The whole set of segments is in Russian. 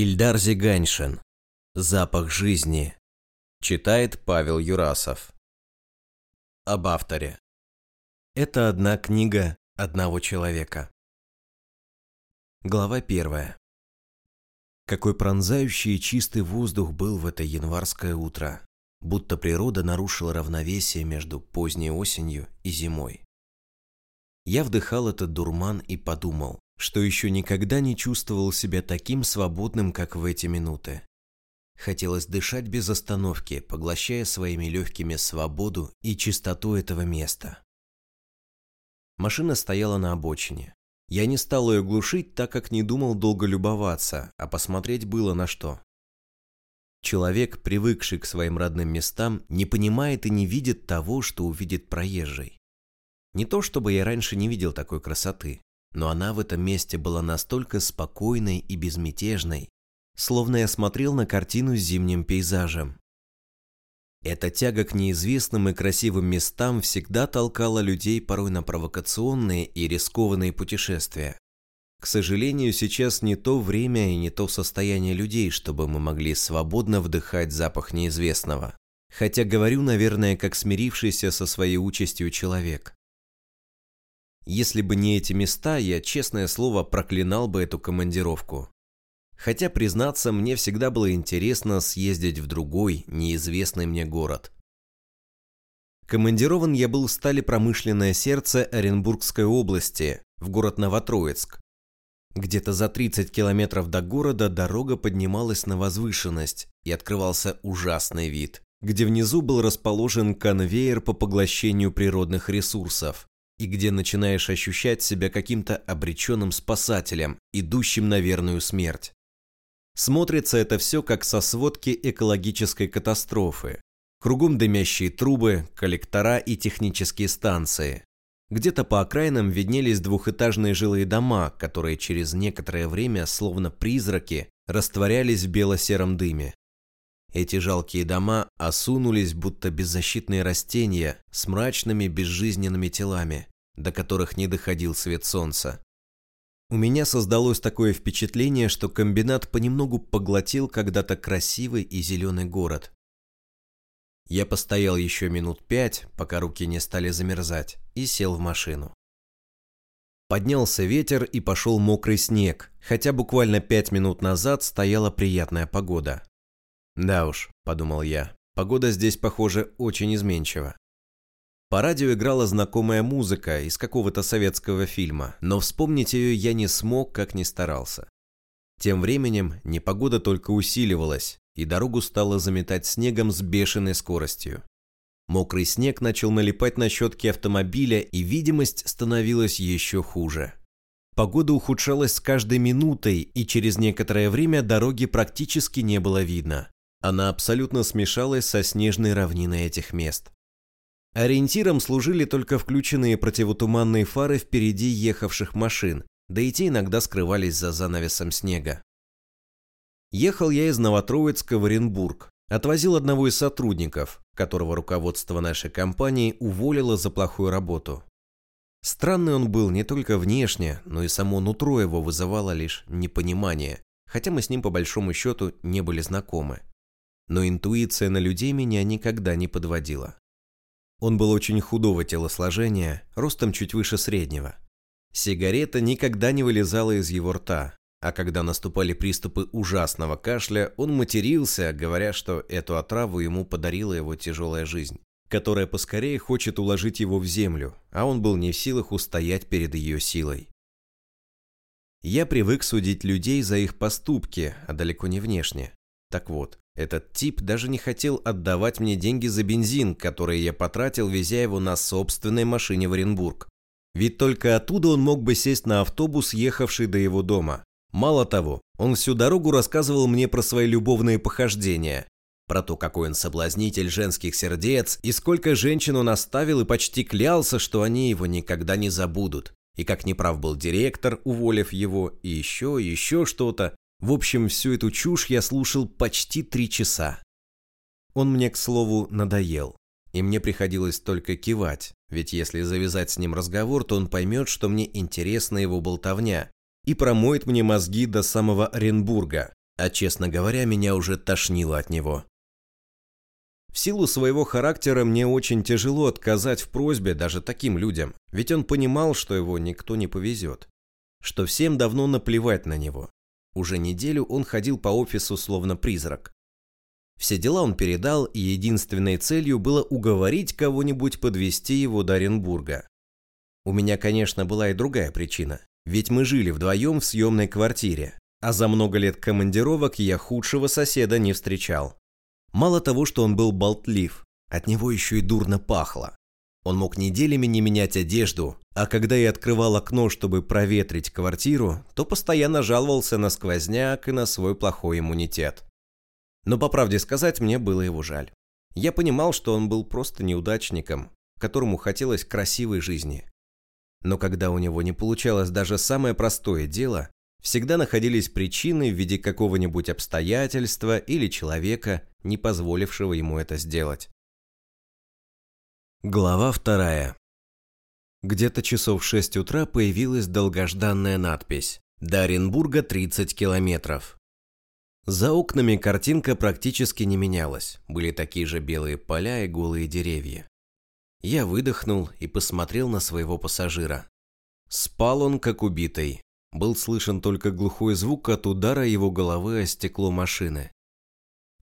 Ильдар Зиганьшин. Запах жизни. Читает Павел Юрасов. Об авторе. Это одна книга одного человека. Глава первая. Какой пронзающий и чистый воздух был в это январское утро, будто природа нарушила равновесие между поздней осенью и зимой. Я вдыхал этот дурман и подумал, что еще никогда не чувствовал себя таким свободным, как в эти минуты. Хотелось дышать без остановки, поглощая своими легкими свободу и чистоту этого места. Машина стояла на обочине. Я не стал ее глушить, так как не думал долго любоваться, а посмотреть было на что. Человек, привыкший к своим родным местам, не понимает и не видит того, что увидит проезжий. Не то чтобы я раньше не видел такой красоты, но она в этом месте была настолько спокойной и безмятежной, словно я смотрел на картину с зимним пейзажем. Эта тяга к неизвестным и красивым местам всегда толкала людей порой на провокационные и рискованные путешествия. К сожалению, сейчас не то время и не то состояние людей, чтобы мы могли свободно вдыхать запах неизвестного. Хотя говорю, наверное, как смирившийся со своей участью человек. Если бы не эти места, я, честное слово, проклинал бы эту командировку. Хотя, признаться, мне всегда было интересно съездить в другой, неизвестный мне город. Командирован я был в стали промышленное сердце Оренбургской области, в город Новотроицк. Где-то за 30 километров до города дорога поднималась на возвышенность, и открывался ужасный вид, где внизу был расположен конвейер по поглощению природных ресурсов и где начинаешь ощущать себя каким-то обреченным спасателем, идущим на верную смерть. Смотрится это все как со сводки экологической катастрофы. Кругом дымящие трубы, коллектора и технические станции. Где-то по окраинам виднелись двухэтажные жилые дома, которые через некоторое время, словно призраки, растворялись в бело-сером дыме. Эти жалкие дома осунулись, будто беззащитные растения с мрачными безжизненными телами, до которых не доходил свет солнца. У меня создалось такое впечатление, что комбинат понемногу поглотил когда-то красивый и зеленый город. Я постоял еще минут пять, пока руки не стали замерзать, и сел в машину. Поднялся ветер и пошел мокрый снег, хотя буквально пять минут назад стояла приятная погода. Да уж, подумал я, погода здесь, похоже, очень изменчива. По радио играла знакомая музыка из какого-то советского фильма, но вспомнить ее я не смог, как ни старался. Тем временем непогода только усиливалась, и дорогу стало заметать снегом с бешеной скоростью. Мокрый снег начал налипать на щетки автомобиля, и видимость становилась еще хуже. Погода ухудшалась с каждой минутой, и через некоторое время дороги практически не было видно. Она абсолютно смешалась со снежной равниной этих мест. Ориентиром служили только включенные противотуманные фары впереди ехавших машин, да и те иногда скрывались за занавесом снега. Ехал я из Новотроицка в Оренбург, отвозил одного из сотрудников, которого руководство нашей компании уволило за плохую работу. Странный он был не только внешне, но и само нутро его вызывало лишь непонимание, хотя мы с ним по большому счету не были знакомы но интуиция на людей меня никогда не подводила. Он был очень худого телосложения, ростом чуть выше среднего. Сигарета никогда не вылезала из его рта, а когда наступали приступы ужасного кашля, он матерился, говоря, что эту отраву ему подарила его тяжелая жизнь, которая поскорее хочет уложить его в землю, а он был не в силах устоять перед ее силой. Я привык судить людей за их поступки, а далеко не внешне. Так вот, этот тип даже не хотел отдавать мне деньги за бензин, которые я потратил, везя его на собственной машине в Оренбург. Ведь только оттуда он мог бы сесть на автобус, ехавший до его дома. Мало того, он всю дорогу рассказывал мне про свои любовные похождения, про то, какой он соблазнитель женских сердец, и сколько женщин он оставил и почти клялся, что они его никогда не забудут. И как неправ был директор, уволив его, и еще, еще что-то. В общем, всю эту чушь я слушал почти три часа. Он мне, к слову, надоел, и мне приходилось только кивать, ведь если завязать с ним разговор, то он поймет, что мне интересна его болтовня, и промоет мне мозги до самого Оренбурга, а, честно говоря, меня уже тошнило от него. В силу своего характера мне очень тяжело отказать в просьбе даже таким людям, ведь он понимал, что его никто не повезет, что всем давно наплевать на него. Уже неделю он ходил по офису словно призрак. Все дела он передал, и единственной целью было уговорить кого-нибудь подвести его до Оренбурга. У меня, конечно, была и другая причина, ведь мы жили вдвоем в съемной квартире, а за много лет командировок я худшего соседа не встречал. Мало того, что он был болтлив, от него еще и дурно пахло. Он мог неделями не менять одежду, а когда я открывал окно, чтобы проветрить квартиру, то постоянно жаловался на сквозняк и на свой плохой иммунитет. Но по правде сказать, мне было его жаль. Я понимал, что он был просто неудачником, которому хотелось красивой жизни. Но когда у него не получалось даже самое простое дело, всегда находились причины в виде какого-нибудь обстоятельства или человека, не позволившего ему это сделать. Глава вторая. Где-то часов в 6 утра появилась долгожданная надпись «До Оренбурга 30 километров». За окнами картинка практически не менялась, были такие же белые поля и голые деревья. Я выдохнул и посмотрел на своего пассажира. Спал он как убитый, был слышен только глухой звук от удара его головы о стекло машины.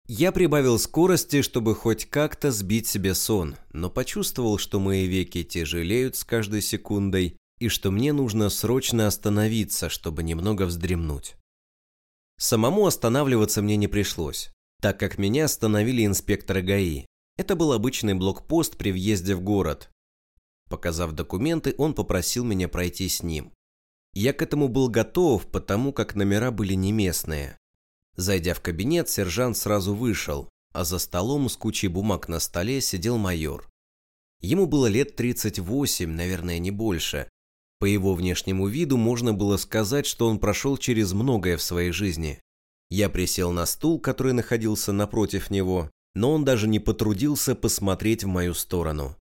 Я прибавил скорости, чтобы хоть как-то сбить себе сон, но почувствовал, что мои веки тяжелеют с каждой секундой и что мне нужно срочно остановиться, чтобы немного вздремнуть. Самому останавливаться мне не пришлось, так как меня остановили инспекторы ГАИ. Это был обычный блокпост при въезде в город. Показав документы, он попросил меня пройти с ним. Я к этому был готов, потому как номера были не местные. Зайдя в кабинет, сержант сразу вышел, а за столом с кучей бумаг на столе сидел майор. Ему было лет 38, наверное, не больше. По его внешнему виду можно было сказать, что он прошел через многое в своей жизни. Я присел на стул, который находился напротив него, но он даже не потрудился посмотреть в мою сторону.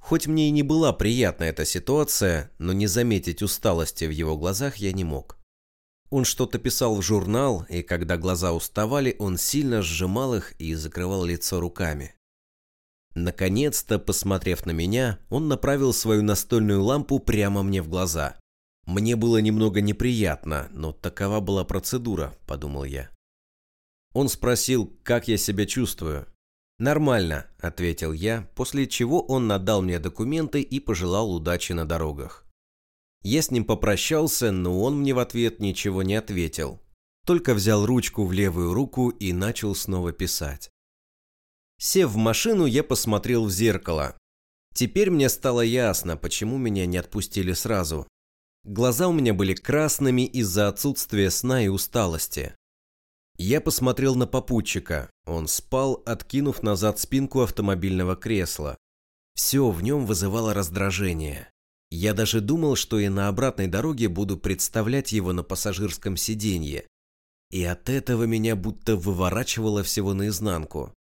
Хоть мне и не была приятна эта ситуация, но не заметить усталости в его глазах я не мог. Он что-то писал в журнал, и когда глаза уставали, он сильно сжимал их и закрывал лицо руками. Наконец-то, посмотрев на меня, он направил свою настольную лампу прямо мне в глаза. Мне было немного неприятно, но такова была процедура, подумал я. Он спросил, как я себя чувствую. «Нормально», – ответил я, после чего он надал мне документы и пожелал удачи на дорогах. Я с ним попрощался, но он мне в ответ ничего не ответил. Только взял ручку в левую руку и начал снова писать. Сев в машину, я посмотрел в зеркало. Теперь мне стало ясно, почему меня не отпустили сразу. Глаза у меня были красными из-за отсутствия сна и усталости. Я посмотрел на попутчика. Он спал, откинув назад спинку автомобильного кресла. Все в нем вызывало раздражение. Я даже думал, что и на обратной дороге буду представлять его на пассажирском сиденье. И от этого меня будто выворачивало всего наизнанку.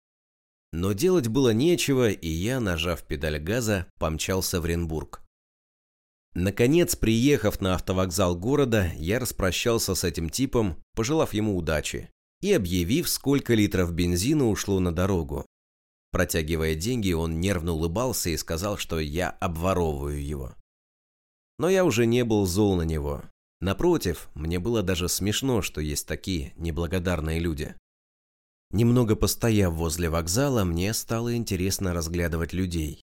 Но делать было нечего, и я, нажав педаль газа, помчался в Оренбург. Наконец, приехав на автовокзал города, я распрощался с этим типом, пожелав ему удачи и объявив, сколько литров бензина ушло на дорогу. Протягивая деньги, он нервно улыбался и сказал, что я обворовываю его. Но я уже не был зол на него. Напротив, мне было даже смешно, что есть такие неблагодарные люди. Немного постояв возле вокзала, мне стало интересно разглядывать людей.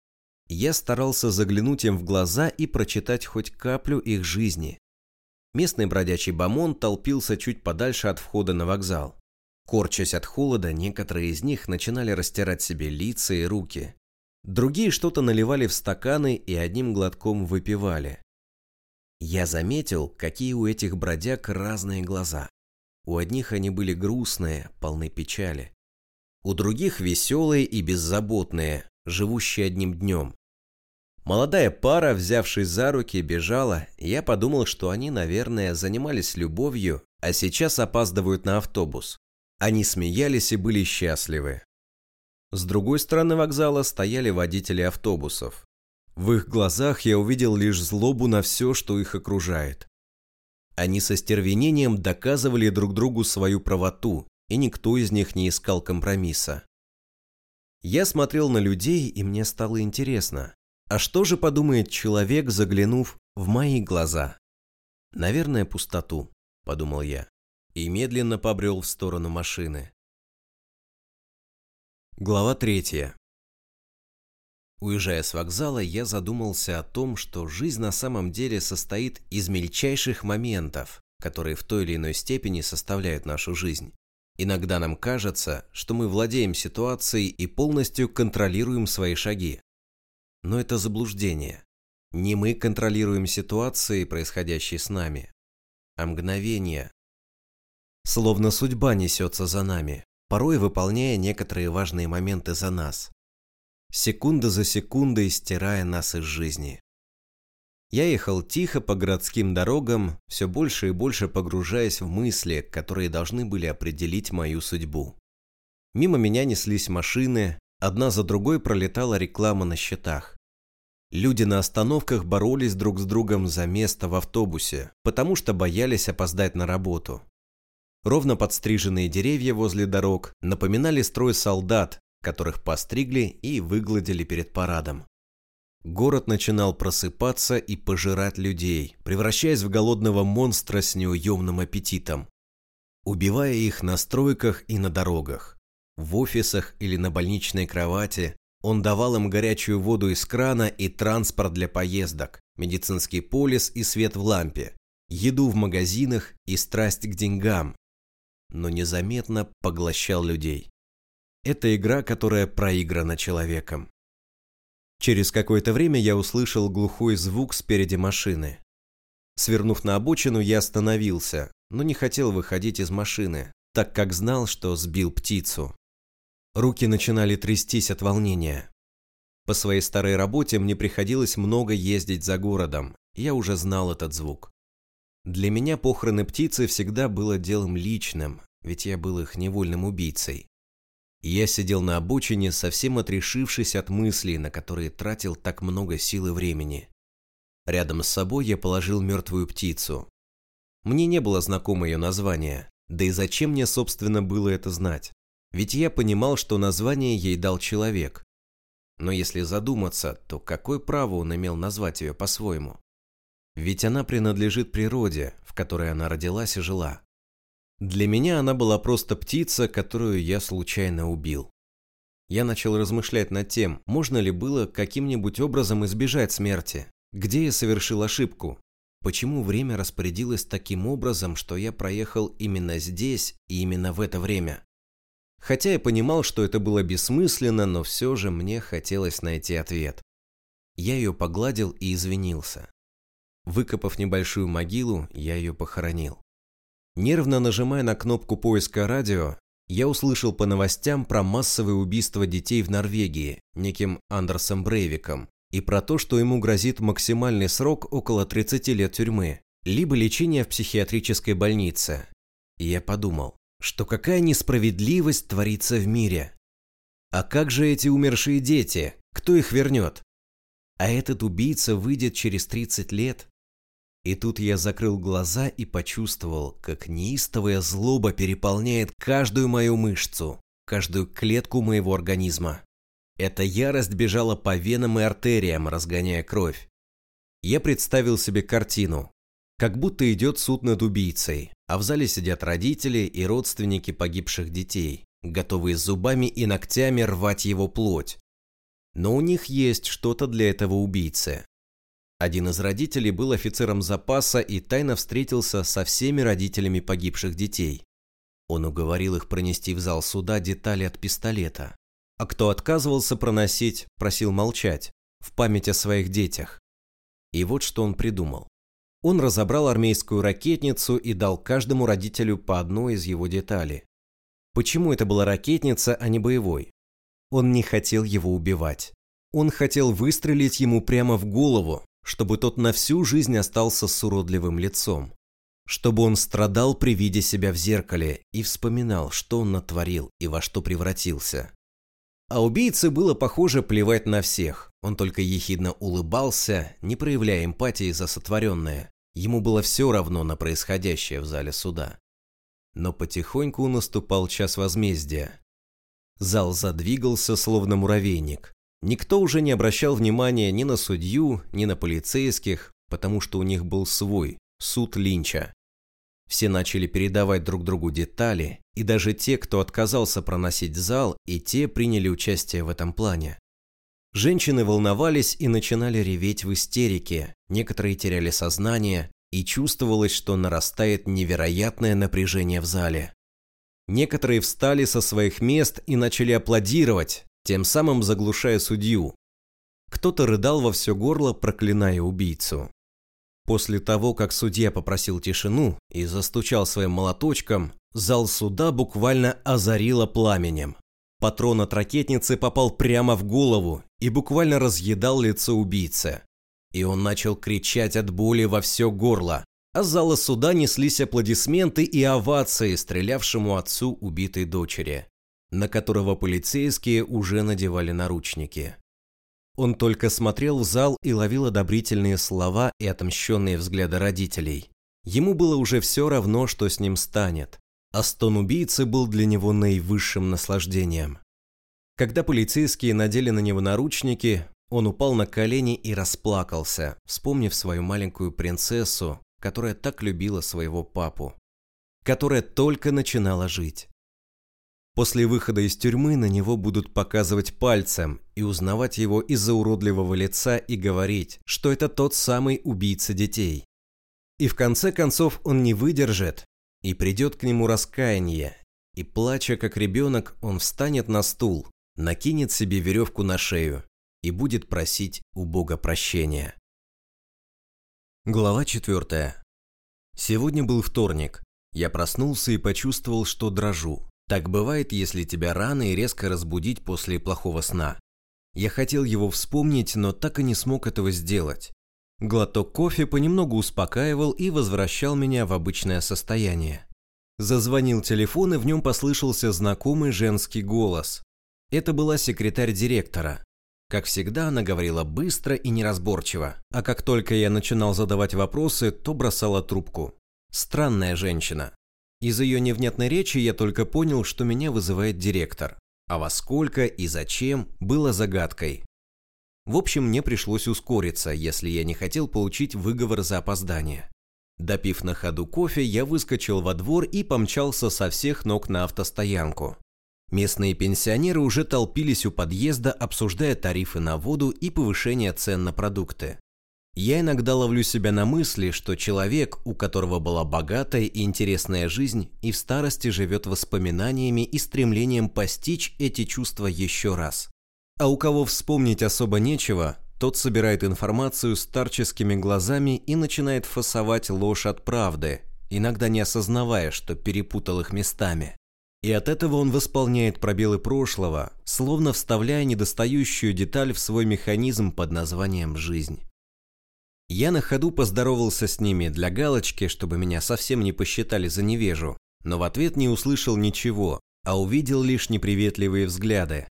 Я старался заглянуть им в глаза и прочитать хоть каплю их жизни. Местный бродячий бомон толпился чуть подальше от входа на вокзал. Корчась от холода, некоторые из них начинали растирать себе лица и руки. Другие что-то наливали в стаканы и одним глотком выпивали. Я заметил, какие у этих бродяг разные глаза. У одних они были грустные, полны печали. У других веселые и беззаботные, живущие одним днем. Молодая пара, взявшись за руки, бежала, и я подумал, что они, наверное, занимались любовью, а сейчас опаздывают на автобус. Они смеялись и были счастливы. С другой стороны вокзала стояли водители автобусов. В их глазах я увидел лишь злобу на все, что их окружает. Они со стервенением доказывали друг другу свою правоту, и никто из них не искал компромисса. Я смотрел на людей, и мне стало интересно, а что же подумает человек, заглянув в мои глаза? Наверное, пустоту, подумал я, и медленно побрел в сторону машины. Глава третья. Уезжая с вокзала, я задумался о том, что жизнь на самом деле состоит из мельчайших моментов, которые в той или иной степени составляют нашу жизнь. Иногда нам кажется, что мы владеем ситуацией и полностью контролируем свои шаги. Но это заблуждение. Не мы контролируем ситуации, происходящие с нами, а мгновение. Словно судьба несется за нами, порой выполняя некоторые важные моменты за нас секунда за секундой стирая нас из жизни. Я ехал тихо по городским дорогам, все больше и больше погружаясь в мысли, которые должны были определить мою судьбу. Мимо меня неслись машины, одна за другой пролетала реклама на счетах. Люди на остановках боролись друг с другом за место в автобусе, потому что боялись опоздать на работу. Ровно подстриженные деревья возле дорог напоминали строй солдат, которых постригли и выгладили перед парадом. Город начинал просыпаться и пожирать людей, превращаясь в голодного монстра с неуемным аппетитом, убивая их на стройках и на дорогах. В офисах или на больничной кровати он давал им горячую воду из крана и транспорт для поездок, медицинский полис и свет в лампе, еду в магазинах и страсть к деньгам, но незаметно поглощал людей. Это игра, которая проиграна человеком. Через какое-то время я услышал глухой звук спереди машины. Свернув на обочину, я остановился, но не хотел выходить из машины, так как знал, что сбил птицу. Руки начинали трястись от волнения. По своей старой работе мне приходилось много ездить за городом, я уже знал этот звук. Для меня похороны птицы всегда было делом личным, ведь я был их невольным убийцей. Я сидел на обочине, совсем отрешившись от мыслей, на которые тратил так много сил и времени. Рядом с собой я положил мертвую птицу. Мне не было знакомо ее название, да и зачем мне, собственно, было это знать? Ведь я понимал, что название ей дал человек. Но если задуматься, то какое право он имел назвать ее по-своему? Ведь она принадлежит природе, в которой она родилась и жила. Для меня она была просто птица, которую я случайно убил. Я начал размышлять над тем, можно ли было каким-нибудь образом избежать смерти. Где я совершил ошибку? Почему время распорядилось таким образом, что я проехал именно здесь и именно в это время? Хотя я понимал, что это было бессмысленно, но все же мне хотелось найти ответ. Я ее погладил и извинился. Выкопав небольшую могилу, я ее похоронил. Нервно нажимая на кнопку поиска радио, я услышал по новостям про массовое убийство детей в Норвегии неким Андерсом Брейвиком и про то, что ему грозит максимальный срок около 30 лет тюрьмы, либо лечение в психиатрической больнице. И я подумал, что какая несправедливость творится в мире. А как же эти умершие дети? Кто их вернет? А этот убийца выйдет через 30 лет? И тут я закрыл глаза и почувствовал, как неистовая злоба переполняет каждую мою мышцу, каждую клетку моего организма. Эта ярость бежала по венам и артериям, разгоняя кровь. Я представил себе картину, как будто идет суд над убийцей, а в зале сидят родители и родственники погибших детей, готовые зубами и ногтями рвать его плоть. Но у них есть что-то для этого убийцы. Один из родителей был офицером запаса и тайно встретился со всеми родителями погибших детей. Он уговорил их пронести в зал суда детали от пистолета. А кто отказывался проносить, просил молчать, в память о своих детях. И вот что он придумал. Он разобрал армейскую ракетницу и дал каждому родителю по одной из его деталей. Почему это была ракетница, а не боевой? Он не хотел его убивать. Он хотел выстрелить ему прямо в голову, чтобы тот на всю жизнь остался с уродливым лицом, чтобы он страдал при виде себя в зеркале и вспоминал, что он натворил и во что превратился. А убийце было похоже плевать на всех, он только ехидно улыбался, не проявляя эмпатии за сотворенное, Ему было все равно на происходящее в зале суда. Но потихоньку наступал час возмездия. Зал задвигался, словно муравейник. Никто уже не обращал внимания ни на судью, ни на полицейских, потому что у них был свой, суд Линча. Все начали передавать друг другу детали, и даже те, кто отказался проносить зал, и те приняли участие в этом плане. Женщины волновались и начинали реветь в истерике, некоторые теряли сознание, и чувствовалось, что нарастает невероятное напряжение в зале. Некоторые встали со своих мест и начали аплодировать, тем самым заглушая судью. Кто-то рыдал во все горло, проклиная убийцу. После того, как судья попросил тишину и застучал своим молоточком, зал суда буквально озарило пламенем. Патрон от ракетницы попал прямо в голову и буквально разъедал лицо убийцы. И он начал кричать от боли во все горло, а с зала суда неслись аплодисменты и овации стрелявшему отцу убитой дочери, на которого полицейские уже надевали наручники. Он только смотрел в зал и ловил одобрительные слова и отомщенные взгляды родителей. Ему было уже все равно, что с ним станет, а стон убийцы был для него наивысшим наслаждением. Когда полицейские надели на него наручники, он упал на колени и расплакался, вспомнив свою маленькую принцессу, которая так любила своего папу, которая только начинала жить. После выхода из тюрьмы на него будут показывать пальцем и узнавать его из-за уродливого лица и говорить, что это тот самый убийца детей. И в конце концов он не выдержит, и придет к нему раскаяние, и, плача как ребенок, он встанет на стул, накинет себе веревку на шею и будет просить у Бога прощения. Глава 4. Сегодня был вторник. Я проснулся и почувствовал, что дрожу. Так бывает, если тебя рано и резко разбудить после плохого сна. Я хотел его вспомнить, но так и не смог этого сделать. Глоток кофе понемногу успокаивал и возвращал меня в обычное состояние. Зазвонил телефон, и в нем послышался знакомый женский голос. Это была секретарь директора. Как всегда, она говорила быстро и неразборчиво, а как только я начинал задавать вопросы, то бросала трубку. Странная женщина. Из ее невнятной речи я только понял, что меня вызывает директор. А во сколько и зачем было загадкой. В общем, мне пришлось ускориться, если я не хотел получить выговор за опоздание. Допив на ходу кофе, я выскочил во двор и помчался со всех ног на автостоянку. Местные пенсионеры уже толпились у подъезда, обсуждая тарифы на воду и повышение цен на продукты. Я иногда ловлю себя на мысли, что человек, у которого была богатая и интересная жизнь, и в старости живет воспоминаниями и стремлением постичь эти чувства еще раз. А у кого вспомнить особо нечего, тот собирает информацию старческими глазами и начинает фасовать ложь от правды, иногда не осознавая, что перепутал их местами. И от этого он восполняет пробелы прошлого, словно вставляя недостающую деталь в свой механизм под названием «жизнь». Я на ходу поздоровался с ними для галочки, чтобы меня совсем не посчитали за невежу, но в ответ не услышал ничего, а увидел лишь неприветливые взгляды.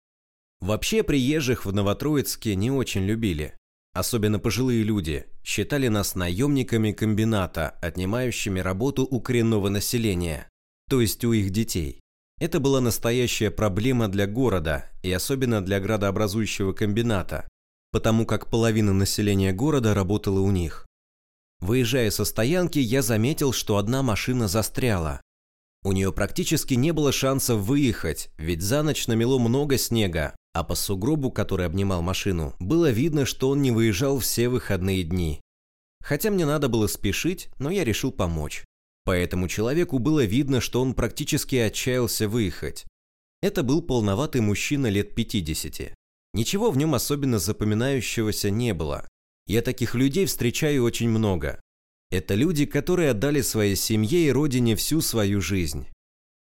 Вообще приезжих в Новотроицке не очень любили. Особенно пожилые люди считали нас наемниками комбината, отнимающими работу у коренного населения, то есть у их детей. Это была настоящая проблема для города и особенно для градообразующего комбината, потому как половина населения города работала у них. Выезжая со стоянки, я заметил, что одна машина застряла. У нее практически не было шансов выехать, ведь за ночь намело много снега, а по сугробу, который обнимал машину, было видно, что он не выезжал все выходные дни. Хотя мне надо было спешить, но я решил помочь. По этому человеку было видно, что он практически отчаялся выехать. Это был полноватый мужчина лет 50. Ничего в нем особенно запоминающегося не было. Я таких людей встречаю очень много. Это люди, которые отдали своей семье и родине всю свою жизнь.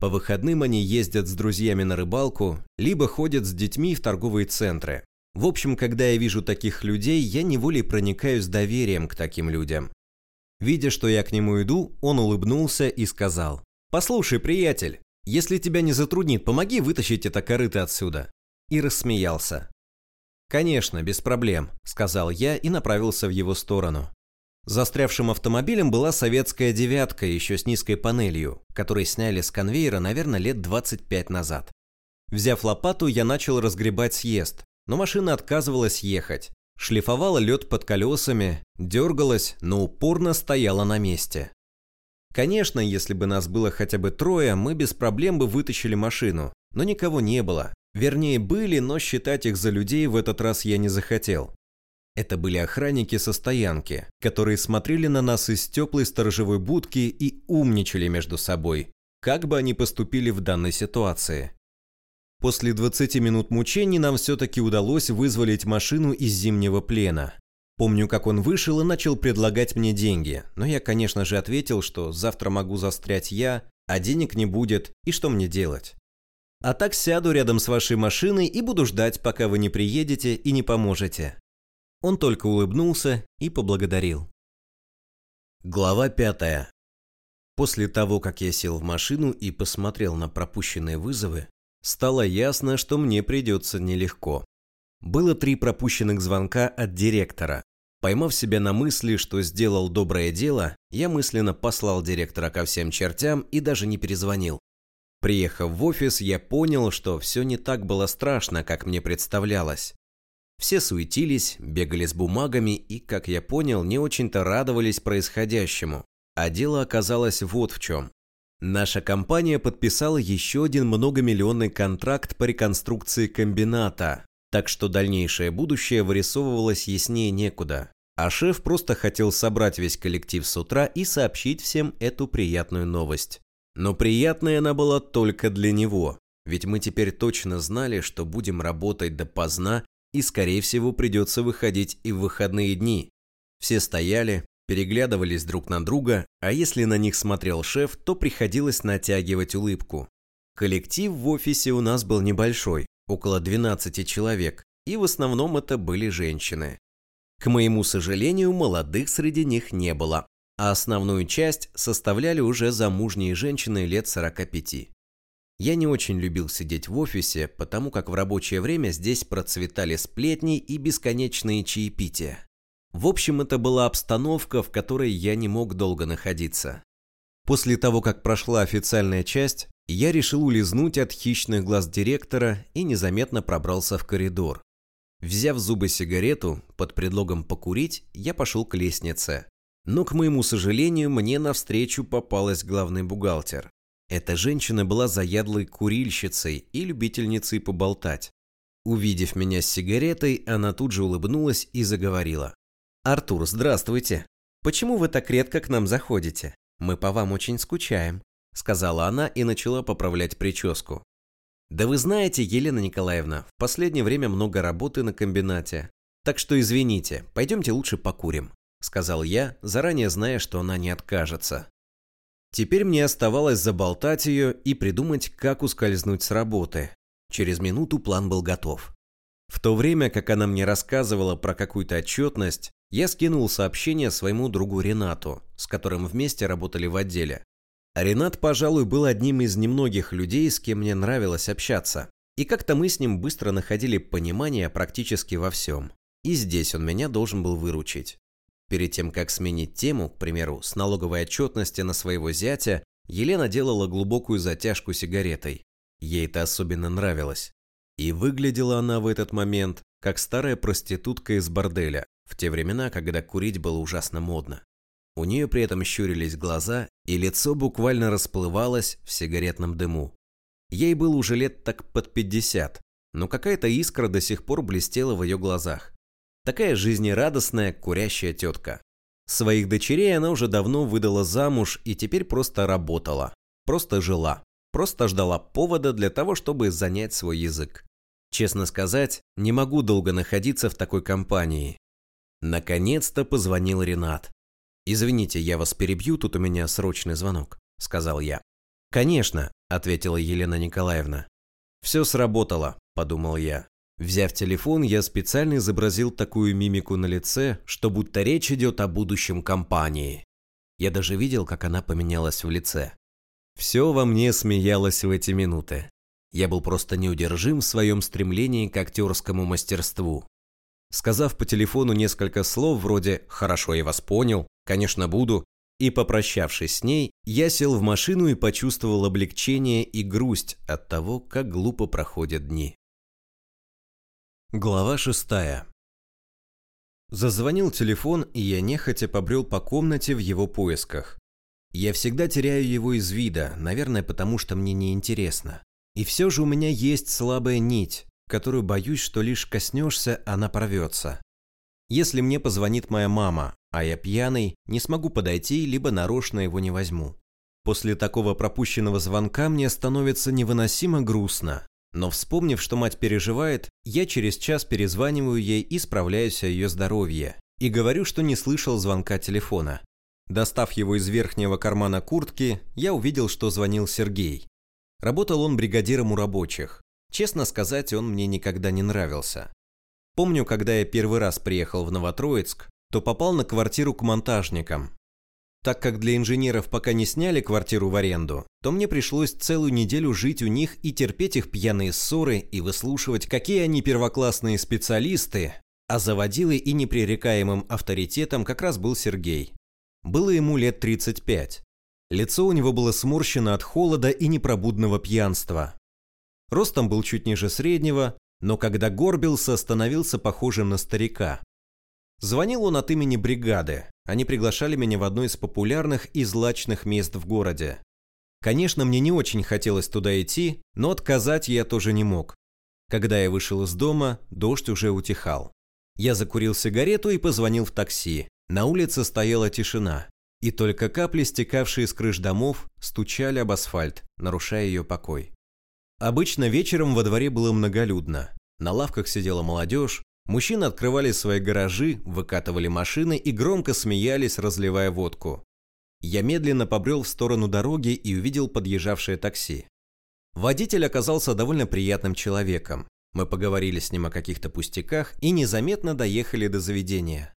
По выходным они ездят с друзьями на рыбалку, либо ходят с детьми в торговые центры. В общем, когда я вижу таких людей, я неволей проникаюсь доверием к таким людям. Видя, что я к нему иду, он улыбнулся и сказал, «Послушай, приятель, если тебя не затруднит, помоги вытащить это корыто отсюда». И рассмеялся. «Конечно, без проблем», – сказал я и направился в его сторону. Застрявшим автомобилем была советская «девятка» еще с низкой панелью, которой сняли с конвейера, наверное, лет 25 назад. Взяв лопату, я начал разгребать съезд, но машина отказывалась ехать. Шлифовала лед под колесами, дергалась, но упорно стояла на месте. Конечно, если бы нас было хотя бы трое, мы без проблем бы вытащили машину, но никого не было. Вернее, были, но считать их за людей в этот раз я не захотел. Это были охранники со стоянки, которые смотрели на нас из теплой сторожевой будки и умничали между собой, как бы они поступили в данной ситуации. После 20 минут мучений нам все-таки удалось вызволить машину из зимнего плена. Помню, как он вышел и начал предлагать мне деньги, но я, конечно же, ответил, что завтра могу застрять я, а денег не будет, и что мне делать. А так сяду рядом с вашей машиной и буду ждать, пока вы не приедете и не поможете. Он только улыбнулся и поблагодарил. Глава пятая. После того, как я сел в машину и посмотрел на пропущенные вызовы, стало ясно, что мне придется нелегко. Было три пропущенных звонка от директора. Поймав себя на мысли, что сделал доброе дело, я мысленно послал директора ко всем чертям и даже не перезвонил. Приехав в офис, я понял, что все не так было страшно, как мне представлялось. Все суетились, бегали с бумагами и, как я понял, не очень-то радовались происходящему. А дело оказалось вот в чем. Наша компания подписала еще один многомиллионный контракт по реконструкции комбината, так что дальнейшее будущее вырисовывалось яснее некуда. А шеф просто хотел собрать весь коллектив с утра и сообщить всем эту приятную новость. Но приятной она была только для него, ведь мы теперь точно знали, что будем работать допоздна и, скорее всего, придется выходить и в выходные дни. Все стояли, переглядывались друг на друга, а если на них смотрел шеф, то приходилось натягивать улыбку. Коллектив в офисе у нас был небольшой, около 12 человек, и в основном это были женщины. К моему сожалению, молодых среди них не было, а основную часть составляли уже замужние женщины лет 45. Я не очень любил сидеть в офисе, потому как в рабочее время здесь процветали сплетни и бесконечные чаепития. В общем, это была обстановка, в которой я не мог долго находиться. После того, как прошла официальная часть, я решил улизнуть от хищных глаз директора и незаметно пробрался в коридор. Взяв зубы сигарету, под предлогом покурить, я пошел к лестнице. Но, к моему сожалению, мне навстречу попалась главный бухгалтер. Эта женщина была заядлой курильщицей и любительницей поболтать. Увидев меня с сигаретой, она тут же улыбнулась и заговорила. «Артур, здравствуйте. Почему вы так редко к нам заходите? Мы по вам очень скучаем», — сказала она и начала поправлять прическу. «Да вы знаете, Елена Николаевна, в последнее время много работы на комбинате. Так что извините, пойдемте лучше покурим», — сказал я, заранее зная, что она не откажется. Теперь мне оставалось заболтать ее и придумать, как ускользнуть с работы. Через минуту план был готов. В то время, как она мне рассказывала про какую-то отчетность, я скинул сообщение своему другу Ренату, с которым вместе работали в отделе. Ренат, пожалуй, был одним из немногих людей, с кем мне нравилось общаться. И как-то мы с ним быстро находили понимание практически во всем. И здесь он меня должен был выручить. Перед тем, как сменить тему, к примеру, с налоговой отчетности на своего зятя, Елена делала глубокую затяжку сигаретой. Ей это особенно нравилось. И выглядела она в этот момент, как старая проститутка из борделя, в те времена, когда курить было ужасно модно. У нее при этом щурились глаза, и лицо буквально расплывалось в сигаретном дыму. Ей было уже лет так под 50, но какая-то искра до сих пор блестела в ее глазах. Такая жизнерадостная, курящая тетка. Своих дочерей она уже давно выдала замуж и теперь просто работала. Просто жила. Просто ждала повода для того, чтобы занять свой язык. Честно сказать, не могу долго находиться в такой компании. Наконец-то позвонил Ренат. «Извините, я вас перебью, тут у меня срочный звонок», — сказал я. «Конечно», — ответила Елена Николаевна. «Все сработало», — подумал я. Взяв телефон, я специально изобразил такую мимику на лице, что будто речь идет о будущем компании. Я даже видел, как она поменялась в лице. Все во мне смеялось в эти минуты. Я был просто неудержим в своем стремлении к актерскому мастерству. Сказав по телефону несколько слов вроде «хорошо, я вас понял», Конечно, буду. И попрощавшись с ней, я сел в машину и почувствовал облегчение и грусть от того, как глупо проходят дни. Глава шестая. Зазвонил телефон, и я нехотя побрел по комнате в его поисках. Я всегда теряю его из вида, наверное, потому что мне неинтересно. И все же у меня есть слабая нить, которую боюсь, что лишь коснешься, она порвется. Если мне позвонит моя мама, а я пьяный, не смогу подойти, либо нарочно его не возьму. После такого пропущенного звонка мне становится невыносимо грустно. Но вспомнив, что мать переживает, я через час перезваниваю ей и справляюсь о ее здоровье. И говорю, что не слышал звонка телефона. Достав его из верхнего кармана куртки, я увидел, что звонил Сергей. Работал он бригадиром у рабочих. Честно сказать, он мне никогда не нравился. Помню, когда я первый раз приехал в Новотроицк, то попал на квартиру к монтажникам. Так как для инженеров пока не сняли квартиру в аренду, то мне пришлось целую неделю жить у них и терпеть их пьяные ссоры и выслушивать, какие они первоклассные специалисты, а заводилой и непререкаемым авторитетом как раз был Сергей. Было ему лет 35. Лицо у него было сморщено от холода и непробудного пьянства. Ростом был чуть ниже среднего, но когда горбился, становился похожим на старика. Звонил он от имени бригады. Они приглашали меня в одно из популярных и злачных мест в городе. Конечно, мне не очень хотелось туда идти, но отказать я тоже не мог. Когда я вышел из дома, дождь уже утихал. Я закурил сигарету и позвонил в такси. На улице стояла тишина, и только капли, стекавшие с крыш домов, стучали об асфальт, нарушая ее покой. Обычно вечером во дворе было многолюдно. На лавках сидела молодежь, мужчины открывали свои гаражи, выкатывали машины и громко смеялись, разливая водку. Я медленно побрел в сторону дороги и увидел подъезжавшее такси. Водитель оказался довольно приятным человеком. Мы поговорили с ним о каких-то пустяках и незаметно доехали до заведения.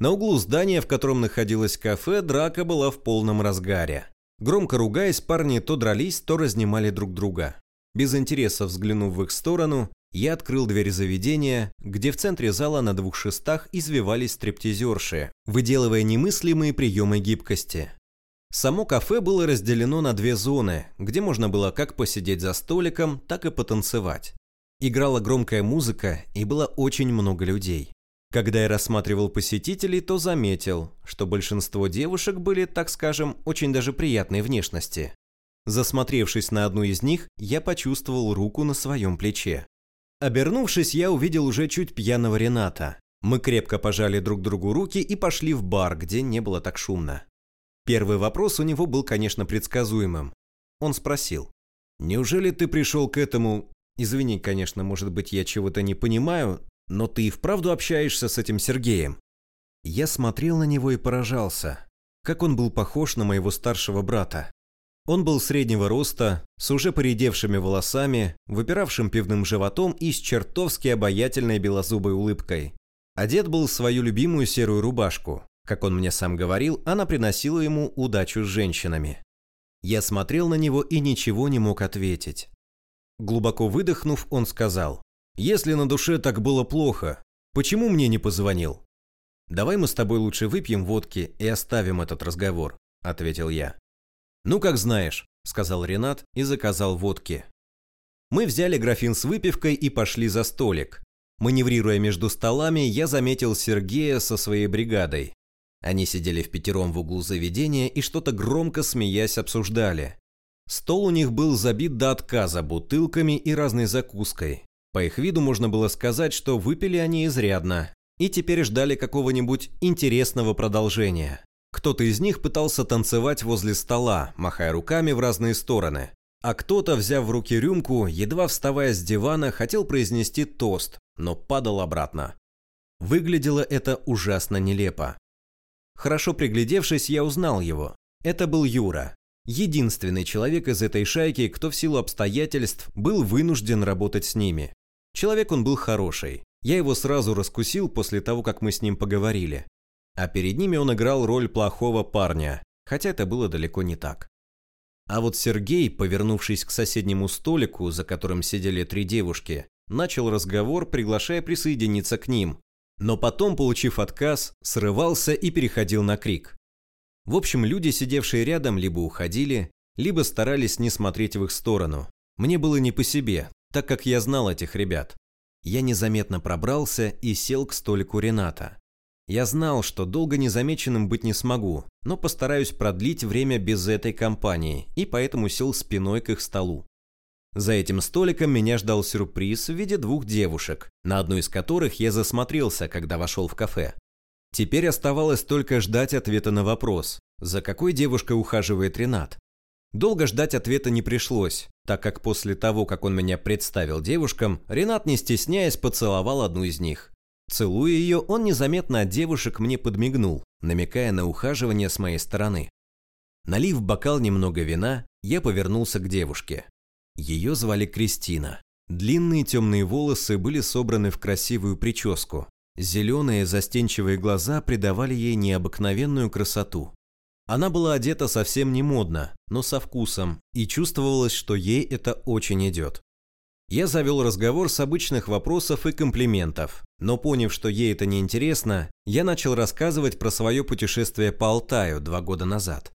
На углу здания, в котором находилось кафе, драка была в полном разгаре. Громко ругаясь, парни то дрались, то разнимали друг друга. Без интереса взглянув в их сторону, я открыл дверь заведения, где в центре зала на двух шестах извивались стриптизерши, выделывая немыслимые приемы гибкости. Само кафе было разделено на две зоны, где можно было как посидеть за столиком, так и потанцевать. Играла громкая музыка и было очень много людей. Когда я рассматривал посетителей, то заметил, что большинство девушек были, так скажем, очень даже приятной внешности. Засмотревшись на одну из них, я почувствовал руку на своем плече. Обернувшись, я увидел уже чуть пьяного Рената. Мы крепко пожали друг другу руки и пошли в бар, где не было так шумно. Первый вопрос у него был, конечно, предсказуемым. Он спросил, «Неужели ты пришел к этому... Извини, конечно, может быть, я чего-то не понимаю, но ты и вправду общаешься с этим Сергеем?» Я смотрел на него и поражался. Как он был похож на моего старшего брата. Он был среднего роста, с уже поредевшими волосами, выпиравшим пивным животом и с чертовски обаятельной белозубой улыбкой. Одет был в свою любимую серую рубашку. Как он мне сам говорил, она приносила ему удачу с женщинами. Я смотрел на него и ничего не мог ответить. Глубоко выдохнув, он сказал, «Если на душе так было плохо, почему мне не позвонил?» «Давай мы с тобой лучше выпьем водки и оставим этот разговор», – ответил я. «Ну, как знаешь», – сказал Ренат и заказал водки. Мы взяли графин с выпивкой и пошли за столик. Маневрируя между столами, я заметил Сергея со своей бригадой. Они сидели в пятером в углу заведения и что-то громко смеясь обсуждали. Стол у них был забит до отказа бутылками и разной закуской. По их виду можно было сказать, что выпили они изрядно и теперь ждали какого-нибудь интересного продолжения. Кто-то из них пытался танцевать возле стола, махая руками в разные стороны. А кто-то, взяв в руки рюмку, едва вставая с дивана, хотел произнести тост, но падал обратно. Выглядело это ужасно нелепо. Хорошо приглядевшись, я узнал его. Это был Юра. Единственный человек из этой шайки, кто в силу обстоятельств был вынужден работать с ними. Человек он был хороший. Я его сразу раскусил после того, как мы с ним поговорили. А перед ними он играл роль плохого парня, хотя это было далеко не так. А вот Сергей, повернувшись к соседнему столику, за которым сидели три девушки, начал разговор, приглашая присоединиться к ним. Но потом, получив отказ, срывался и переходил на крик. В общем, люди, сидевшие рядом, либо уходили, либо старались не смотреть в их сторону. Мне было не по себе, так как я знал этих ребят. Я незаметно пробрался и сел к столику Рената. Я знал, что долго незамеченным быть не смогу, но постараюсь продлить время без этой компании, и поэтому сел спиной к их столу. За этим столиком меня ждал сюрприз в виде двух девушек, на одну из которых я засмотрелся, когда вошел в кафе. Теперь оставалось только ждать ответа на вопрос, за какой девушкой ухаживает Ренат. Долго ждать ответа не пришлось, так как после того, как он меня представил девушкам, Ренат, не стесняясь, поцеловал одну из них. Целуя ее, он незаметно от девушек мне подмигнул, намекая на ухаживание с моей стороны. Налив бокал немного вина, я повернулся к девушке. Ее звали Кристина. Длинные темные волосы были собраны в красивую прическу. Зеленые застенчивые глаза придавали ей необыкновенную красоту. Она была одета совсем не модно, но со вкусом, и чувствовалось, что ей это очень идет. Я завел разговор с обычных вопросов и комплиментов, но поняв, что ей это не интересно, я начал рассказывать про свое путешествие по Алтаю два года назад.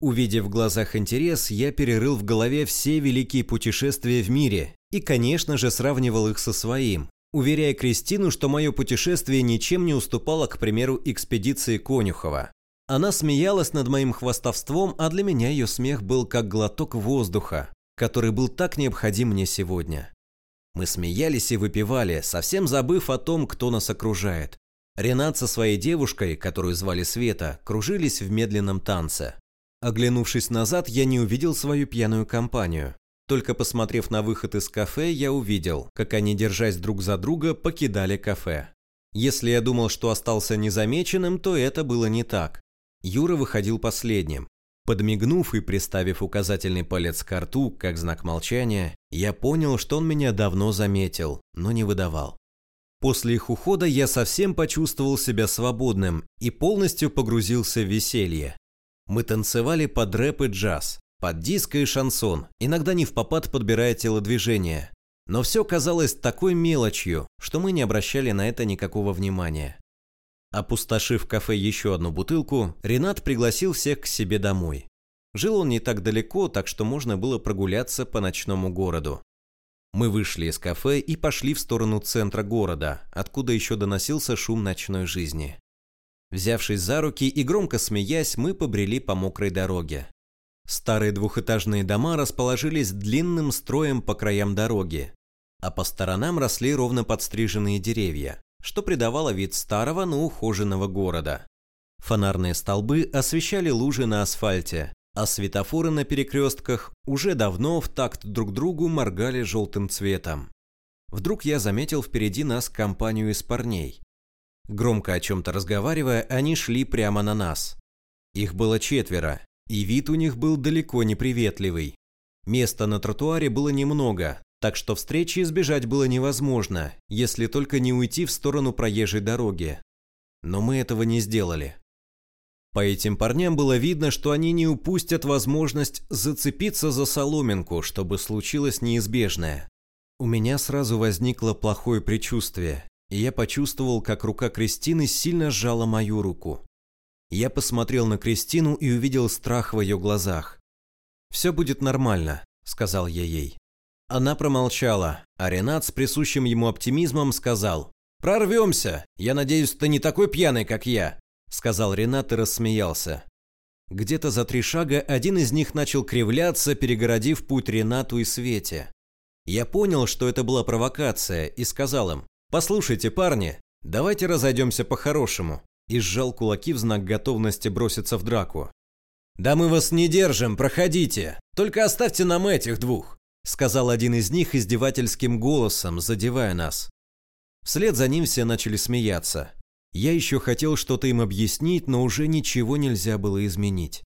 Увидев в глазах интерес, я перерыл в голове все великие путешествия в мире и, конечно же, сравнивал их со своим, уверяя Кристину, что мое путешествие ничем не уступало, к примеру, экспедиции Конюхова. Она смеялась над моим хвастовством, а для меня ее смех был как глоток воздуха, который был так необходим мне сегодня. Мы смеялись и выпивали, совсем забыв о том, кто нас окружает. Ренат со своей девушкой, которую звали Света, кружились в медленном танце. Оглянувшись назад, я не увидел свою пьяную компанию. Только посмотрев на выход из кафе, я увидел, как они, держась друг за друга, покидали кафе. Если я думал, что остался незамеченным, то это было не так. Юра выходил последним. Подмигнув и приставив указательный палец к рту, как знак молчания, я понял, что он меня давно заметил, но не выдавал. После их ухода я совсем почувствовал себя свободным и полностью погрузился в веселье. Мы танцевали под рэп и джаз, под диско и шансон, иногда не в попад подбирая телодвижения. Но все казалось такой мелочью, что мы не обращали на это никакого внимания. Опустошив в кафе еще одну бутылку, Ренат пригласил всех к себе домой. Жил он не так далеко, так что можно было прогуляться по ночному городу. Мы вышли из кафе и пошли в сторону центра города, откуда еще доносился шум ночной жизни. Взявшись за руки и громко смеясь, мы побрели по мокрой дороге. Старые двухэтажные дома расположились длинным строем по краям дороги, а по сторонам росли ровно подстриженные деревья что придавало вид старого, но ухоженного города. Фонарные столбы освещали лужи на асфальте, а светофоры на перекрестках уже давно в такт друг другу моргали желтым цветом. Вдруг я заметил впереди нас компанию из парней. Громко о чем-то разговаривая, они шли прямо на нас. Их было четверо, и вид у них был далеко не приветливый. Места на тротуаре было немного, так что встречи избежать было невозможно, если только не уйти в сторону проезжей дороги. Но мы этого не сделали. По этим парням было видно, что они не упустят возможность зацепиться за соломинку, чтобы случилось неизбежное. У меня сразу возникло плохое предчувствие, и я почувствовал, как рука Кристины сильно сжала мою руку. Я посмотрел на Кристину и увидел страх в ее глазах. «Все будет нормально», — сказал я ей. Она промолчала, а Ренат с присущим ему оптимизмом сказал «Прорвемся! Я надеюсь, ты не такой пьяный, как я!» Сказал Ренат и рассмеялся. Где-то за три шага один из них начал кривляться, перегородив путь Ренату и Свете. Я понял, что это была провокация, и сказал им «Послушайте, парни, давайте разойдемся по-хорошему», и сжал кулаки в знак готовности броситься в драку. «Да мы вас не держим, проходите, только оставьте нам этих двух», сказал один из них издевательским голосом, задевая нас. Вслед за ним все начали смеяться. Я еще хотел что-то им объяснить, но уже ничего нельзя было изменить.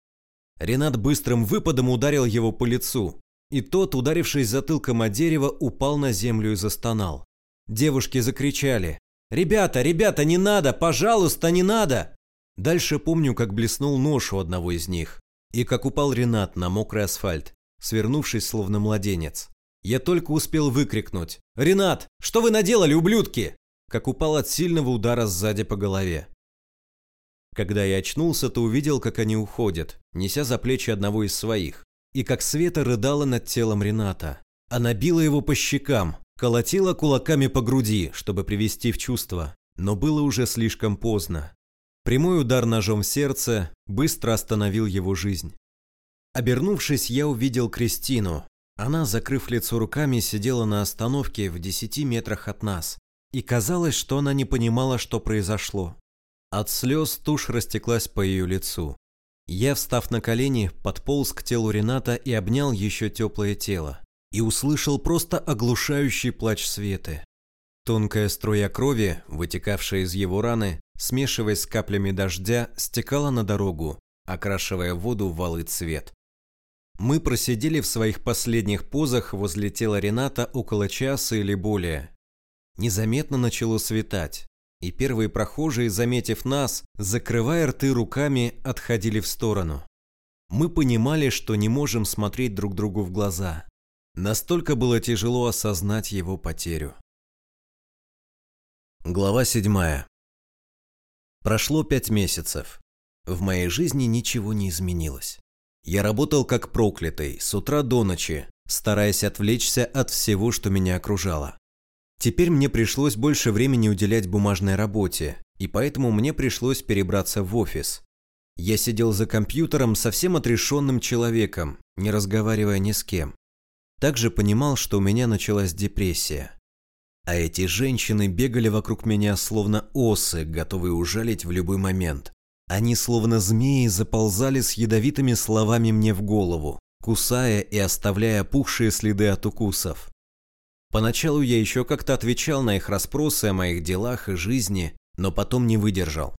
Ренат быстрым выпадом ударил его по лицу, и тот, ударившись затылком о дерево, упал на землю и застонал. Девушки закричали «Ребята, ребята, не надо! Пожалуйста, не надо!» Дальше помню, как блеснул нож у одного из них, и как упал Ренат на мокрый асфальт свернувшись словно младенец. Я только успел выкрикнуть «Ренат, что вы наделали, ублюдки?» как упал от сильного удара сзади по голове. Когда я очнулся, то увидел, как они уходят, неся за плечи одного из своих, и как Света рыдала над телом Рената. Она била его по щекам, колотила кулаками по груди, чтобы привести в чувство, но было уже слишком поздно. Прямой удар ножом в сердце быстро остановил его жизнь. Обернувшись, я увидел Кристину. Она, закрыв лицо руками, сидела на остановке в десяти метрах от нас. И казалось, что она не понимала, что произошло. От слез тушь растеклась по ее лицу. Я, встав на колени, подполз к телу Рената и обнял еще теплое тело. И услышал просто оглушающий плач Светы. Тонкая струя крови, вытекавшая из его раны, смешиваясь с каплями дождя, стекала на дорогу, окрашивая воду в алый цвет. Мы просидели в своих последних позах возле тела Рената около часа или более. Незаметно начало светать, и первые прохожие, заметив нас, закрывая рты руками, отходили в сторону. Мы понимали, что не можем смотреть друг другу в глаза. Настолько было тяжело осознать его потерю. Глава 7. Прошло пять месяцев. В моей жизни ничего не изменилось. Я работал как проклятый, с утра до ночи, стараясь отвлечься от всего, что меня окружало. Теперь мне пришлось больше времени уделять бумажной работе, и поэтому мне пришлось перебраться в офис. Я сидел за компьютером совсем отрешенным человеком, не разговаривая ни с кем. Также понимал, что у меня началась депрессия. А эти женщины бегали вокруг меня словно осы, готовые ужалить в любой момент. Они словно змеи заползали с ядовитыми словами мне в голову, кусая и оставляя пухшие следы от укусов. Поначалу я еще как-то отвечал на их расспросы о моих делах и жизни, но потом не выдержал.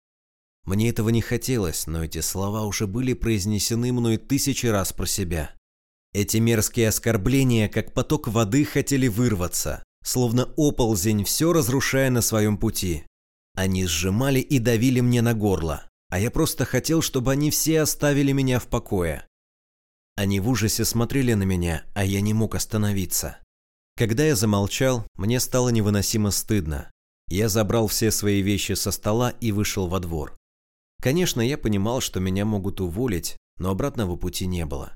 Мне этого не хотелось, но эти слова уже были произнесены мной тысячи раз про себя. Эти мерзкие оскорбления, как поток воды, хотели вырваться, словно оползень, все разрушая на своем пути. Они сжимали и давили мне на горло, а я просто хотел, чтобы они все оставили меня в покое. Они в ужасе смотрели на меня, а я не мог остановиться. Когда я замолчал, мне стало невыносимо стыдно. Я забрал все свои вещи со стола и вышел во двор. Конечно, я понимал, что меня могут уволить, но обратного пути не было.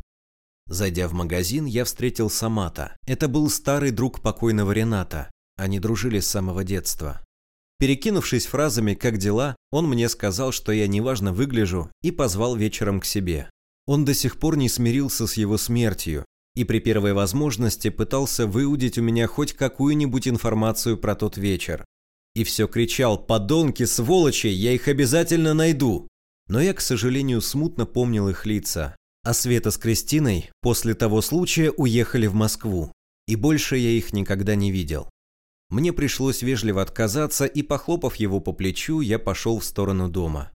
Зайдя в магазин, я встретил Самата. Это был старый друг покойного Рената. Они дружили с самого детства. Перекинувшись фразами «как дела», он мне сказал, что я неважно выгляжу, и позвал вечером к себе. Он до сих пор не смирился с его смертью, и при первой возможности пытался выудить у меня хоть какую-нибудь информацию про тот вечер. И все кричал «Подонки, сволочи, я их обязательно найду!» Но я, к сожалению, смутно помнил их лица, а Света с Кристиной после того случая уехали в Москву, и больше я их никогда не видел. Мне пришлось вежливо отказаться, и, похлопав его по плечу, я пошел в сторону дома.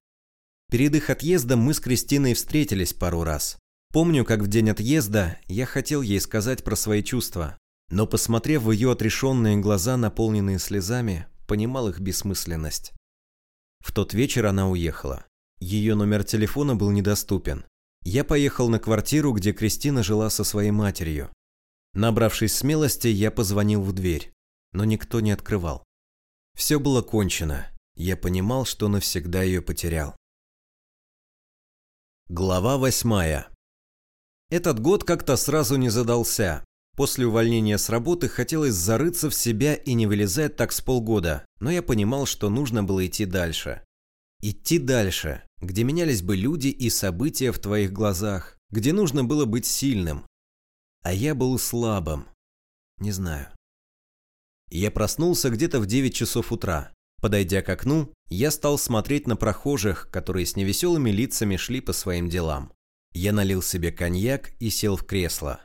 Перед их отъездом мы с Кристиной встретились пару раз. Помню, как в день отъезда я хотел ей сказать про свои чувства, но, посмотрев в ее отрешенные глаза, наполненные слезами, понимал их бессмысленность. В тот вечер она уехала. Ее номер телефона был недоступен, я поехал на квартиру, где Кристина жила со своей матерью. Набравшись смелости, я позвонил в дверь, но никто не открывал. Все было кончено. Я понимал, что навсегда ее потерял. Глава восьмая. Этот год как-то сразу не задался. После увольнения с работы хотелось зарыться в себя и не вылезать так с полгода, но я понимал, что нужно было идти дальше. Идти дальше, где менялись бы люди и события в твоих глазах, где нужно было быть сильным. А я был слабым. Не знаю. Я проснулся где-то в 9 часов утра. Подойдя к окну, я стал смотреть на прохожих, которые с невеселыми лицами шли по своим делам. Я налил себе коньяк и сел в кресло.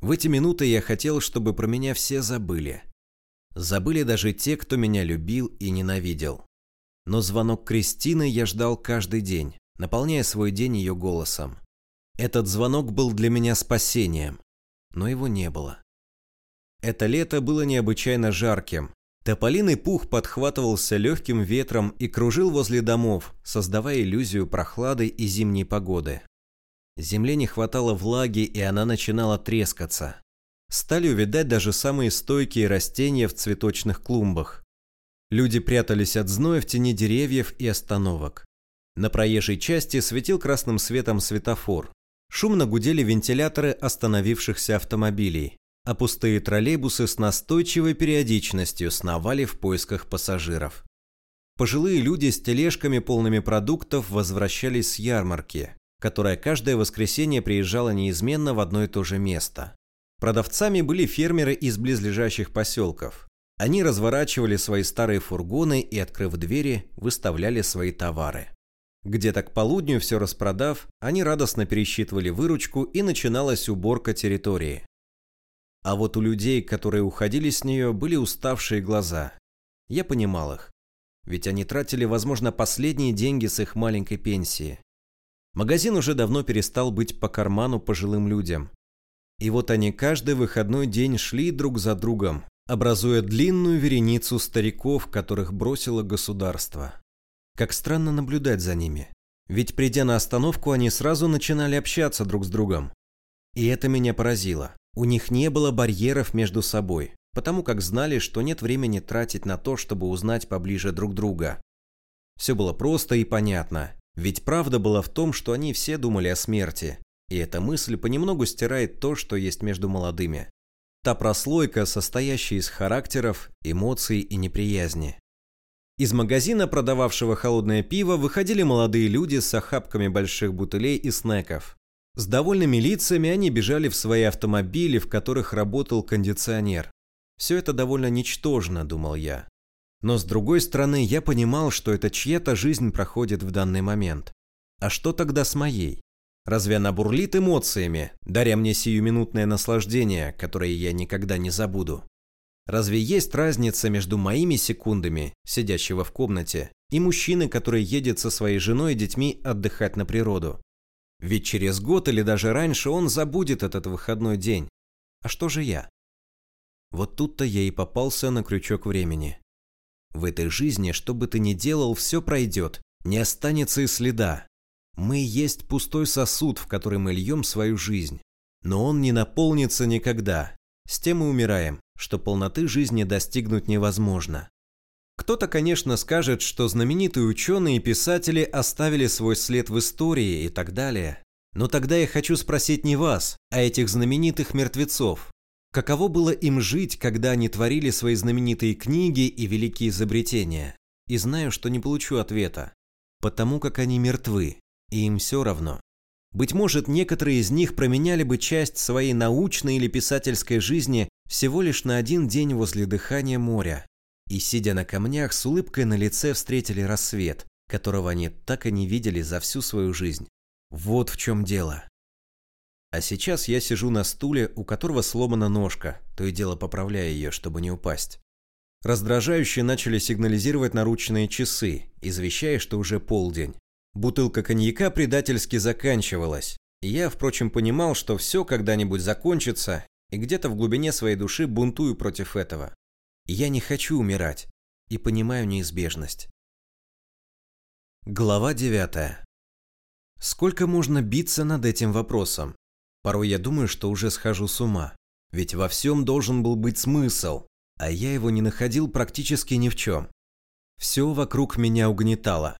В эти минуты я хотел, чтобы про меня все забыли. Забыли даже те, кто меня любил и ненавидел. Но звонок Кристины я ждал каждый день, наполняя свой день ее голосом. Этот звонок был для меня спасением, но его не было. Это лето было необычайно жарким. Тополиный пух подхватывался легким ветром и кружил возле домов, создавая иллюзию прохлады и зимней погоды. Земле не хватало влаги, и она начинала трескаться. Стали увядать даже самые стойкие растения в цветочных клумбах. Люди прятались от зноя в тени деревьев и остановок. На проезжей части светил красным светом светофор. Шумно гудели вентиляторы остановившихся автомобилей, а пустые троллейбусы с настойчивой периодичностью сновали в поисках пассажиров. Пожилые люди с тележками полными продуктов возвращались с ярмарки, которая каждое воскресенье приезжала неизменно в одно и то же место. Продавцами были фермеры из близлежащих поселков. Они разворачивали свои старые фургоны и, открыв двери, выставляли свои товары. Где-то к полудню все распродав, они радостно пересчитывали выручку и начиналась уборка территории. А вот у людей, которые уходили с нее, были уставшие глаза. Я понимал их. Ведь они тратили, возможно, последние деньги с их маленькой пенсии. Магазин уже давно перестал быть по карману пожилым людям. И вот они каждый выходной день шли друг за другом, образуя длинную вереницу стариков, которых бросило государство. Как странно наблюдать за ними. Ведь придя на остановку, они сразу начинали общаться друг с другом. И это меня поразило. У них не было барьеров между собой, потому как знали, что нет времени тратить на то, чтобы узнать поближе друг друга. Все было просто и понятно, ведь правда была в том, что они все думали о смерти, и эта мысль понемногу стирает то, что есть между молодыми. Та прослойка, состоящая из характеров, эмоций и неприязни. Из магазина, продававшего холодное пиво, выходили молодые люди с охапками больших бутылей и снеков. С довольными лицами они бежали в свои автомобили, в которых работал кондиционер. Все это довольно ничтожно, думал я. Но с другой стороны, я понимал, что это чья-то жизнь проходит в данный момент. А что тогда с моей? Разве она бурлит эмоциями, даря мне сиюминутное наслаждение, которое я никогда не забуду? Разве есть разница между моими секундами, сидящего в комнате, и мужчины, который едет со своей женой и детьми отдыхать на природу? Ведь через год или даже раньше он забудет этот выходной день. А что же я? Вот тут-то я и попался на крючок времени. В этой жизни, что бы ты ни делал, все пройдет, не останется и следа. Мы есть пустой сосуд, в который мы льем свою жизнь. Но он не наполнится никогда. С тем мы умираем что полноты жизни достигнуть невозможно. Кто-то, конечно, скажет, что знаменитые ученые и писатели оставили свой след в истории и так далее. Но тогда я хочу спросить не вас, а этих знаменитых мертвецов. Каково было им жить, когда они творили свои знаменитые книги и великие изобретения? И знаю, что не получу ответа. Потому как они мертвы, и им все равно. Быть может, некоторые из них променяли бы часть своей научной или писательской жизни всего лишь на один день возле дыхания моря. И, сидя на камнях, с улыбкой на лице встретили рассвет, которого они так и не видели за всю свою жизнь. Вот в чем дело. А сейчас я сижу на стуле, у которого сломана ножка, то и дело поправляя ее, чтобы не упасть. Раздражающе начали сигнализировать наручные часы, извещая, что уже полдень. Бутылка коньяка предательски заканчивалась. И я, впрочем, понимал, что все когда-нибудь закончится, и где-то в глубине своей души бунтую против этого. Я не хочу умирать и понимаю неизбежность. Глава 9. Сколько можно биться над этим вопросом? Порой я думаю, что уже схожу с ума. Ведь во всем должен был быть смысл, а я его не находил практически ни в чем. Все вокруг меня угнетало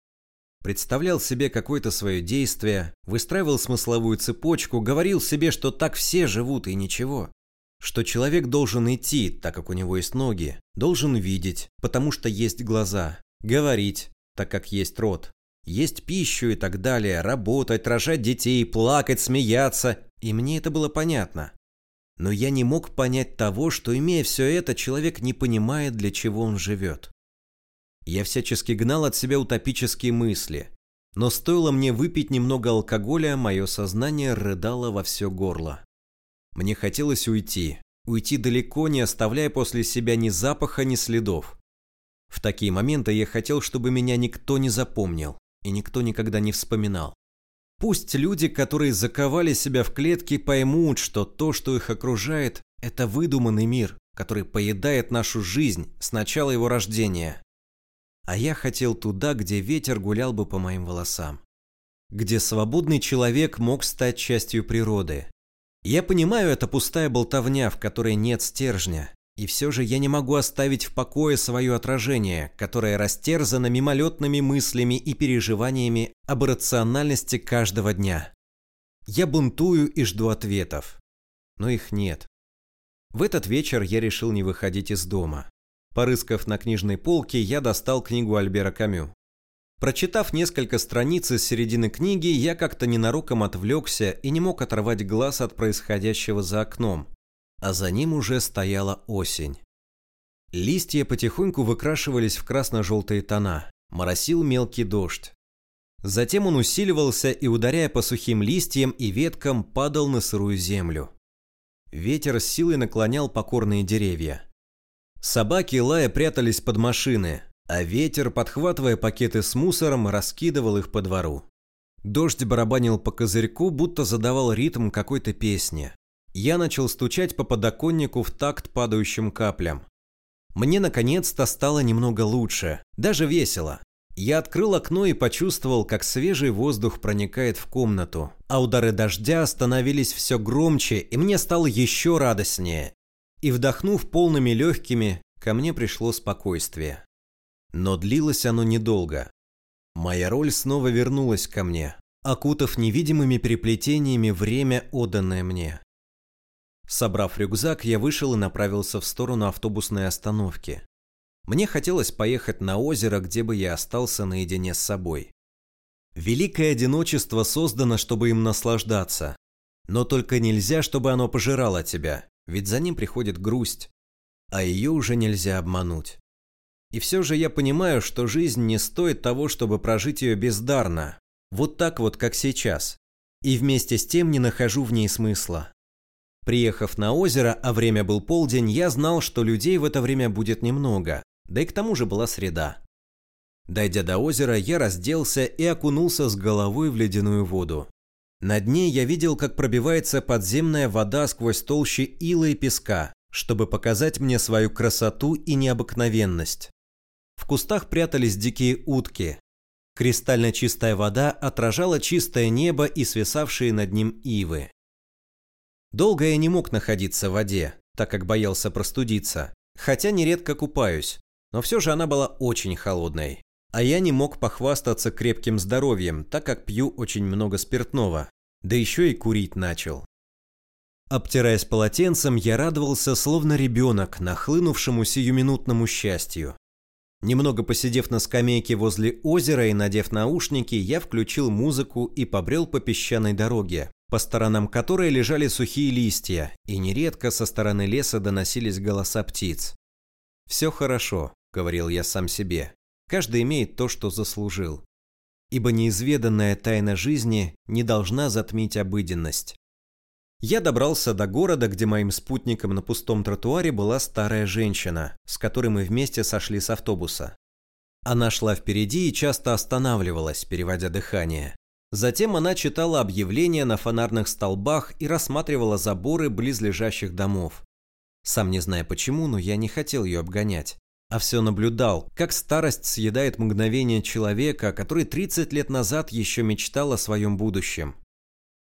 представлял себе какое-то свое действие, выстраивал смысловую цепочку, говорил себе, что так все живут и ничего. Что человек должен идти, так как у него есть ноги, должен видеть, потому что есть глаза, говорить, так как есть рот, есть пищу и так далее, работать, рожать детей, плакать, смеяться, и мне это было понятно. Но я не мог понять того, что, имея все это, человек не понимает, для чего он живет. Я всячески гнал от себя утопические мысли. Но стоило мне выпить немного алкоголя, мое сознание рыдало во все горло. Мне хотелось уйти. Уйти далеко, не оставляя после себя ни запаха, ни следов. В такие моменты я хотел, чтобы меня никто не запомнил и никто никогда не вспоминал. Пусть люди, которые заковали себя в клетки, поймут, что то, что их окружает, это выдуманный мир, который поедает нашу жизнь с начала его рождения а я хотел туда, где ветер гулял бы по моим волосам. Где свободный человек мог стать частью природы. Я понимаю, это пустая болтовня, в которой нет стержня. И все же я не могу оставить в покое свое отражение, которое растерзано мимолетными мыслями и переживаниями об рациональности каждого дня. Я бунтую и жду ответов. Но их нет. В этот вечер я решил не выходить из дома. Порыскав на книжной полке, я достал книгу Альбера Камю. Прочитав несколько страниц из середины книги, я как-то ненароком отвлекся и не мог оторвать глаз от происходящего за окном. А за ним уже стояла осень. Листья потихоньку выкрашивались в красно-желтые тона. Моросил мелкий дождь. Затем он усиливался и, ударяя по сухим листьям и веткам, падал на сырую землю. Ветер с силой наклонял покорные деревья. Собаки лая прятались под машины, а ветер, подхватывая пакеты с мусором, раскидывал их по двору. Дождь барабанил по козырьку, будто задавал ритм какой-то песни. Я начал стучать по подоконнику в такт падающим каплям. Мне наконец-то стало немного лучше, даже весело. Я открыл окно и почувствовал, как свежий воздух проникает в комнату, а удары дождя становились все громче, и мне стало еще радостнее. И вдохнув полными легкими, ко мне пришло спокойствие. Но длилось оно недолго. Моя роль снова вернулась ко мне, окутав невидимыми переплетениями время, отданное мне. Собрав рюкзак, я вышел и направился в сторону автобусной остановки. Мне хотелось поехать на озеро, где бы я остался наедине с собой. Великое одиночество создано, чтобы им наслаждаться. Но только нельзя, чтобы оно пожирало тебя, ведь за ним приходит грусть. А ее уже нельзя обмануть. И все же я понимаю, что жизнь не стоит того, чтобы прожить ее бездарно, вот так вот, как сейчас. И вместе с тем не нахожу в ней смысла. Приехав на озеро, а время был полдень, я знал, что людей в это время будет немного, да и к тому же была среда. Дойдя до озера, я разделся и окунулся с головой в ледяную воду. На дне я видел, как пробивается подземная вода сквозь толщи ила и песка, чтобы показать мне свою красоту и необыкновенность. В кустах прятались дикие утки. Кристально чистая вода отражала чистое небо и свисавшие над ним ивы. Долго я не мог находиться в воде, так как боялся простудиться, хотя нередко купаюсь, но все же она была очень холодной. А я не мог похвастаться крепким здоровьем, так как пью очень много спиртного, да еще и курить начал. Обтираясь полотенцем, я радовался, словно ребенок, нахлынувшему сиюминутному счастью. Немного посидев на скамейке возле озера и надев наушники, я включил музыку и побрел по песчаной дороге, по сторонам которой лежали сухие листья, и нередко со стороны леса доносились голоса птиц. «Все хорошо», — говорил я сам себе. «Каждый имеет то, что заслужил. Ибо неизведанная тайна жизни не должна затмить обыденность. Я добрался до города, где моим спутником на пустом тротуаре была старая женщина, с которой мы вместе сошли с автобуса. Она шла впереди и часто останавливалась, переводя дыхание. Затем она читала объявления на фонарных столбах и рассматривала заборы близлежащих домов. Сам не зная почему, но я не хотел ее обгонять. А все наблюдал, как старость съедает мгновение человека, который 30 лет назад еще мечтал о своем будущем.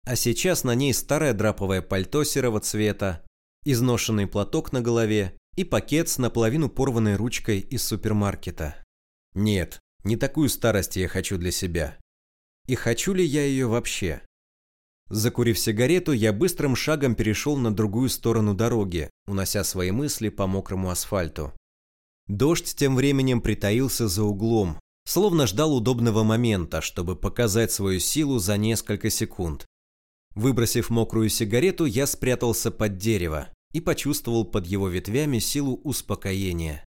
А сейчас на ней старое драповое пальто серого цвета, изношенный платок на голове и пакет с наполовину порванной ручкой из супермаркета. Нет, не такую старость я хочу для себя. И хочу ли я ее вообще? Закурив сигарету, я быстрым шагом перешел на другую сторону дороги, унося свои мысли по мокрому асфальту. Дождь тем временем притаился за углом, словно ждал удобного момента, чтобы показать свою силу за несколько секунд. Выбросив мокрую сигарету, я спрятался под дерево и почувствовал под его ветвями силу успокоения.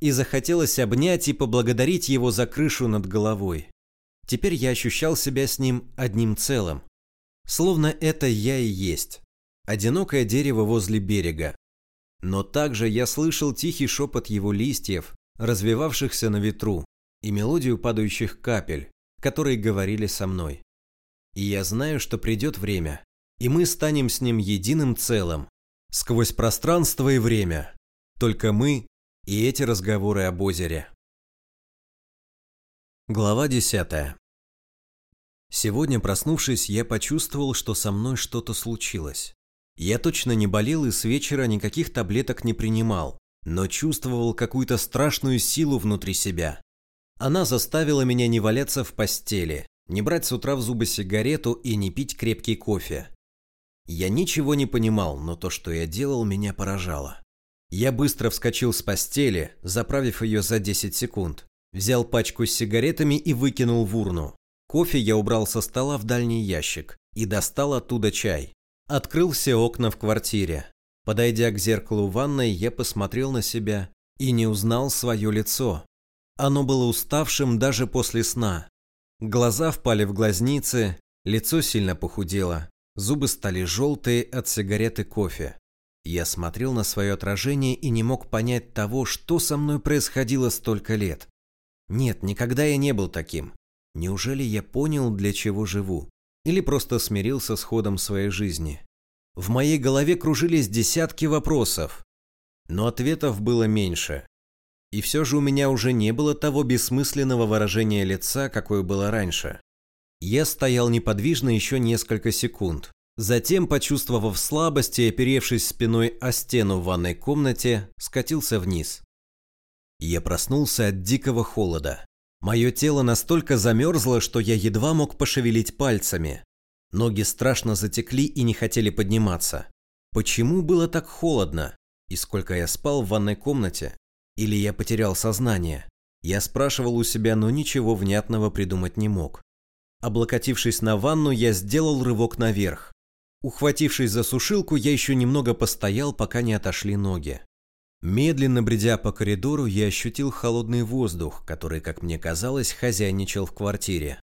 И захотелось обнять и поблагодарить его за крышу над головой. Теперь я ощущал себя с ним одним целым. Словно это я и есть. Одинокое дерево возле берега. Но также я слышал тихий шепот его листьев, развивавшихся на ветру, и мелодию падающих капель, которые говорили со мной. И я знаю, что придет время, и мы станем с ним единым целым, сквозь пространство и время. Только мы и эти разговоры об озере. Глава 10. Сегодня, проснувшись, я почувствовал, что со мной что-то случилось. Я точно не болел и с вечера никаких таблеток не принимал, но чувствовал какую-то страшную силу внутри себя. Она заставила меня не валяться в постели, не брать с утра в зубы сигарету и не пить крепкий кофе. Я ничего не понимал, но то, что я делал, меня поражало. Я быстро вскочил с постели, заправив ее за 10 секунд. Взял пачку с сигаретами и выкинул в урну. Кофе я убрал со стола в дальний ящик и достал оттуда чай. Открыл все окна в квартире. Подойдя к зеркалу ванной, я посмотрел на себя и не узнал свое лицо. Оно было уставшим даже после сна. Глаза впали в глазницы, лицо сильно похудело, зубы стали желтые от сигареты кофе. Я смотрел на свое отражение и не мог понять того, что со мной происходило столько лет. Нет, никогда я не был таким. Неужели я понял, для чего живу? Или просто смирился с ходом своей жизни? В моей голове кружились десятки вопросов, но ответов было меньше. И все же у меня уже не было того бессмысленного выражения лица, какое было раньше. Я стоял неподвижно еще несколько секунд. Затем, почувствовав слабость и оперевшись спиной о стену в ванной комнате, скатился вниз. Я проснулся от дикого холода. Мое тело настолько замерзло, что я едва мог пошевелить пальцами. Ноги страшно затекли и не хотели подниматься. Почему было так холодно? И сколько я спал в ванной комнате? Или я потерял сознание? Я спрашивал у себя, но ничего внятного придумать не мог. Облокотившись на ванну, я сделал рывок наверх. Ухватившись за сушилку, я еще немного постоял, пока не отошли ноги. Медленно бредя по коридору, я ощутил холодный воздух, который, как мне казалось, хозяйничал в квартире.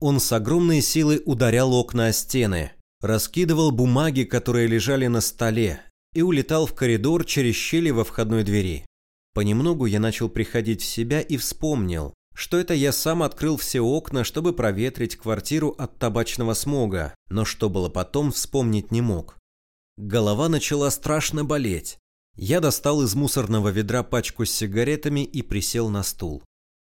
Он с огромной силой ударял окна о стены, раскидывал бумаги, которые лежали на столе, и улетал в коридор через щели во входной двери. Понемногу я начал приходить в себя и вспомнил, что это я сам открыл все окна, чтобы проветрить квартиру от табачного смога, но что было потом, вспомнить не мог. Голова начала страшно болеть. Я достал из мусорного ведра пачку с сигаретами и присел на стул.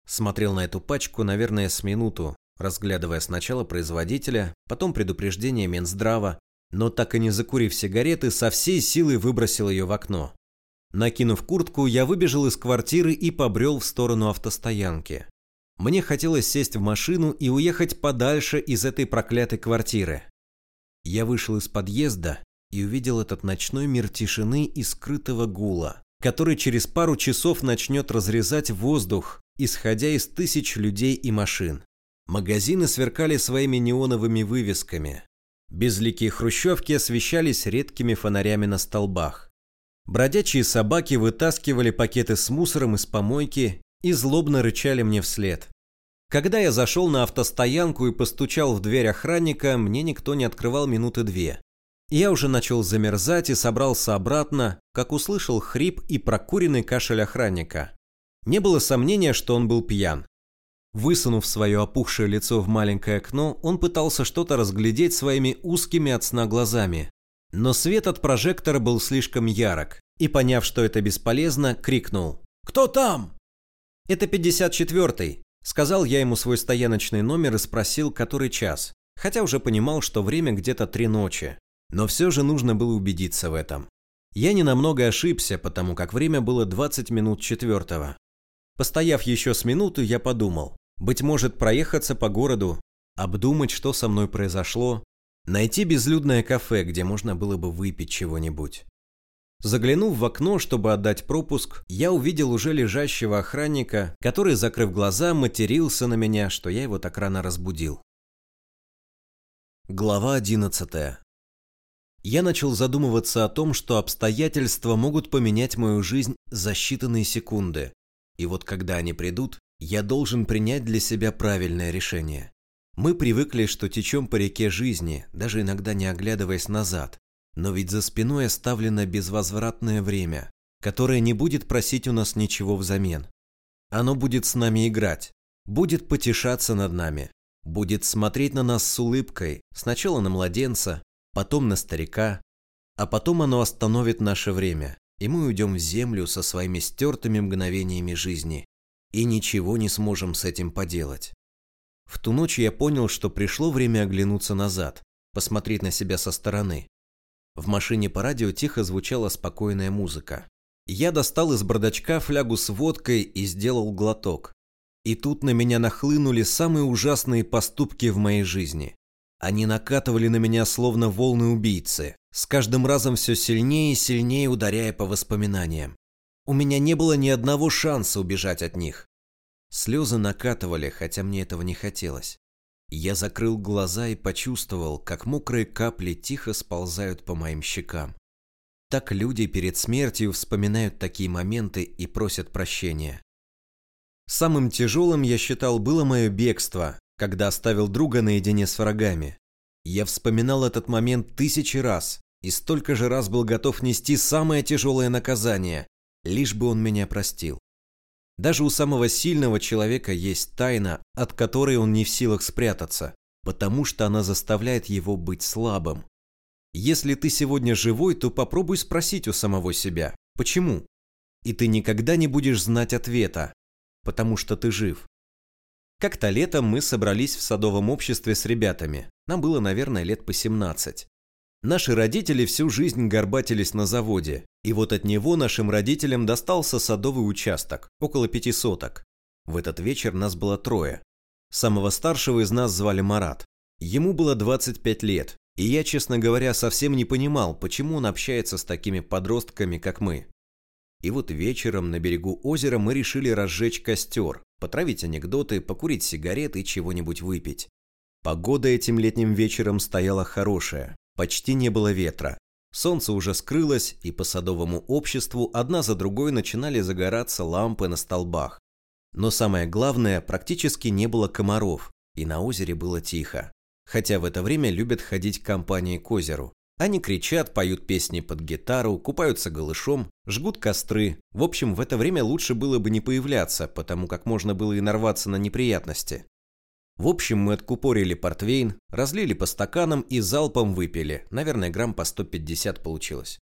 Смотрел на эту пачку, наверное, с минуту, разглядывая сначала производителя, потом предупреждение Минздрава, но так и не закурив сигареты, со всей силы выбросил ее в окно. Накинув куртку, я выбежал из квартиры и побрел в сторону автостоянки. Мне хотелось сесть в машину и уехать подальше из этой проклятой квартиры. Я вышел из подъезда и увидел этот ночной мир тишины и скрытого гула, который через пару часов начнет разрезать воздух, исходя из тысяч людей и машин. Магазины сверкали своими неоновыми вывесками. Безликие хрущевки освещались редкими фонарями на столбах. Бродячие собаки вытаскивали пакеты с мусором из помойки и злобно рычали мне вслед. Когда я зашел на автостоянку и постучал в дверь охранника, мне никто не открывал минуты две. Я уже начал замерзать и собрался обратно, как услышал хрип и прокуренный кашель охранника. Не было сомнения, что он был пьян. Высунув свое опухшее лицо в маленькое окно, он пытался что-то разглядеть своими узкими от сна глазами. Но свет от прожектора был слишком ярок, и, поняв, что это бесполезно, крикнул «Кто там?» «Это 54-й», — сказал я ему свой стояночный номер и спросил, который час, хотя уже понимал, что время где-то три ночи. Но все же нужно было убедиться в этом. Я ненамного ошибся, потому как время было 20 минут четвертого. Постояв еще с минуту, я подумал, быть может проехаться по городу, обдумать, что со мной произошло, найти безлюдное кафе, где можно было бы выпить чего-нибудь. Заглянув в окно, чтобы отдать пропуск, я увидел уже лежащего охранника, который, закрыв глаза, матерился на меня, что я его так рано разбудил. Глава 11. Я начал задумываться о том, что обстоятельства могут поменять мою жизнь за считанные секунды. И вот когда они придут, я должен принять для себя правильное решение. Мы привыкли, что течем по реке жизни, даже иногда не оглядываясь назад. Но ведь за спиной оставлено безвозвратное время, которое не будет просить у нас ничего взамен. Оно будет с нами играть, будет потешаться над нами, будет смотреть на нас с улыбкой, сначала на младенца, потом на старика, а потом оно остановит наше время, и мы уйдем в землю со своими стертыми мгновениями жизни, и ничего не сможем с этим поделать. В ту ночь я понял, что пришло время оглянуться назад, посмотреть на себя со стороны, В машине по радио тихо звучала спокойная музыка. Я достал из бардачка флягу с водкой и сделал глоток. И тут на меня нахлынули самые ужасные поступки в моей жизни. Они накатывали на меня словно волны убийцы, с каждым разом все сильнее и сильнее ударяя по воспоминаниям. У меня не было ни одного шанса убежать от них. Слезы накатывали, хотя мне этого не хотелось. Я закрыл глаза и почувствовал, как мокрые капли тихо сползают по моим щекам. Так люди перед смертью вспоминают такие моменты и просят прощения. Самым тяжелым, я считал, было мое бегство, когда оставил друга наедине с врагами. Я вспоминал этот момент тысячи раз и столько же раз был готов нести самое тяжелое наказание, лишь бы он меня простил. Даже у самого сильного человека есть тайна, от которой он не в силах спрятаться, потому что она заставляет его быть слабым. Если ты сегодня живой, то попробуй спросить у самого себя, почему? И ты никогда не будешь знать ответа, потому что ты жив. Как-то летом мы собрались в садовом обществе с ребятами. Нам было, наверное, лет по 17. Наши родители всю жизнь горбатились на заводе, и вот от него нашим родителям достался садовый участок, около пяти соток. В этот вечер нас было трое. Самого старшего из нас звали Марат. Ему было 25 лет, и я, честно говоря, совсем не понимал, почему он общается с такими подростками, как мы. И вот вечером на берегу озера мы решили разжечь костер, потравить анекдоты, покурить сигареты и чего-нибудь выпить. Погода этим летним вечером стояла хорошая, Почти не было ветра. Солнце уже скрылось, и по садовому обществу одна за другой начинали загораться лампы на столбах. Но самое главное, практически не было комаров, и на озере было тихо. Хотя в это время любят ходить компании к озеру. Они кричат, поют песни под гитару, купаются голышом, жгут костры. В общем, в это время лучше было бы не появляться, потому как можно было и нарваться на неприятности. В общем, мы откупорили портвейн, разлили по стаканам и залпом выпили. Наверное, грамм по 150 получилось.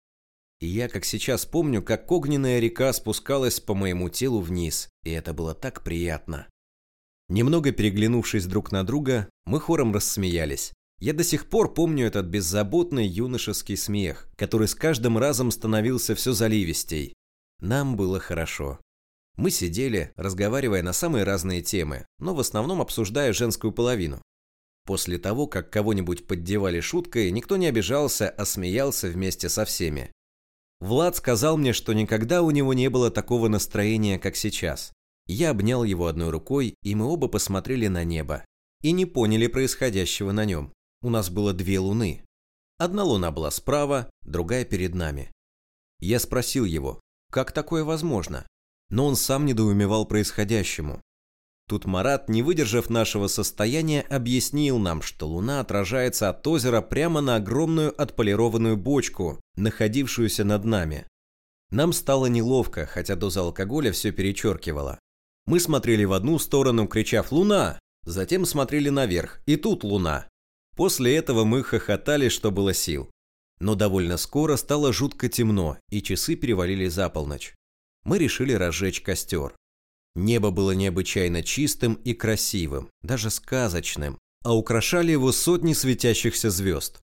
И я, как сейчас помню, как огненная река спускалась по моему телу вниз, и это было так приятно. Немного переглянувшись друг на друга, мы хором рассмеялись. Я до сих пор помню этот беззаботный юношеский смех, который с каждым разом становился все заливистей. Нам было хорошо. Мы сидели, разговаривая на самые разные темы, но в основном обсуждая женскую половину. После того, как кого-нибудь поддевали шуткой, никто не обижался, а смеялся вместе со всеми. Влад сказал мне, что никогда у него не было такого настроения, как сейчас. Я обнял его одной рукой, и мы оба посмотрели на небо. И не поняли происходящего на нем. У нас было две луны. Одна луна была справа, другая перед нами. Я спросил его, как такое возможно? Но он сам недоумевал происходящему. Тут Марат, не выдержав нашего состояния, объяснил нам, что Луна отражается от озера прямо на огромную отполированную бочку, находившуюся над нами. Нам стало неловко, хотя доза алкоголя все перечеркивала. Мы смотрели в одну сторону, кричав «Луна!», затем смотрели наверх, и тут Луна. После этого мы хохотали, что было сил. Но довольно скоро стало жутко темно, и часы перевалили за полночь мы решили разжечь костер. Небо было необычайно чистым и красивым, даже сказочным, а украшали его сотни светящихся звезд.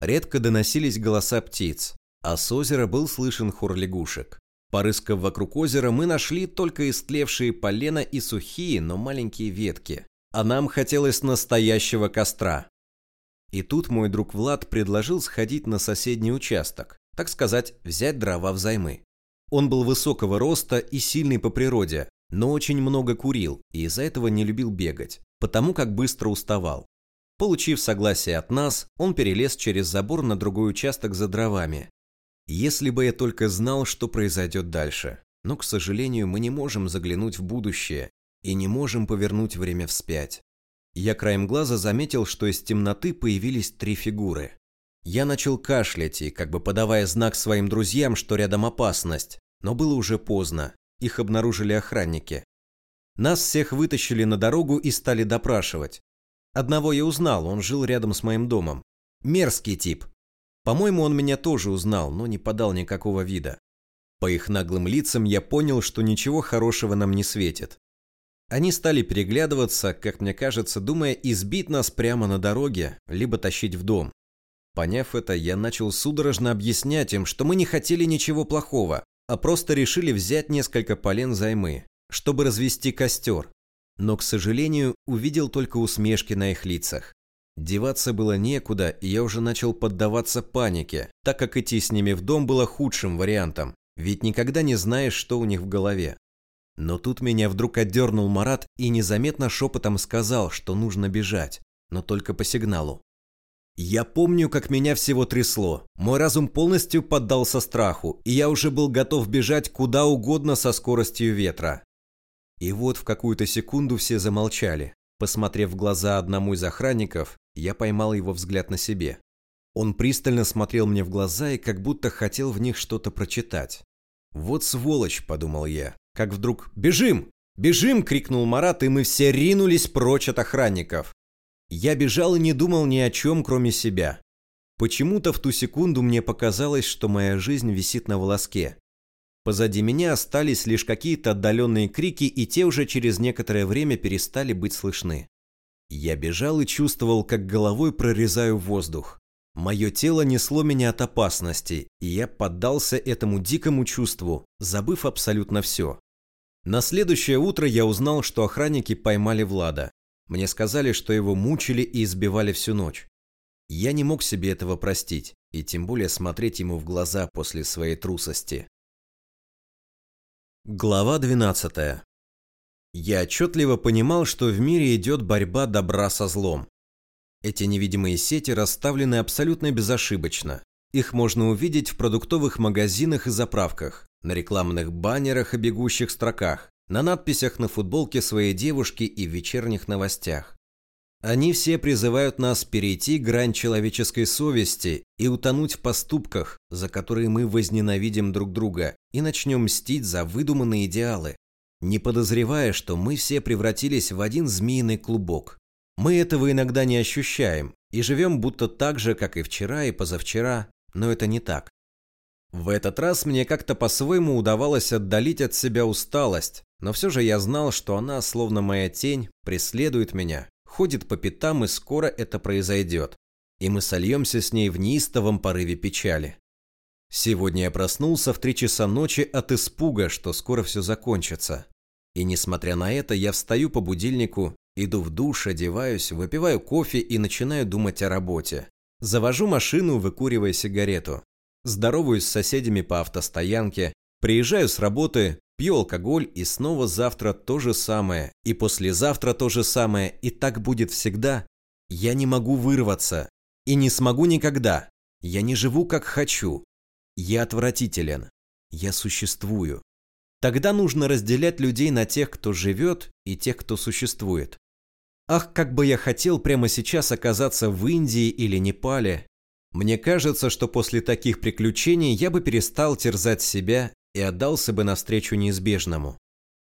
Редко доносились голоса птиц, а с озера был слышен хор лягушек. Порыскав вокруг озера, мы нашли только истлевшие полена и сухие, но маленькие ветки. А нам хотелось настоящего костра. И тут мой друг Влад предложил сходить на соседний участок, так сказать, взять дрова взаймы. Он был высокого роста и сильный по природе, но очень много курил и из-за этого не любил бегать, потому как быстро уставал. Получив согласие от нас, он перелез через забор на другой участок за дровами. Если бы я только знал, что произойдет дальше. Но, к сожалению, мы не можем заглянуть в будущее и не можем повернуть время вспять. Я краем глаза заметил, что из темноты появились три фигуры. Я начал кашлять и, как бы подавая знак своим друзьям, что рядом опасность, но было уже поздно, их обнаружили охранники. Нас всех вытащили на дорогу и стали допрашивать. Одного я узнал, он жил рядом с моим домом. Мерзкий тип. По-моему, он меня тоже узнал, но не подал никакого вида. По их наглым лицам я понял, что ничего хорошего нам не светит. Они стали переглядываться, как мне кажется, думая избить нас прямо на дороге, либо тащить в дом. Поняв это, я начал судорожно объяснять им, что мы не хотели ничего плохого, а просто решили взять несколько полен займы, чтобы развести костер. Но, к сожалению, увидел только усмешки на их лицах. Деваться было некуда, и я уже начал поддаваться панике, так как идти с ними в дом было худшим вариантом, ведь никогда не знаешь, что у них в голове. Но тут меня вдруг отдернул Марат и незаметно шепотом сказал, что нужно бежать, но только по сигналу. Я помню, как меня всего трясло. Мой разум полностью поддался страху, и я уже был готов бежать куда угодно со скоростью ветра. И вот в какую-то секунду все замолчали. Посмотрев в глаза одному из охранников, я поймал его взгляд на себе. Он пристально смотрел мне в глаза и как будто хотел в них что-то прочитать. «Вот сволочь», — подумал я, как вдруг «Бежим! Бежим!» — крикнул Марат, и мы все ринулись прочь от охранников. Я бежал и не думал ни о чем, кроме себя. Почему-то в ту секунду мне показалось, что моя жизнь висит на волоске. Позади меня остались лишь какие-то отдаленные крики, и те уже через некоторое время перестали быть слышны. Я бежал и чувствовал, как головой прорезаю воздух. Мое тело несло меня от опасности, и я поддался этому дикому чувству, забыв абсолютно все. На следующее утро я узнал, что охранники поймали Влада. Мне сказали, что его мучили и избивали всю ночь. Я не мог себе этого простить, и тем более смотреть ему в глаза после своей трусости. Глава 12. Я отчетливо понимал, что в мире идет борьба добра со злом. Эти невидимые сети расставлены абсолютно безошибочно. Их можно увидеть в продуктовых магазинах и заправках, на рекламных баннерах и бегущих строках, на надписях на футболке своей девушки и в вечерних новостях. Они все призывают нас перейти грань человеческой совести и утонуть в поступках, за которые мы возненавидим друг друга и начнем мстить за выдуманные идеалы, не подозревая, что мы все превратились в один змеиный клубок. Мы этого иногда не ощущаем и живем будто так же, как и вчера и позавчера, но это не так. В этот раз мне как-то по-своему удавалось отдалить от себя усталость, но все же я знал, что она, словно моя тень, преследует меня, ходит по пятам и скоро это произойдет, и мы сольемся с ней в неистовом порыве печали. Сегодня я проснулся в три часа ночи от испуга, что скоро все закончится. И несмотря на это, я встаю по будильнику, иду в душ, одеваюсь, выпиваю кофе и начинаю думать о работе. Завожу машину, выкуривая сигарету здороваюсь с соседями по автостоянке, приезжаю с работы, пью алкоголь и снова завтра то же самое, и послезавтра то же самое, и так будет всегда. Я не могу вырваться. И не смогу никогда. Я не живу как хочу. Я отвратителен. Я существую. Тогда нужно разделять людей на тех, кто живет, и тех, кто существует. Ах, как бы я хотел прямо сейчас оказаться в Индии или Непале, мне кажется, что после таких приключений я бы перестал терзать себя и отдался бы навстречу неизбежному.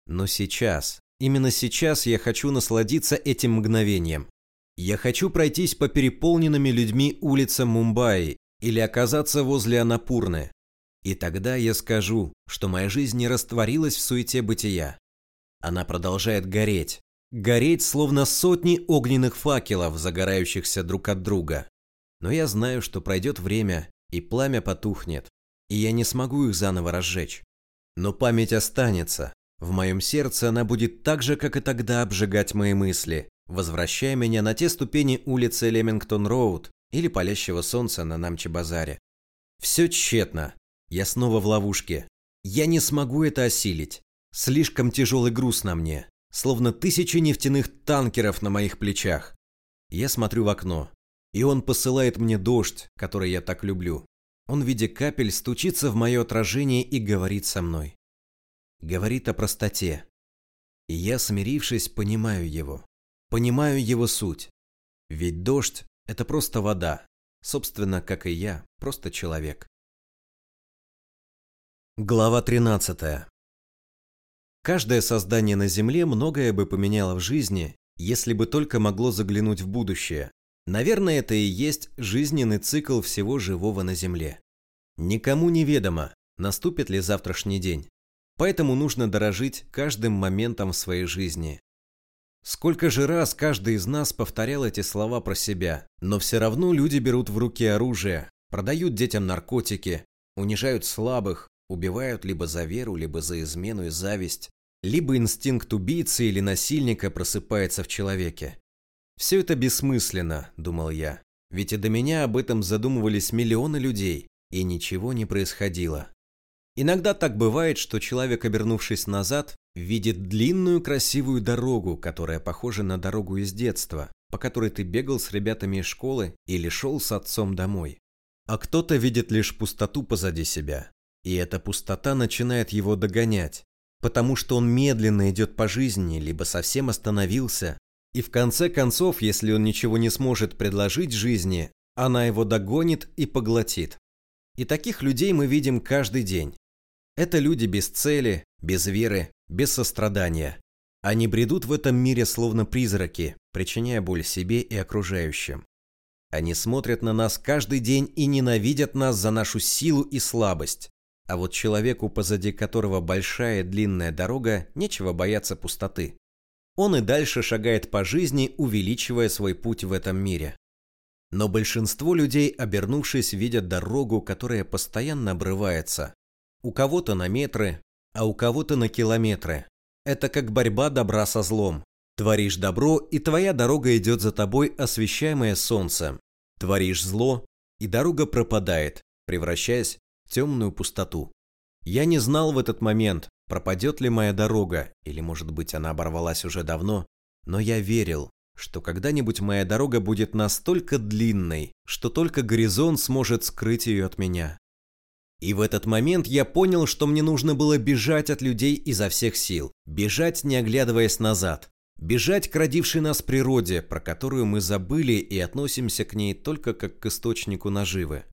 Но сейчас, именно сейчас я хочу насладиться этим мгновением. Я хочу пройтись по переполненными людьми улицам Мумбаи или оказаться возле Анапурны. И тогда я скажу, что моя жизнь не растворилась в суете бытия. Она продолжает гореть. Гореть, словно сотни огненных факелов, загорающихся друг от друга. Но я знаю, что пройдет время, и пламя потухнет, и я не смогу их заново разжечь. Но память останется. В моем сердце она будет так же, как и тогда, обжигать мои мысли, возвращая меня на те ступени улицы Лемингтон-Роуд или палящего солнца на Намче-базаре. Все тщетно. Я снова в ловушке. Я не смогу это осилить. Слишком тяжелый груз на мне, словно тысячи нефтяных танкеров на моих плечах. Я смотрю в окно. И он посылает мне дождь, который я так люблю. Он в капель стучится в мое отражение и говорит со мной. Говорит о простоте. И я, смирившись, понимаю его. Понимаю его суть. Ведь дождь – это просто вода. Собственно, как и я, просто человек. Глава 13. Каждое создание на Земле многое бы поменяло в жизни, если бы только могло заглянуть в будущее, Наверное, это и есть жизненный цикл всего живого на Земле. Никому не ведомо, наступит ли завтрашний день. Поэтому нужно дорожить каждым моментом в своей жизни. Сколько же раз каждый из нас повторял эти слова про себя, но все равно люди берут в руки оружие, продают детям наркотики, унижают слабых, убивают либо за веру, либо за измену и зависть, либо инстинкт убийцы или насильника просыпается в человеке. Все это бессмысленно, думал я, ведь и до меня об этом задумывались миллионы людей, и ничего не происходило. Иногда так бывает, что человек, обернувшись назад, видит длинную красивую дорогу, которая похожа на дорогу из детства, по которой ты бегал с ребятами из школы или шел с отцом домой. А кто-то видит лишь пустоту позади себя, и эта пустота начинает его догонять, потому что он медленно идет по жизни, либо совсем остановился, и в конце концов, если он ничего не сможет предложить жизни, она его догонит и поглотит. И таких людей мы видим каждый день. Это люди без цели, без веры, без сострадания. Они бредут в этом мире словно призраки, причиняя боль себе и окружающим. Они смотрят на нас каждый день и ненавидят нас за нашу силу и слабость. А вот человеку, позади которого большая длинная дорога, нечего бояться пустоты. Он и дальше шагает по жизни, увеличивая свой путь в этом мире. Но большинство людей, обернувшись, видят дорогу, которая постоянно обрывается. У кого-то на метры, а у кого-то на километры. Это как борьба добра со злом. Творишь добро, и твоя дорога идет за тобой, освещаемая солнцем. Творишь зло, и дорога пропадает, превращаясь в темную пустоту. Я не знал в этот момент, пропадет ли моя дорога, или, может быть, она оборвалась уже давно, но я верил, что когда-нибудь моя дорога будет настолько длинной, что только горизонт сможет скрыть ее от меня. И в этот момент я понял, что мне нужно было бежать от людей изо всех сил, бежать, не оглядываясь назад, бежать к родившей нас природе, про которую мы забыли и относимся к ней только как к источнику наживы.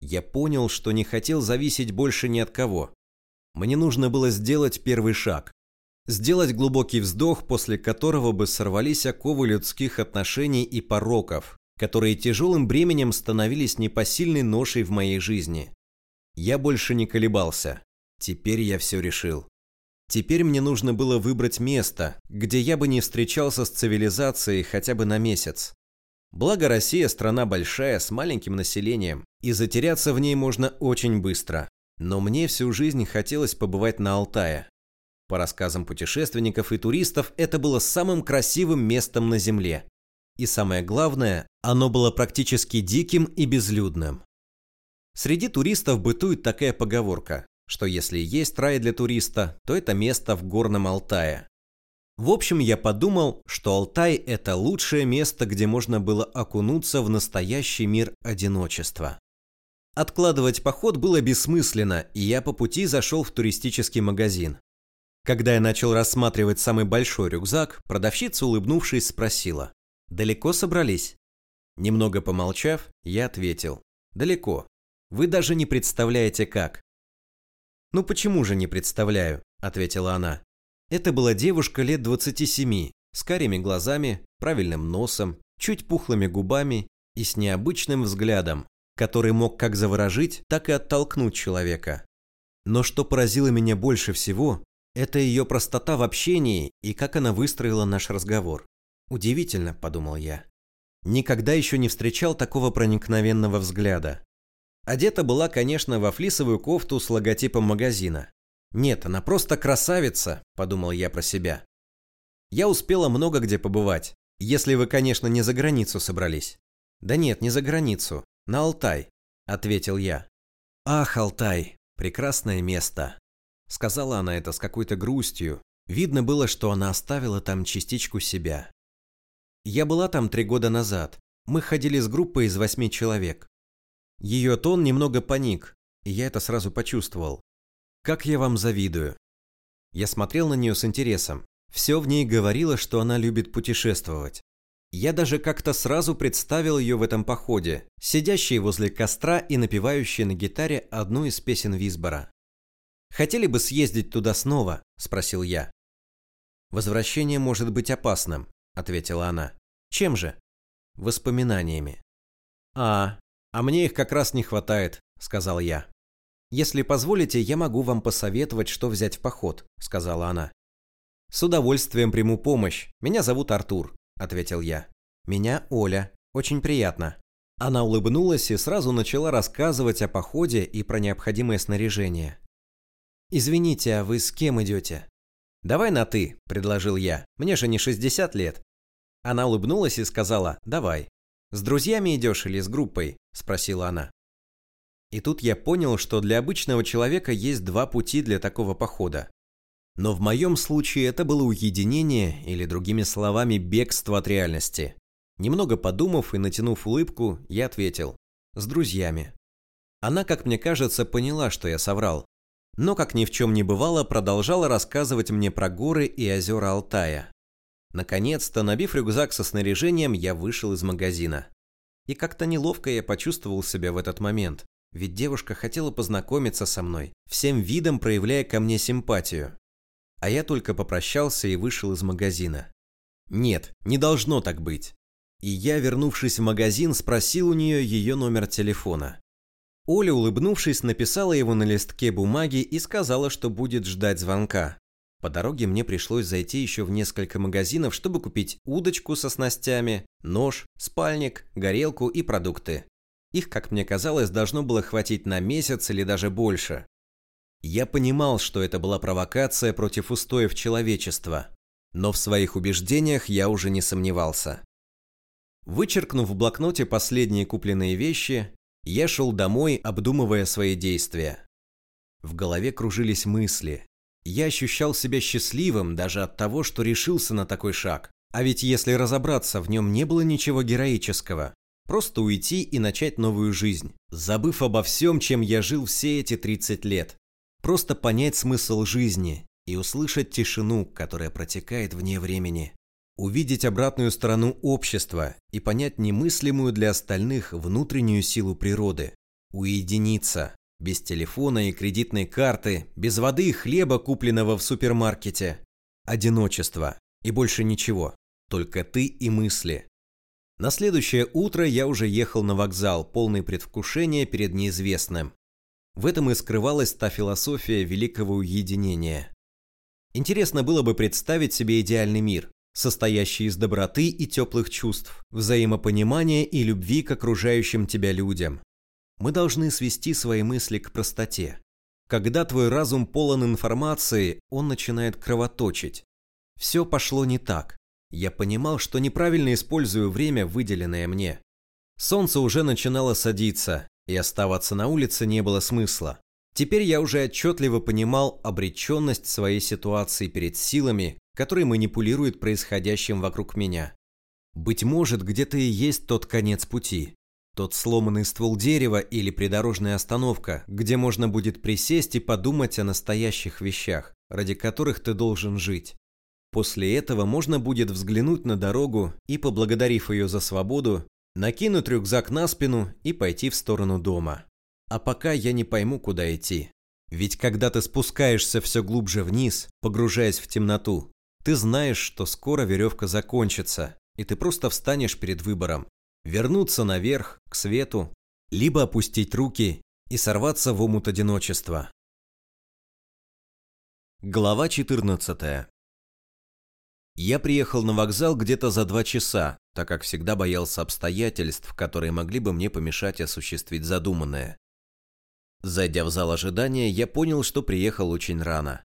Я понял, что не хотел зависеть больше ни от кого. Мне нужно было сделать первый шаг, сделать глубокий вздох, после которого бы сорвались оковы людских отношений и пороков, которые тяжелым бременем становились непосильной ношей в моей жизни. Я больше не колебался. Теперь я все решил. Теперь мне нужно было выбрать место, где я бы не встречался с цивилизацией хотя бы на месяц. Благо Россия страна большая, с маленьким населением, и затеряться в ней можно очень быстро. Но мне всю жизнь хотелось побывать на Алтае. По рассказам путешественников и туристов, это было самым красивым местом на Земле. И самое главное, оно было практически диким и безлюдным. Среди туристов бытует такая поговорка, что если есть рай для туриста, то это место в Горном Алтае. В общем, я подумал, что Алтай – это лучшее место, где можно было окунуться в настоящий мир одиночества. Откладывать поход было бессмысленно, и я по пути зашел в туристический магазин. Когда я начал рассматривать самый большой рюкзак, продавщица, улыбнувшись, спросила, «Далеко собрались?» Немного помолчав, я ответил, «Далеко. Вы даже не представляете как». «Ну почему же не представляю?» – ответила она. Это была девушка лет 27, с карими глазами, правильным носом, чуть пухлыми губами и с необычным взглядом, который мог как заворожить, так и оттолкнуть человека. Но что поразило меня больше всего, это ее простота в общении и как она выстроила наш разговор. Удивительно, подумал я. Никогда еще не встречал такого проникновенного взгляда. Одета была, конечно, во флисовую кофту с логотипом магазина. Нет, она просто красавица, подумал я про себя. Я успела много где побывать, если вы, конечно, не за границу собрались. Да нет, не за границу, на Алтай, ответил я. Ах, Алтай, прекрасное место. Сказала она это с какой-то грустью. Видно было, что она оставила там частичку себя. Я была там три года назад. Мы ходили с группой из восьми человек. Ее тон немного паник, и я это сразу почувствовал. Как я вам завидую. Я смотрел на нее с интересом. Все в ней говорило, что она любит путешествовать. Я даже как-то сразу представил ее в этом походе, сидящей возле костра и напевающей на гитаре одну из песен Висбора. «Хотели бы съездить туда снова?» – спросил я. «Возвращение может быть опасным», – ответила она. «Чем же?» «Воспоминаниями». «А, «А мне их как раз не хватает», — сказал я. «Если позволите, я могу вам посоветовать, что взять в поход», — сказала она. «С удовольствием приму помощь. Меня зовут Артур», — ответил я. «Меня Оля. Очень приятно». Она улыбнулась и сразу начала рассказывать о походе и про необходимое снаряжение. «Извините, а вы с кем идете?» «Давай на «ты», — предложил я. «Мне же не 60 лет». Она улыбнулась и сказала «давай». «С друзьями идешь или с группой?» – спросила она. И тут я понял, что для обычного человека есть два пути для такого похода. Но в моем случае это было уединение или, другими словами, бегство от реальности. Немного подумав и натянув улыбку, я ответил «с друзьями». Она, как мне кажется, поняла, что я соврал. Но, как ни в чем не бывало, продолжала рассказывать мне про горы и озера Алтая. Наконец-то, набив рюкзак со снаряжением, я вышел из магазина. И как-то неловко я почувствовал себя в этот момент, ведь девушка хотела познакомиться со мной, всем видом проявляя ко мне симпатию. А я только попрощался и вышел из магазина. Нет, не должно так быть. И я, вернувшись в магазин, спросил у нее ее номер телефона. Оля, улыбнувшись, написала его на листке бумаги и сказала, что будет ждать звонка. По дороге мне пришлось зайти еще в несколько магазинов, чтобы купить удочку со снастями, нож, спальник, горелку и продукты. Их, как мне казалось, должно было хватить на месяц или даже больше. Я понимал, что это была провокация против устоев человечества, но в своих убеждениях я уже не сомневался. Вычеркнув в блокноте последние купленные вещи, я шел домой, обдумывая свои действия. В голове кружились мысли, я ощущал себя счастливым даже от того, что решился на такой шаг. А ведь если разобраться, в нем не было ничего героического. Просто уйти и начать новую жизнь, забыв обо всем, чем я жил все эти 30 лет. Просто понять смысл жизни и услышать тишину, которая протекает вне времени. Увидеть обратную сторону общества и понять немыслимую для остальных внутреннюю силу природы. Уединиться, без телефона и кредитной карты, без воды и хлеба, купленного в супермаркете. Одиночество. И больше ничего. Только ты и мысли. На следующее утро я уже ехал на вокзал, полный предвкушения перед неизвестным. В этом и скрывалась та философия великого уединения. Интересно было бы представить себе идеальный мир, состоящий из доброты и теплых чувств, взаимопонимания и любви к окружающим тебя людям. Мы должны свести свои мысли к простоте. Когда твой разум полон информации, он начинает кровоточить. Все пошло не так. Я понимал, что неправильно использую время, выделенное мне. Солнце уже начинало садиться, и оставаться на улице не было смысла. Теперь я уже отчетливо понимал обреченность своей ситуации перед силами, которые манипулируют происходящим вокруг меня. Быть может, где-то и есть тот конец пути. Тот сломанный ствол дерева или придорожная остановка, где можно будет присесть и подумать о настоящих вещах, ради которых ты должен жить. После этого можно будет взглянуть на дорогу и, поблагодарив ее за свободу, накинуть рюкзак на спину и пойти в сторону дома. А пока я не пойму, куда идти. Ведь когда ты спускаешься все глубже вниз, погружаясь в темноту, ты знаешь, что скоро веревка закончится, и ты просто встанешь перед выбором вернуться наверх, к свету, либо опустить руки и сорваться в омут одиночества. Глава 14. Я приехал на вокзал где-то за два часа, так как всегда боялся обстоятельств, которые могли бы мне помешать осуществить задуманное. Зайдя в зал ожидания, я понял, что приехал очень рано.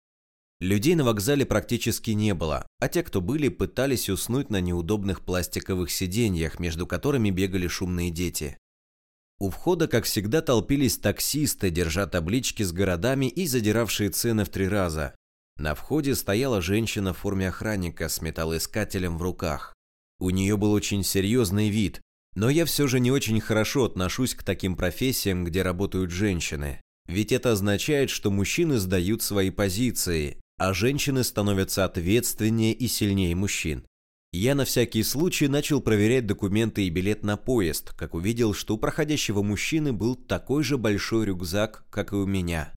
Людей на вокзале практически не было, а те, кто были, пытались уснуть на неудобных пластиковых сиденьях, между которыми бегали шумные дети. У входа, как всегда, толпились таксисты, держа таблички с городами и задиравшие цены в три раза. На входе стояла женщина в форме охранника с металлоискателем в руках. У нее был очень серьезный вид, но я все же не очень хорошо отношусь к таким профессиям, где работают женщины. Ведь это означает, что мужчины сдают свои позиции, а женщины становятся ответственнее и сильнее мужчин. Я на всякий случай начал проверять документы и билет на поезд, как увидел, что у проходящего мужчины был такой же большой рюкзак, как и у меня.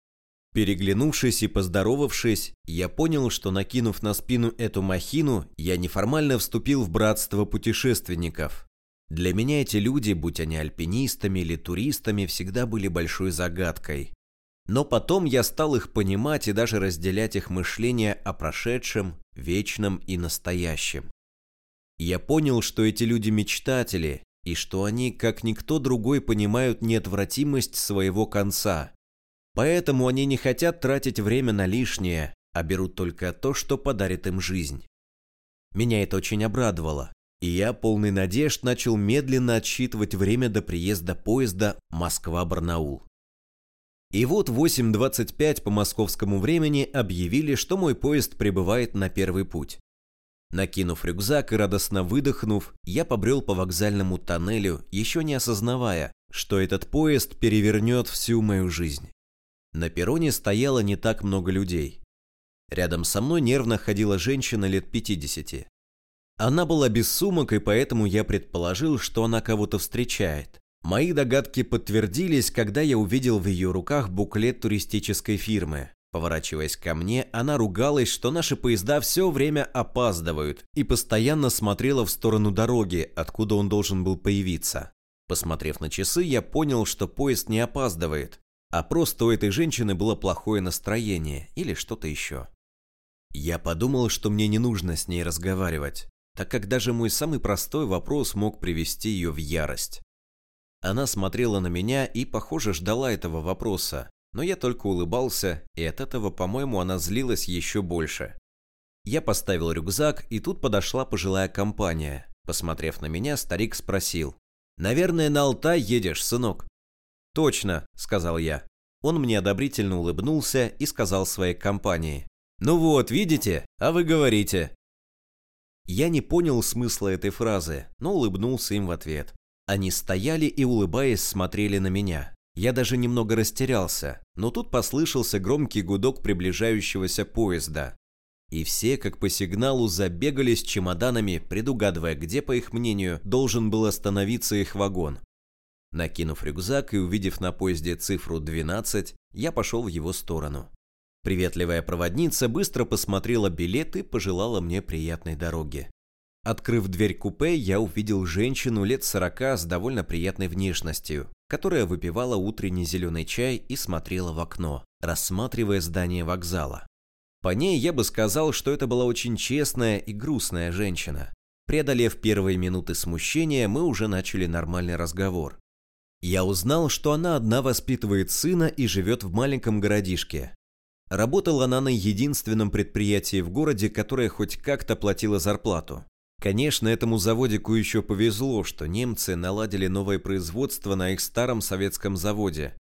Переглянувшись и поздоровавшись, я понял, что накинув на спину эту махину, я неформально вступил в братство путешественников. Для меня эти люди, будь они альпинистами или туристами, всегда были большой загадкой. Но потом я стал их понимать и даже разделять их мышление о прошедшем, вечном и настоящем. Я понял, что эти люди мечтатели, и что они, как никто другой, понимают неотвратимость своего конца. Поэтому они не хотят тратить время на лишнее, а берут только то, что подарит им жизнь. Меня это очень обрадовало, и я, полный надежд, начал медленно отсчитывать время до приезда поезда Москва-Барнаул. И вот в 8.25 по московскому времени объявили, что мой поезд прибывает на первый путь. Накинув рюкзак и радостно выдохнув, я побрел по вокзальному тоннелю, еще не осознавая, что этот поезд перевернет всю мою жизнь. На перроне стояло не так много людей. Рядом со мной нервно ходила женщина лет 50. Она была без сумок, и поэтому я предположил, что она кого-то встречает. Мои догадки подтвердились, когда я увидел в ее руках буклет туристической фирмы. Поворачиваясь ко мне, она ругалась, что наши поезда все время опаздывают, и постоянно смотрела в сторону дороги, откуда он должен был появиться. Посмотрев на часы, я понял, что поезд не опаздывает, а просто у этой женщины было плохое настроение или что-то еще. Я подумал, что мне не нужно с ней разговаривать, так как даже мой самый простой вопрос мог привести ее в ярость. Она смотрела на меня и, похоже, ждала этого вопроса, но я только улыбался, и от этого, по-моему, она злилась еще больше. Я поставил рюкзак, и тут подошла пожилая компания. Посмотрев на меня, старик спросил. «Наверное, на Алтай едешь, сынок?» «Точно», — сказал я. Он мне одобрительно улыбнулся и сказал своей компании. «Ну вот, видите? А вы говорите». Я не понял смысла этой фразы, но улыбнулся им в ответ. Они стояли и, улыбаясь, смотрели на меня. Я даже немного растерялся, но тут послышался громкий гудок приближающегося поезда. И все, как по сигналу, забегали с чемоданами, предугадывая, где, по их мнению, должен был остановиться их вагон. Накинув рюкзак и увидев на поезде цифру 12, я пошел в его сторону. Приветливая проводница быстро посмотрела билет и пожелала мне приятной дороги. Открыв дверь купе, я увидел женщину лет сорока с довольно приятной внешностью, которая выпивала утренний зеленый чай и смотрела в окно, рассматривая здание вокзала. По ней я бы сказал, что это была очень честная и грустная женщина. Преодолев первые минуты смущения, мы уже начали нормальный разговор. Я узнал, что она одна воспитывает сына и живет в маленьком городишке. Работала она на единственном предприятии в городе, которое хоть как-то платило зарплату. Конечно, этому заводику еще повезло, что немцы наладили новое производство на их старом советском заводе.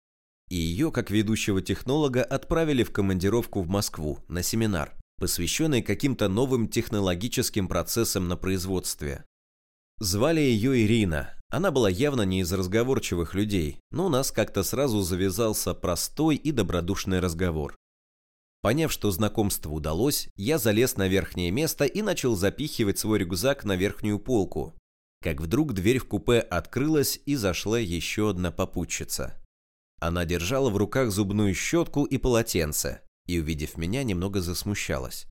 И ее, как ведущего технолога, отправили в командировку в Москву на семинар, посвященный каким-то новым технологическим процессам на производстве. Звали ее Ирина. Она была явно не из разговорчивых людей, но у нас как-то сразу завязался простой и добродушный разговор. Поняв, что знакомство удалось, я залез на верхнее место и начал запихивать свой рюкзак на верхнюю полку. Как вдруг дверь в купе открылась и зашла еще одна попутчица. Она держала в руках зубную щетку и полотенце, и, увидев меня, немного засмущалась.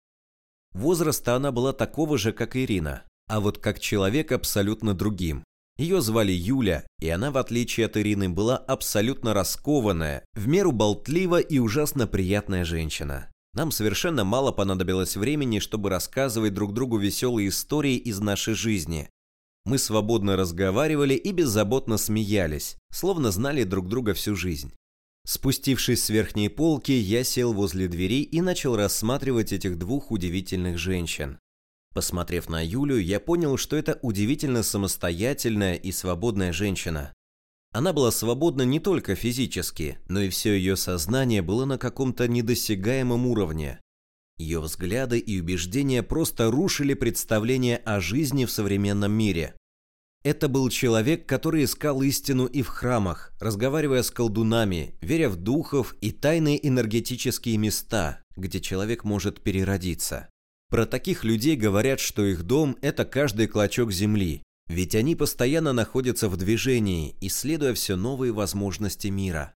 Возраста она была такого же, как Ирина, а вот как человек абсолютно другим. Ее звали Юля, и она, в отличие от Ирины, была абсолютно раскованная, в меру болтлива и ужасно приятная женщина. Нам совершенно мало понадобилось времени, чтобы рассказывать друг другу веселые истории из нашей жизни. Мы свободно разговаривали и беззаботно смеялись, словно знали друг друга всю жизнь. Спустившись с верхней полки, я сел возле двери и начал рассматривать этих двух удивительных женщин. Посмотрев на Юлю, я понял, что это удивительно самостоятельная и свободная женщина. Она была свободна не только физически, но и все ее сознание было на каком-то недосягаемом уровне. Ее взгляды и убеждения просто рушили представление о жизни в современном мире. Это был человек, который искал истину и в храмах, разговаривая с колдунами, веря в духов и тайные энергетические места, где человек может переродиться. Про таких людей говорят, что их дом – это каждый клочок земли, ведь они постоянно находятся в движении, исследуя все новые возможности мира.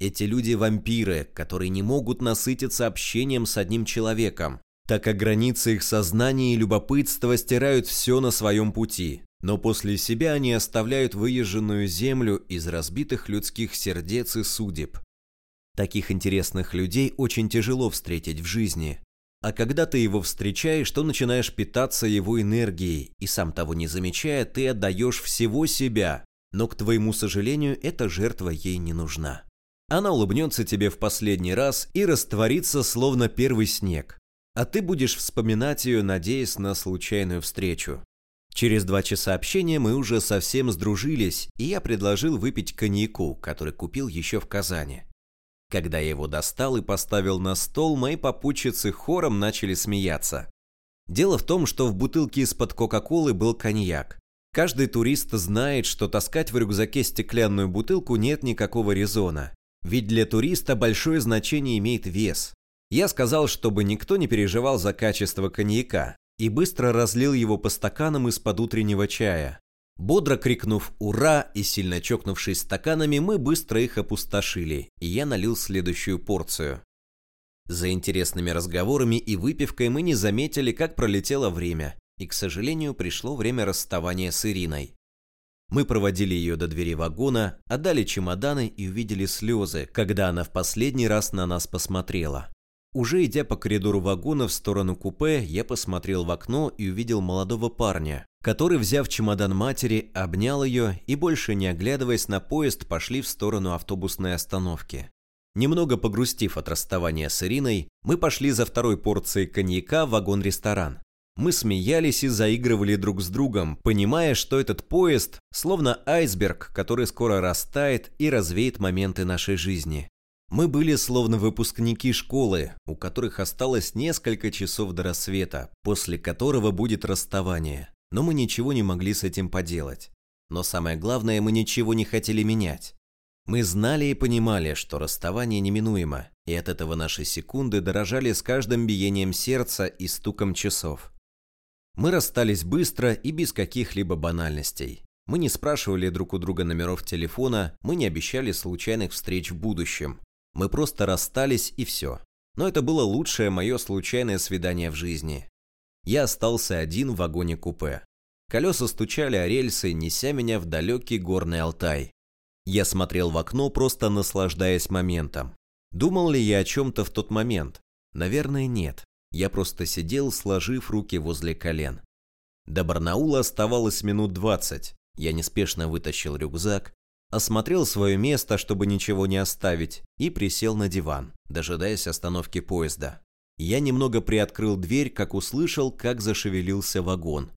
Эти люди – вампиры, которые не могут насытиться общением с одним человеком, так как границы их сознания и любопытства стирают все на своем пути. Но после себя они оставляют выезженную землю из разбитых людских сердец и судеб. Таких интересных людей очень тяжело встретить в жизни. А когда ты его встречаешь, то начинаешь питаться его энергией, и сам того не замечая, ты отдаешь всего себя. Но, к твоему сожалению, эта жертва ей не нужна. Она улыбнется тебе в последний раз и растворится, словно первый снег. А ты будешь вспоминать ее, надеясь на случайную встречу. Через два часа общения мы уже совсем сдружились, и я предложил выпить коньяку, который купил еще в Казани. Когда я его достал и поставил на стол, мои попутчицы хором начали смеяться. Дело в том, что в бутылке из-под Кока-Колы был коньяк. Каждый турист знает, что таскать в рюкзаке стеклянную бутылку нет никакого резона. Ведь для туриста большое значение имеет вес. Я сказал, чтобы никто не переживал за качество коньяка, и быстро разлил его по стаканам из-под утреннего чая. Бодро крикнув «Ура!» и сильно чокнувшись стаканами, мы быстро их опустошили, и я налил следующую порцию. За интересными разговорами и выпивкой мы не заметили, как пролетело время, и, к сожалению, пришло время расставания с Ириной. Мы проводили ее до двери вагона, отдали чемоданы и увидели слезы, когда она в последний раз на нас посмотрела. Уже идя по коридору вагона в сторону купе, я посмотрел в окно и увидел молодого парня, который, взяв чемодан матери, обнял ее и, больше не оглядываясь на поезд, пошли в сторону автобусной остановки. Немного погрустив от расставания с Ириной, мы пошли за второй порцией коньяка в вагон-ресторан. Мы смеялись и заигрывали друг с другом, понимая, что этот поезд словно айсберг, который скоро растает и развеет моменты нашей жизни. Мы были словно выпускники школы, у которых осталось несколько часов до рассвета, после которого будет расставание. Но мы ничего не могли с этим поделать. Но самое главное, мы ничего не хотели менять. Мы знали и понимали, что расставание неминуемо, и от этого наши секунды дорожали с каждым биением сердца и стуком часов. Мы расстались быстро и без каких-либо банальностей. Мы не спрашивали друг у друга номеров телефона, мы не обещали случайных встреч в будущем. Мы просто расстались и все. Но это было лучшее мое случайное свидание в жизни. Я остался один в вагоне-купе. Колеса стучали о рельсы, неся меня в далекий горный Алтай. Я смотрел в окно, просто наслаждаясь моментом. Думал ли я о чем-то в тот момент? Наверное, нет. Я просто сидел, сложив руки возле колен. До Барнаула оставалось минут двадцать. Я неспешно вытащил рюкзак, осмотрел свое место, чтобы ничего не оставить, и присел на диван, дожидаясь остановки поезда. Я немного приоткрыл дверь, как услышал, как зашевелился вагон.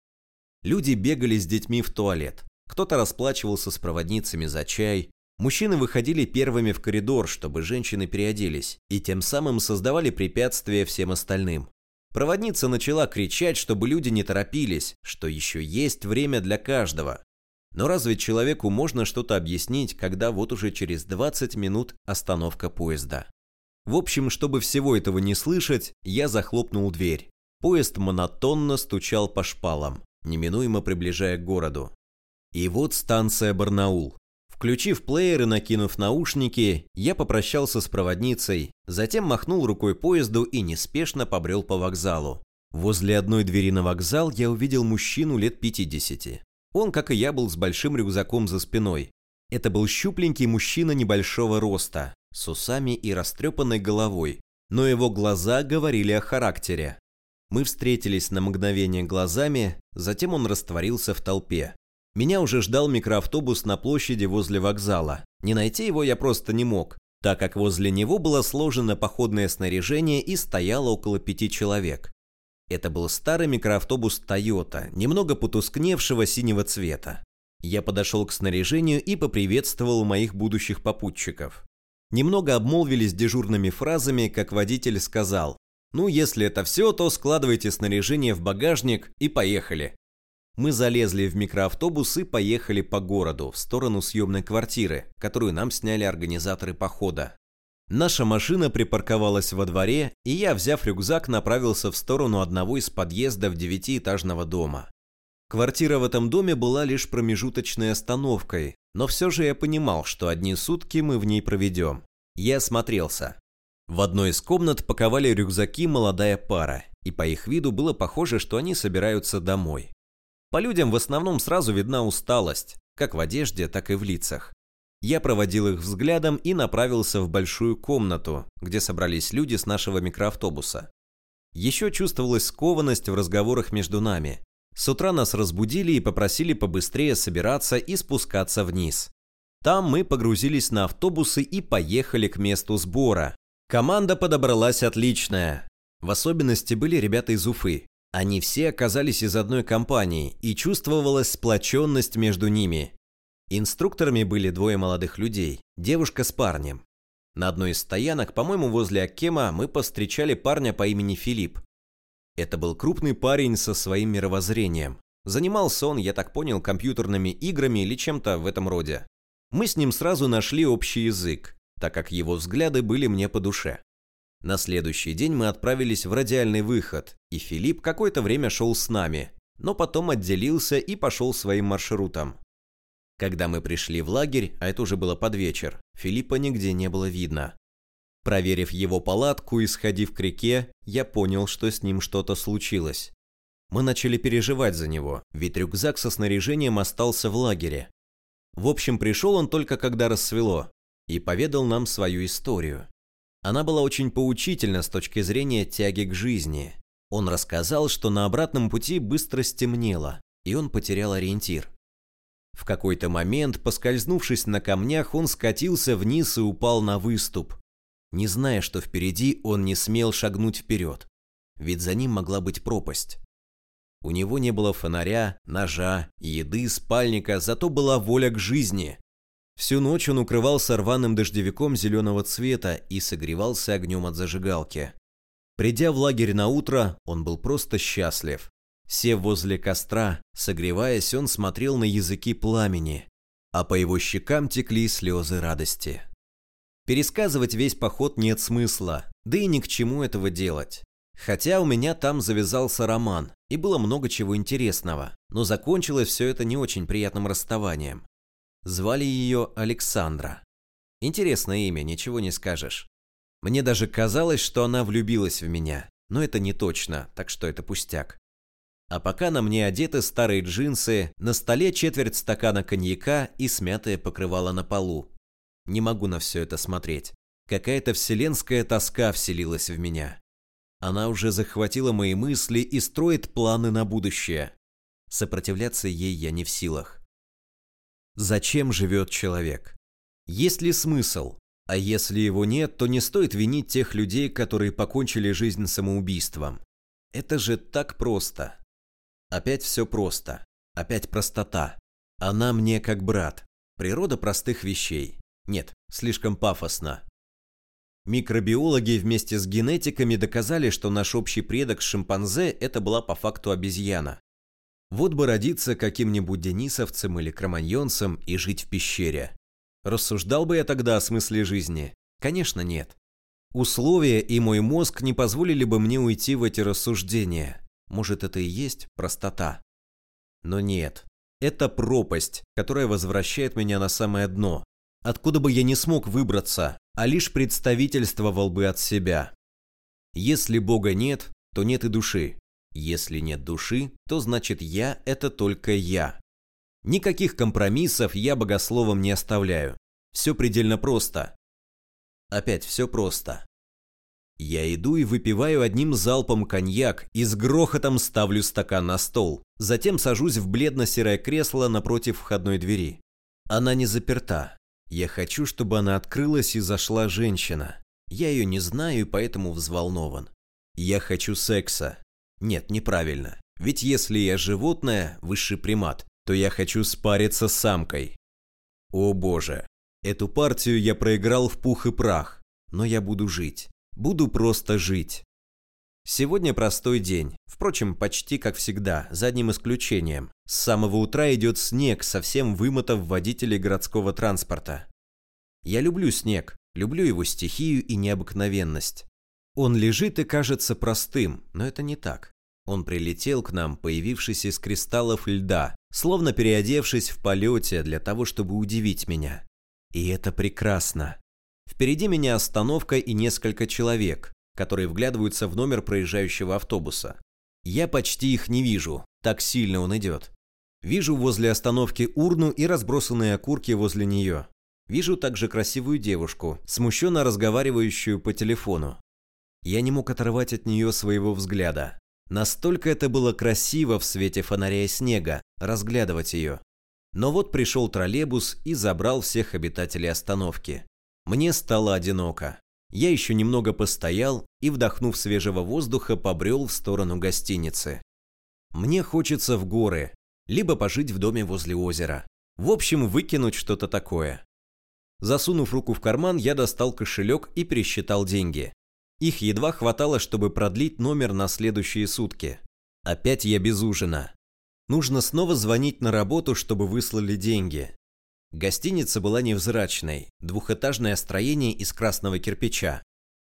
Люди бегали с детьми в туалет. Кто-то расплачивался с проводницами за чай. Мужчины выходили первыми в коридор, чтобы женщины переоделись, и тем самым создавали препятствия всем остальным. Проводница начала кричать, чтобы люди не торопились, что еще есть время для каждого, но разве человеку можно что-то объяснить, когда вот уже через 20 минут остановка поезда? В общем, чтобы всего этого не слышать, я захлопнул дверь. Поезд монотонно стучал по шпалам, неминуемо приближая к городу. И вот станция Барнаул. Включив плеер и накинув наушники, я попрощался с проводницей, затем махнул рукой поезду и неспешно побрел по вокзалу. Возле одной двери на вокзал я увидел мужчину лет 50. Он, как и я, был с большим рюкзаком за спиной. Это был щупленький мужчина небольшого роста, с усами и растрепанной головой, но его глаза говорили о характере. Мы встретились на мгновение глазами, затем он растворился в толпе. Меня уже ждал микроавтобус на площади возле вокзала. Не найти его я просто не мог, так как возле него было сложено походное снаряжение и стояло около пяти человек. Это был старый микроавтобус Toyota, немного потускневшего синего цвета. Я подошел к снаряжению и поприветствовал моих будущих попутчиков. Немного обмолвились дежурными фразами, как водитель сказал «Ну, если это все, то складывайте снаряжение в багажник и поехали». Мы залезли в микроавтобус и поехали по городу, в сторону съемной квартиры, которую нам сняли организаторы похода. Наша машина припарковалась во дворе, и я, взяв рюкзак, направился в сторону одного из подъездов девятиэтажного дома. Квартира в этом доме была лишь промежуточной остановкой, но все же я понимал, что одни сутки мы в ней проведем. Я осмотрелся. В одной из комнат паковали рюкзаки молодая пара, и по их виду было похоже, что они собираются домой. По людям в основном сразу видна усталость, как в одежде, так и в лицах. Я проводил их взглядом и направился в большую комнату, где собрались люди с нашего микроавтобуса. Еще чувствовалась скованность в разговорах между нами. С утра нас разбудили и попросили побыстрее собираться и спускаться вниз. Там мы погрузились на автобусы и поехали к месту сбора. Команда подобралась отличная. В особенности были ребята из Уфы. Они все оказались из одной компании, и чувствовалась сплоченность между ними. Инструкторами были двое молодых людей, девушка с парнем. На одной из стоянок, по-моему, возле Аккема, мы повстречали парня по имени Филипп. Это был крупный парень со своим мировоззрением. Занимался он, я так понял, компьютерными играми или чем-то в этом роде. Мы с ним сразу нашли общий язык, так как его взгляды были мне по душе. На следующий день мы отправились в радиальный выход, и Филипп какое-то время шел с нами, но потом отделился и пошел своим маршрутом. Когда мы пришли в лагерь, а это уже было под вечер, Филиппа нигде не было видно. Проверив его палатку и сходив к реке, я понял, что с ним что-то случилось. Мы начали переживать за него, ведь рюкзак со снаряжением остался в лагере, в общем, пришел он только когда рассвело и поведал нам свою историю. Она была очень поучительна с точки зрения тяги к жизни. Он рассказал, что на обратном пути быстро стемнело, и он потерял ориентир. В какой-то момент, поскользнувшись на камнях, он скатился вниз и упал на выступ. Не зная, что впереди, он не смел шагнуть вперед, ведь за ним могла быть пропасть. У него не было фонаря, ножа, еды, спальника, зато была воля к жизни. Всю ночь он укрывался рваным дождевиком зеленого цвета и согревался огнем от зажигалки. Придя в лагерь на утро, он был просто счастлив. Сев возле костра, согреваясь, он смотрел на языки пламени, а по его щекам текли слезы радости. Пересказывать весь поход нет смысла, да и ни к чему этого делать. Хотя у меня там завязался роман, и было много чего интересного, но закончилось все это не очень приятным расставанием. Звали ее Александра. Интересное имя, ничего не скажешь. Мне даже казалось, что она влюбилась в меня, но это не точно, так что это пустяк. А пока на мне одеты старые джинсы, на столе четверть стакана коньяка и смятое покрывало на полу. Не могу на все это смотреть. Какая-то вселенская тоска вселилась в меня. Она уже захватила мои мысли и строит планы на будущее. Сопротивляться ей я не в силах. Зачем живет человек? Есть ли смысл? А если его нет, то не стоит винить тех людей, которые покончили жизнь самоубийством. Это же так просто. Опять все просто. Опять простота. Она мне как брат. Природа простых вещей. Нет, слишком пафосно. Микробиологи вместе с генетиками доказали, что наш общий предок шимпанзе – это была по факту обезьяна. Вот бы родиться каким-нибудь денисовцем или кроманьонцем и жить в пещере. Рассуждал бы я тогда о смысле жизни? Конечно, нет. Условия и мой мозг не позволили бы мне уйти в эти рассуждения. Может, это и есть простота. Но нет. Это пропасть, которая возвращает меня на самое дно, откуда бы я не смог выбраться, а лишь представительствовал бы от себя. Если Бога нет, то нет и души. Если нет души, то значит я – это только я. Никаких компромиссов я богословом не оставляю. Все предельно просто. Опять все просто. Я иду и выпиваю одним залпом коньяк и с грохотом ставлю стакан на стол. Затем сажусь в бледно-серое кресло напротив входной двери. Она не заперта. Я хочу, чтобы она открылась и зашла женщина. Я ее не знаю и поэтому взволнован. Я хочу секса. Нет, неправильно. Ведь если я животное, высший примат, то я хочу спариться с самкой. О боже, эту партию я проиграл в пух и прах, но я буду жить. Буду просто жить. Сегодня простой день, впрочем, почти как всегда, за одним исключением. С самого утра идет снег, совсем вымотав водителей городского транспорта. Я люблю снег, люблю его стихию и необыкновенность. Он лежит и кажется простым, но это не так. Он прилетел к нам, появившись из кристаллов льда, словно переодевшись в полете для того, чтобы удивить меня. И это прекрасно. Впереди меня остановка и несколько человек которые вглядываются в номер проезжающего автобуса. Я почти их не вижу, так сильно он идет. Вижу возле остановки урну и разбросанные окурки возле нее. Вижу также красивую девушку, смущенно разговаривающую по телефону. Я не мог оторвать от нее своего взгляда. Настолько это было красиво в свете фонаря и снега, разглядывать ее. Но вот пришел троллейбус и забрал всех обитателей остановки. Мне стало одиноко. Я еще немного постоял и, вдохнув свежего воздуха, побрел в сторону гостиницы. Мне хочется в горы, либо пожить в доме возле озера. В общем, выкинуть что-то такое. Засунув руку в карман, я достал кошелек и пересчитал деньги. Их едва хватало, чтобы продлить номер на следующие сутки. Опять я без ужина. Нужно снова звонить на работу, чтобы выслали деньги. Гостиница была невзрачной, двухэтажное строение из красного кирпича.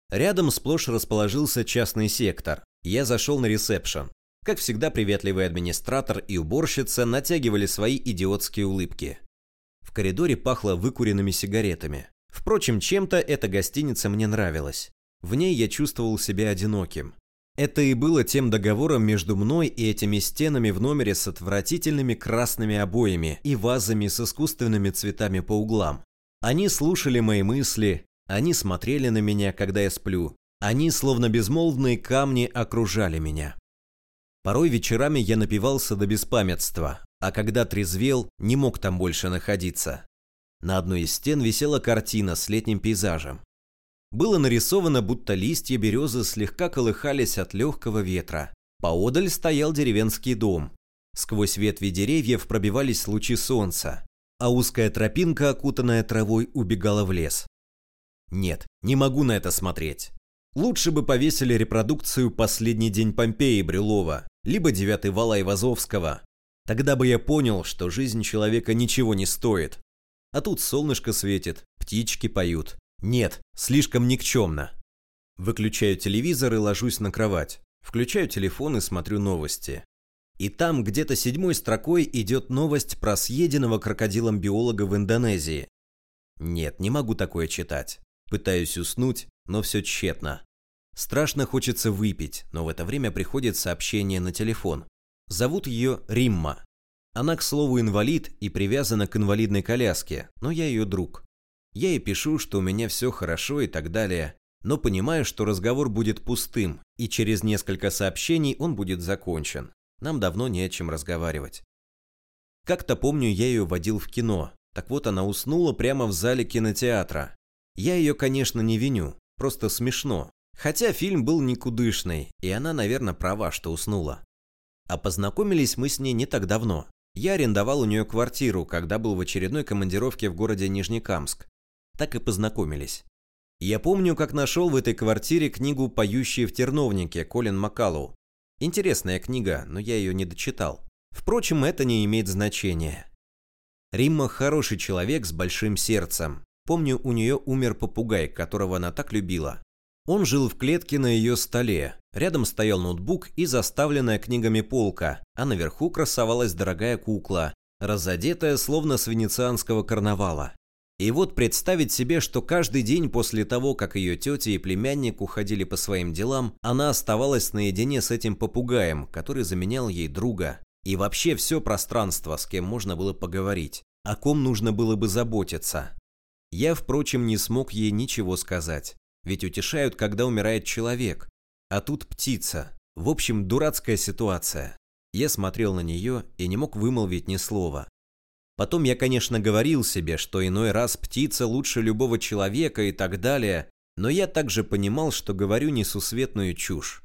Рядом сплошь расположился частный сектор. Я зашел на ресепшн. Как всегда, приветливый администратор и уборщица натягивали свои идиотские улыбки. В коридоре пахло выкуренными сигаретами. Впрочем, чем-то эта гостиница мне нравилась. В ней я чувствовал себя одиноким. Это и было тем договором между мной и этими стенами в номере с отвратительными красными обоями и вазами с искусственными цветами по углам. Они слушали мои мысли, они смотрели на меня, когда я сплю. Они, словно безмолвные камни, окружали меня. Порой вечерами я напивался до беспамятства, а когда трезвел, не мог там больше находиться. На одной из стен висела картина с летним пейзажем. Было нарисовано, будто листья березы слегка колыхались от легкого ветра. Поодаль стоял деревенский дом. Сквозь ветви деревьев пробивались лучи солнца, а узкая тропинка, окутанная травой, убегала в лес. Нет, не могу на это смотреть. Лучше бы повесили репродукцию «Последний день Помпеи» Брюлова, либо «Девятый вал Айвазовского». Тогда бы я понял, что жизнь человека ничего не стоит. А тут солнышко светит, птички поют. Нет, слишком никчемно. Выключаю телевизор и ложусь на кровать. Включаю телефон и смотрю новости. И там где-то седьмой строкой идет новость про съеденного крокодилом биолога в Индонезии. Нет, не могу такое читать. Пытаюсь уснуть, но все тщетно. Страшно хочется выпить, но в это время приходит сообщение на телефон. Зовут ее Римма. Она, к слову, инвалид и привязана к инвалидной коляске, но я ее друг. Я ей пишу, что у меня все хорошо и так далее, но понимаю, что разговор будет пустым, и через несколько сообщений он будет закончен. Нам давно не о чем разговаривать. Как-то помню, я ее водил в кино. Так вот, она уснула прямо в зале кинотеатра. Я ее, конечно, не виню, просто смешно. Хотя фильм был никудышный, и она, наверное, права, что уснула. А познакомились мы с ней не так давно. Я арендовал у нее квартиру, когда был в очередной командировке в городе Нижнекамск так и познакомились. Я помню, как нашел в этой квартире книгу «Поющие в терновнике» Колин Маккаллоу. Интересная книга, но я ее не дочитал. Впрочем, это не имеет значения. Римма хороший человек с большим сердцем. Помню, у нее умер попугай, которого она так любила. Он жил в клетке на ее столе. Рядом стоял ноутбук и заставленная книгами полка, а наверху красовалась дорогая кукла, разодетая словно с венецианского карнавала. И вот представить себе, что каждый день после того, как ее тетя и племянник уходили по своим делам, она оставалась наедине с этим попугаем, который заменял ей друга. И вообще все пространство, с кем можно было поговорить, о ком нужно было бы заботиться. Я, впрочем, не смог ей ничего сказать, ведь утешают, когда умирает человек. А тут птица. В общем, дурацкая ситуация. Я смотрел на нее и не мог вымолвить ни слова. Потом я, конечно, говорил себе, что иной раз птица лучше любого человека и так далее, но я также понимал, что говорю несусветную чушь.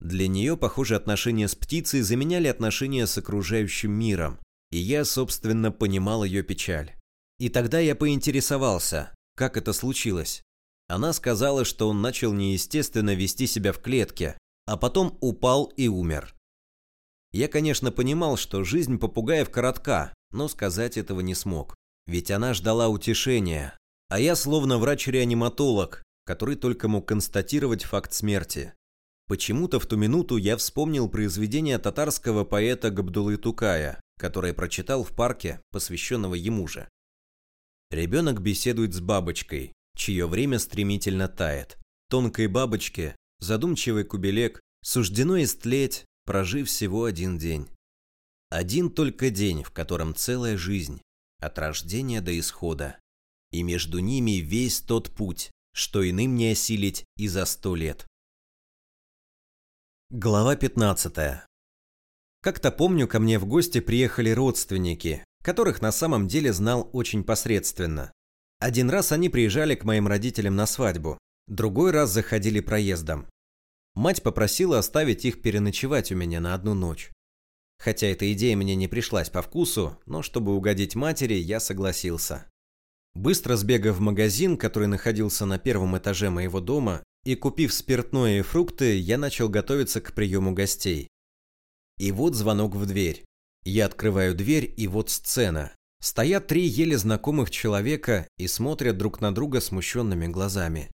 Для нее, похоже, отношения с птицей заменяли отношения с окружающим миром, и я, собственно, понимал ее печаль. И тогда я поинтересовался, как это случилось. Она сказала, что он начал неестественно вести себя в клетке, а потом упал и умер. Я, конечно, понимал, что жизнь попугаев коротка, но сказать этого не смог. Ведь она ждала утешения, а я словно врач-реаниматолог, который только мог констатировать факт смерти. Почему-то в ту минуту я вспомнил произведение татарского поэта Габдулы Тукая, которое прочитал в парке, посвященного ему же. Ребенок беседует с бабочкой, чье время стремительно тает. Тонкой бабочке, задумчивый кубелек, суждено истлеть, прожив всего один день. Один только день, в котором целая жизнь, от рождения до исхода. и между ними весь тот путь, что иным не осилить и за сто лет. Глава 15. Как-то помню, ко мне в гости приехали родственники, которых на самом деле знал очень посредственно. Один раз они приезжали к моим родителям на свадьбу, другой раз заходили проездом. Мать попросила оставить их переночевать у меня на одну ночь. Хотя эта идея мне не пришлась по вкусу, но чтобы угодить матери, я согласился. Быстро сбегав в магазин, который находился на первом этаже моего дома, и купив спиртное и фрукты, я начал готовиться к приему гостей. И вот звонок в дверь. Я открываю дверь, и вот сцена. Стоят три еле знакомых человека и смотрят друг на друга смущенными глазами.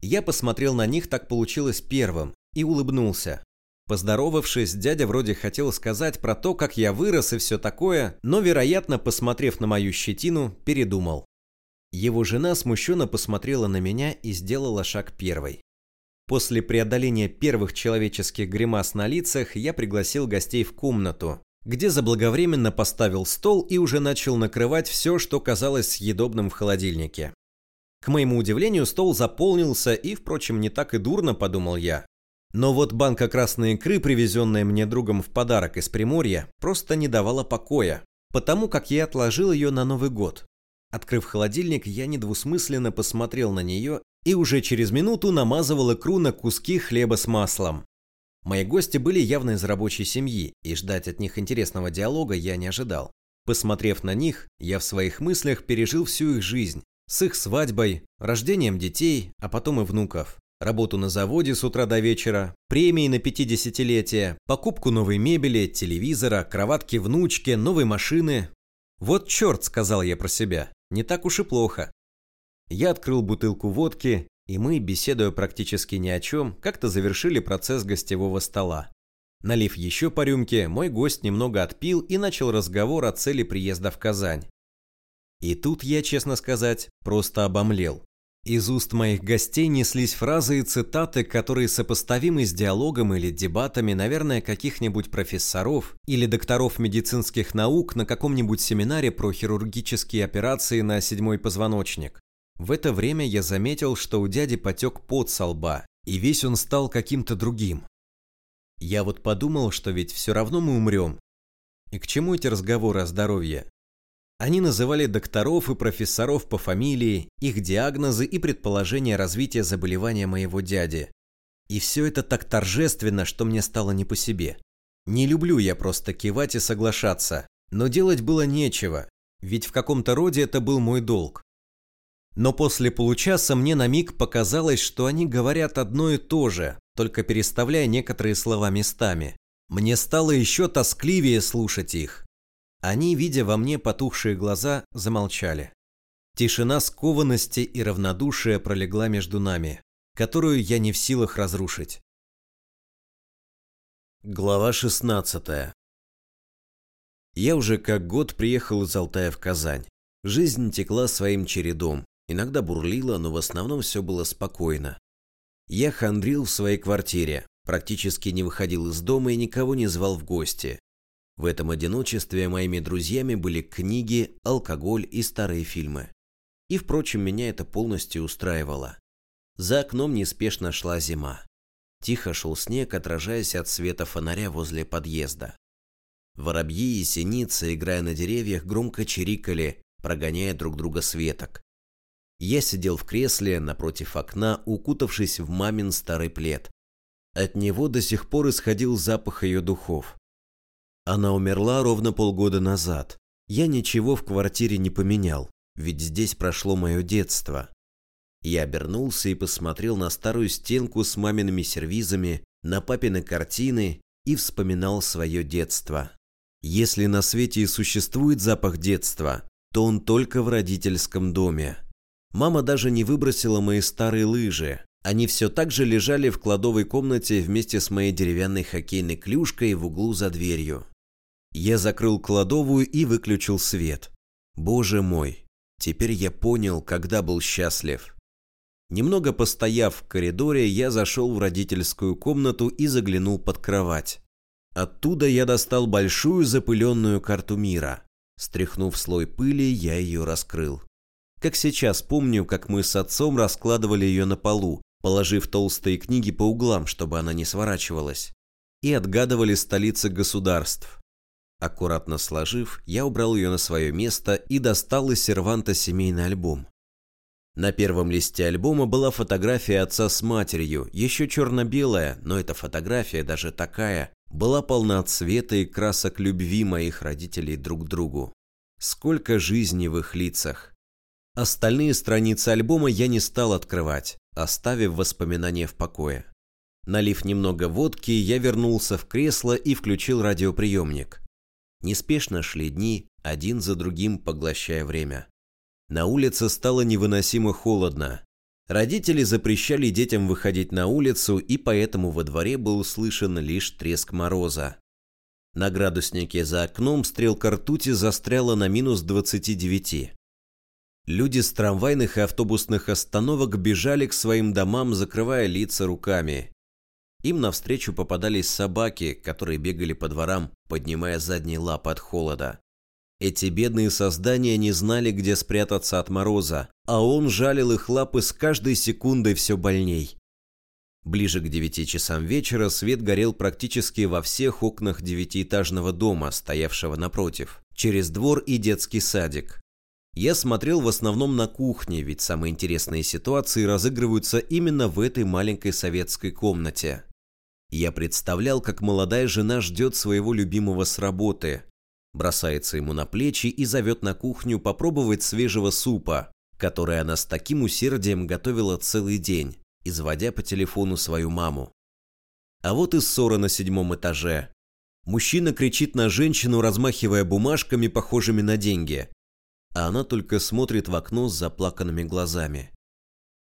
Я посмотрел на них, так получилось первым, и улыбнулся. Поздоровавшись, дядя вроде хотел сказать про то, как я вырос и все такое, но, вероятно, посмотрев на мою щетину, передумал. Его жена смущенно посмотрела на меня и сделала шаг первой. После преодоления первых человеческих гримас на лицах я пригласил гостей в комнату, где заблаговременно поставил стол и уже начал накрывать все, что казалось съедобным в холодильнике. К моему удивлению, стол заполнился и, впрочем, не так и дурно, подумал я. Но вот банка красной икры, привезенная мне другом в подарок из Приморья, просто не давала покоя, потому как я отложил ее на Новый год. Открыв холодильник, я недвусмысленно посмотрел на нее и уже через минуту намазывал икру на куски хлеба с маслом. Мои гости были явно из рабочей семьи, и ждать от них интересного диалога я не ожидал. Посмотрев на них, я в своих мыслях пережил всю их жизнь, с их свадьбой, рождением детей, а потом и внуков. Работу на заводе с утра до вечера, премии на 50-летие, покупку новой мебели, телевизора, кроватки внучки, новой машины. Вот черт, сказал я про себя. Не так уж и плохо. Я открыл бутылку водки, и мы, беседуя практически ни о чем, как-то завершили процесс гостевого стола. Налив еще по рюмке, мой гость немного отпил и начал разговор о цели приезда в Казань. И тут я, честно сказать, просто обомлел. Из уст моих гостей неслись фразы и цитаты, которые сопоставимы с диалогом или дебатами, наверное, каких-нибудь профессоров или докторов медицинских наук на каком-нибудь семинаре про хирургические операции на седьмой позвоночник. В это время я заметил, что у дяди потек пот со лба, и весь он стал каким-то другим. Я вот подумал, что ведь все равно мы умрем. И к чему эти разговоры о здоровье? Они называли докторов и профессоров по фамилии, их диагнозы и предположения развития заболевания моего дяди. И все это так торжественно, что мне стало не по себе. Не люблю я просто кивать и соглашаться, но делать было нечего, ведь в каком-то роде это был мой долг. Но после получаса мне на миг показалось, что они говорят одно и то же, только переставляя некоторые слова местами. Мне стало еще тоскливее слушать их. Они, видя во мне потухшие глаза, замолчали. Тишина скованности и равнодушия пролегла между нами, которую я не в силах разрушить. Глава 16 Я уже как год приехал из Алтая в Казань. Жизнь текла своим чередом, иногда бурлила, но в основном все было спокойно. Я хандрил в своей квартире, практически не выходил из дома и никого не звал в гости. В этом одиночестве моими друзьями были книги, алкоголь и старые фильмы. И, впрочем, меня это полностью устраивало. За окном неспешно шла зима. Тихо шел снег, отражаясь от света фонаря возле подъезда. Воробьи и синицы, играя на деревьях, громко чирикали, прогоняя друг друга с веток. Я сидел в кресле напротив окна, укутавшись в мамин старый плед. От него до сих пор исходил запах ее духов. Она умерла ровно полгода назад. Я ничего в квартире не поменял, ведь здесь прошло мое детство. Я обернулся и посмотрел на старую стенку с мамиными сервизами, на папины картины и вспоминал свое детство. Если на свете и существует запах детства, то он только в родительском доме. Мама даже не выбросила мои старые лыжи. Они все так же лежали в кладовой комнате вместе с моей деревянной хоккейной клюшкой в углу за дверью. Я закрыл кладовую и выключил свет. Боже мой, теперь я понял, когда был счастлив. Немного постояв в коридоре, я зашел в родительскую комнату и заглянул под кровать. Оттуда я достал большую запыленную карту мира. Стряхнув слой пыли, я ее раскрыл. Как сейчас помню, как мы с отцом раскладывали ее на полу, положив толстые книги по углам, чтобы она не сворачивалась, и отгадывали столицы государств. Аккуратно сложив, я убрал ее на свое место и достал из серванта семейный альбом. На первом листе альбома была фотография отца с матерью, еще черно-белая, но эта фотография, даже такая, была полна цвета и красок любви моих родителей друг к другу. Сколько жизни в их лицах. Остальные страницы альбома я не стал открывать, оставив воспоминания в покое. Налив немного водки, я вернулся в кресло и включил радиоприемник. Неспешно шли дни, один за другим поглощая время. На улице стало невыносимо холодно. Родители запрещали детям выходить на улицу, и поэтому во дворе был слышен лишь треск мороза. На градуснике за окном стрелка ртути застряла на минус 29. Люди с трамвайных и автобусных остановок бежали к своим домам, закрывая лица руками. Им навстречу попадались собаки, которые бегали по дворам, поднимая задние лапы от холода. Эти бедные создания не знали, где спрятаться от мороза, а он жалил их лапы с каждой секундой все больней. Ближе к девяти часам вечера свет горел практически во всех окнах девятиэтажного дома, стоявшего напротив, через двор и детский садик. Я смотрел в основном на кухне, ведь самые интересные ситуации разыгрываются именно в этой маленькой советской комнате. Я представлял, как молодая жена ждет своего любимого с работы, бросается ему на плечи и зовет на кухню попробовать свежего супа, который она с таким усердием готовила целый день, изводя по телефону свою маму. А вот и ссора на седьмом этаже. Мужчина кричит на женщину, размахивая бумажками, похожими на деньги, а она только смотрит в окно с заплаканными глазами.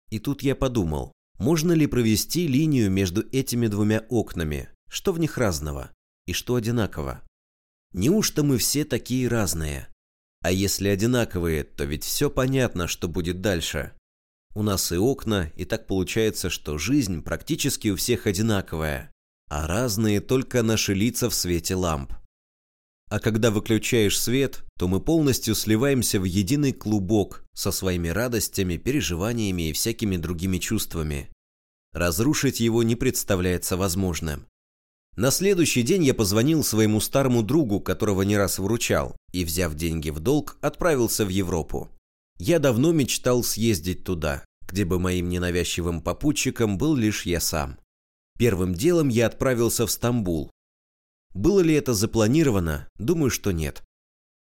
И тут я подумал, можно ли провести линию между этими двумя окнами, что в них разного и что одинаково? Неужто мы все такие разные? А если одинаковые, то ведь все понятно, что будет дальше. У нас и окна, и так получается, что жизнь практически у всех одинаковая, а разные только наши лица в свете ламп. А когда выключаешь свет, то мы полностью сливаемся в единый клубок со своими радостями, переживаниями и всякими другими чувствами. Разрушить его не представляется возможным. На следующий день я позвонил своему старому другу, которого не раз выручал, и, взяв деньги в долг, отправился в Европу. Я давно мечтал съездить туда, где бы моим ненавязчивым попутчиком был лишь я сам. Первым делом я отправился в Стамбул. Было ли это запланировано? Думаю, что нет.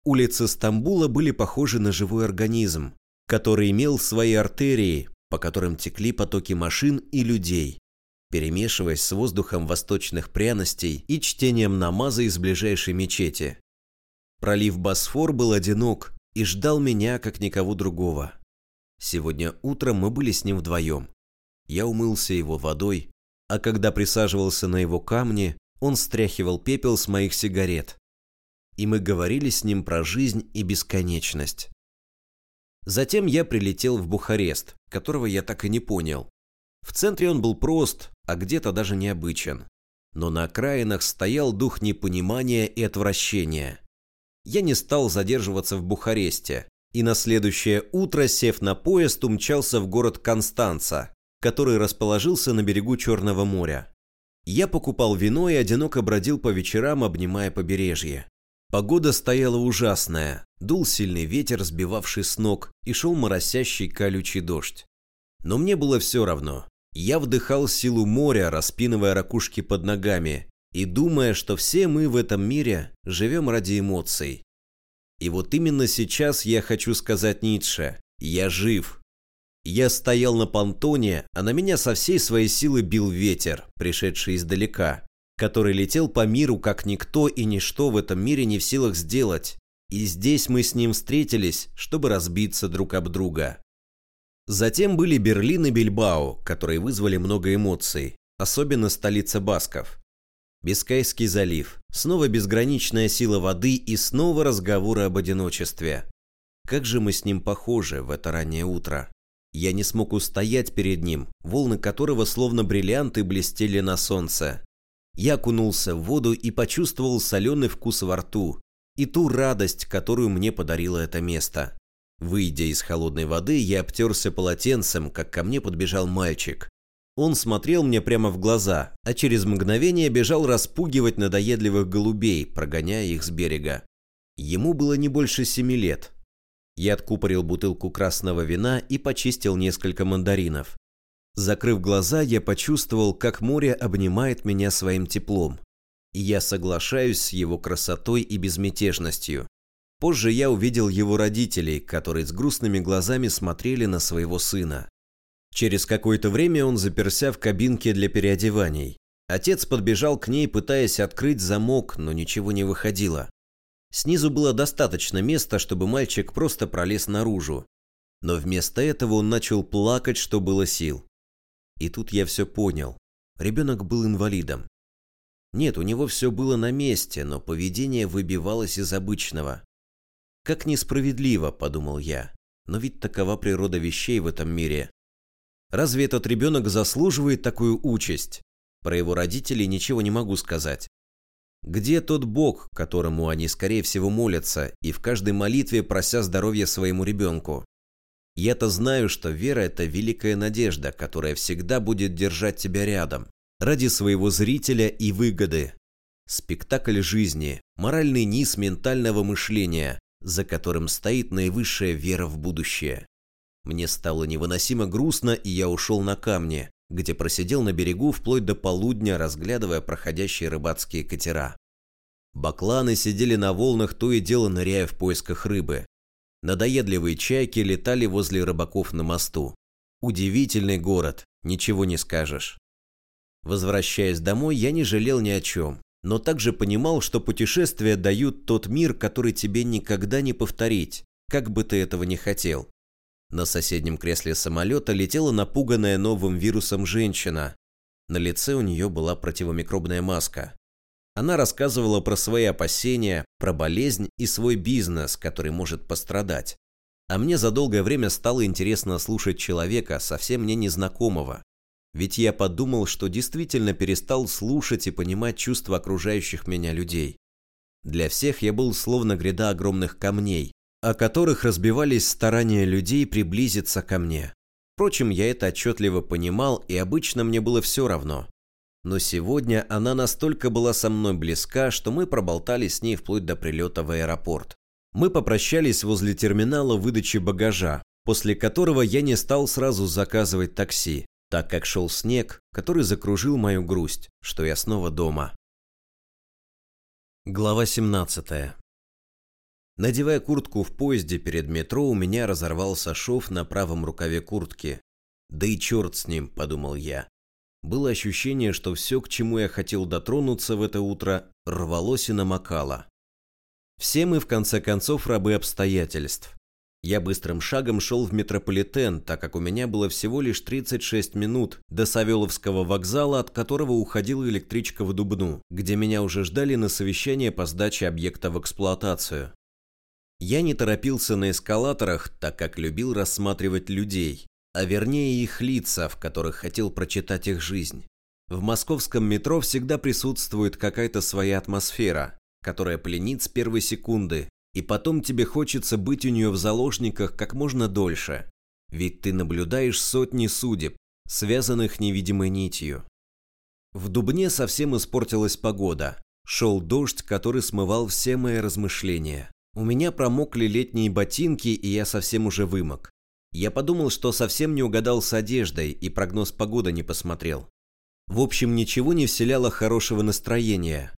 Улицы Стамбула были похожи на живой организм, который имел свои артерии, по которым текли потоки машин и людей, перемешиваясь с воздухом восточных пряностей и чтением намаза из ближайшей мечети. Пролив Босфор был одинок и ждал меня, как никого другого. Сегодня утром мы были с ним вдвоем. Я умылся его водой, а когда присаживался на его камни, он стряхивал пепел с моих сигарет. И мы говорили с ним про жизнь и бесконечность. Затем я прилетел в Бухарест, которого я так и не понял. В центре он был прост, а где-то даже необычен. Но на окраинах стоял дух непонимания и отвращения. Я не стал задерживаться в Бухаресте, и на следующее утро, сев на поезд, умчался в город Констанца, который расположился на берегу Черного моря. Я покупал вино и одиноко бродил по вечерам, обнимая побережье. Погода стояла ужасная, дул сильный ветер, сбивавший с ног, и шел моросящий колючий дождь. Но мне было все равно. Я вдыхал силу моря, распинывая ракушки под ногами, и думая, что все мы в этом мире живем ради эмоций. И вот именно сейчас я хочу сказать Ницше «Я жив». Я стоял на понтоне, а на меня со всей своей силы бил ветер, пришедший издалека, который летел по миру, как никто и ничто в этом мире не в силах сделать. И здесь мы с ним встретились, чтобы разбиться друг об друга. Затем были Берлин и Бильбао, которые вызвали много эмоций, особенно столица басков. Бискайский залив, снова безграничная сила воды и снова разговоры об одиночестве. Как же мы с ним похожи в это раннее утро. Я не смог устоять перед ним, волны которого словно бриллианты блестели на солнце. Я окунулся в воду и почувствовал соленый вкус во рту и ту радость, которую мне подарило это место. Выйдя из холодной воды, я обтерся полотенцем, как ко мне подбежал мальчик. Он смотрел мне прямо в глаза, а через мгновение бежал распугивать надоедливых голубей, прогоняя их с берега. Ему было не больше семи лет. Я откупорил бутылку красного вина и почистил несколько мандаринов. Закрыв глаза, я почувствовал, как море обнимает меня своим теплом. И я соглашаюсь с его красотой и безмятежностью. Позже я увидел его родителей, которые с грустными глазами смотрели на своего сына. Через какое-то время он заперся в кабинке для переодеваний. Отец подбежал к ней, пытаясь открыть замок, но ничего не выходило. Снизу было достаточно места, чтобы мальчик просто пролез наружу. Но вместо этого он начал плакать, что было сил. И тут я все понял. Ребенок был инвалидом. Нет, у него все было на месте, но поведение выбивалось из обычного. Как несправедливо, подумал я, но ведь такова природа вещей в этом мире. Разве этот ребенок заслуживает такую участь? Про его родителей ничего не могу сказать. Где тот Бог, которому они, скорее всего, молятся, и в каждой молитве прося здоровья своему ребенку? Я-то знаю, что вера – это великая надежда, которая всегда будет держать тебя рядом, ради своего зрителя и выгоды. Спектакль жизни, моральный низ ментального мышления, за которым стоит наивысшая вера в будущее. Мне стало невыносимо грустно, и я ушел на камни, где просидел на берегу вплоть до полудня, разглядывая проходящие рыбацкие катера. Бакланы сидели на волнах, то и дело ныряя в поисках рыбы. Надоедливые чайки летали возле рыбаков на мосту. Удивительный город, ничего не скажешь. Возвращаясь домой, я не жалел ни о чем но также понимал, что путешествия дают тот мир, который тебе никогда не повторить, как бы ты этого не хотел. На соседнем кресле самолета летела напуганная новым вирусом женщина. На лице у нее была противомикробная маска. Она рассказывала про свои опасения, про болезнь и свой бизнес, который может пострадать. А мне за долгое время стало интересно слушать человека, совсем мне незнакомого, ведь я подумал, что действительно перестал слушать и понимать чувства окружающих меня людей. Для всех я был словно гряда огромных камней, о которых разбивались старания людей приблизиться ко мне. Впрочем, я это отчетливо понимал, и обычно мне было все равно. Но сегодня она настолько была со мной близка, что мы проболтали с ней вплоть до прилета в аэропорт. Мы попрощались возле терминала выдачи багажа, после которого я не стал сразу заказывать такси так как шел снег, который закружил мою грусть, что я снова дома. Глава 17 Надевая куртку в поезде перед метро, у меня разорвался шов на правом рукаве куртки. «Да и черт с ним», — подумал я. Было ощущение, что все, к чему я хотел дотронуться в это утро, рвалось и намокало. Все мы, в конце концов, рабы обстоятельств. Я быстрым шагом шел в метрополитен, так как у меня было всего лишь 36 минут до Савеловского вокзала, от которого уходила электричка в Дубну, где меня уже ждали на совещание по сдаче объекта в эксплуатацию. Я не торопился на эскалаторах, так как любил рассматривать людей, а вернее их лица, в которых хотел прочитать их жизнь. В московском метро всегда присутствует какая-то своя атмосфера, которая пленит с первой секунды, и потом тебе хочется быть у нее в заложниках как можно дольше. Ведь ты наблюдаешь сотни судеб, связанных невидимой нитью. В Дубне совсем испортилась погода. Шел дождь, который смывал все мои размышления. У меня промокли летние ботинки, и я совсем уже вымок. Я подумал, что совсем не угадал с одеждой и прогноз погоды не посмотрел. В общем, ничего не вселяло хорошего настроения.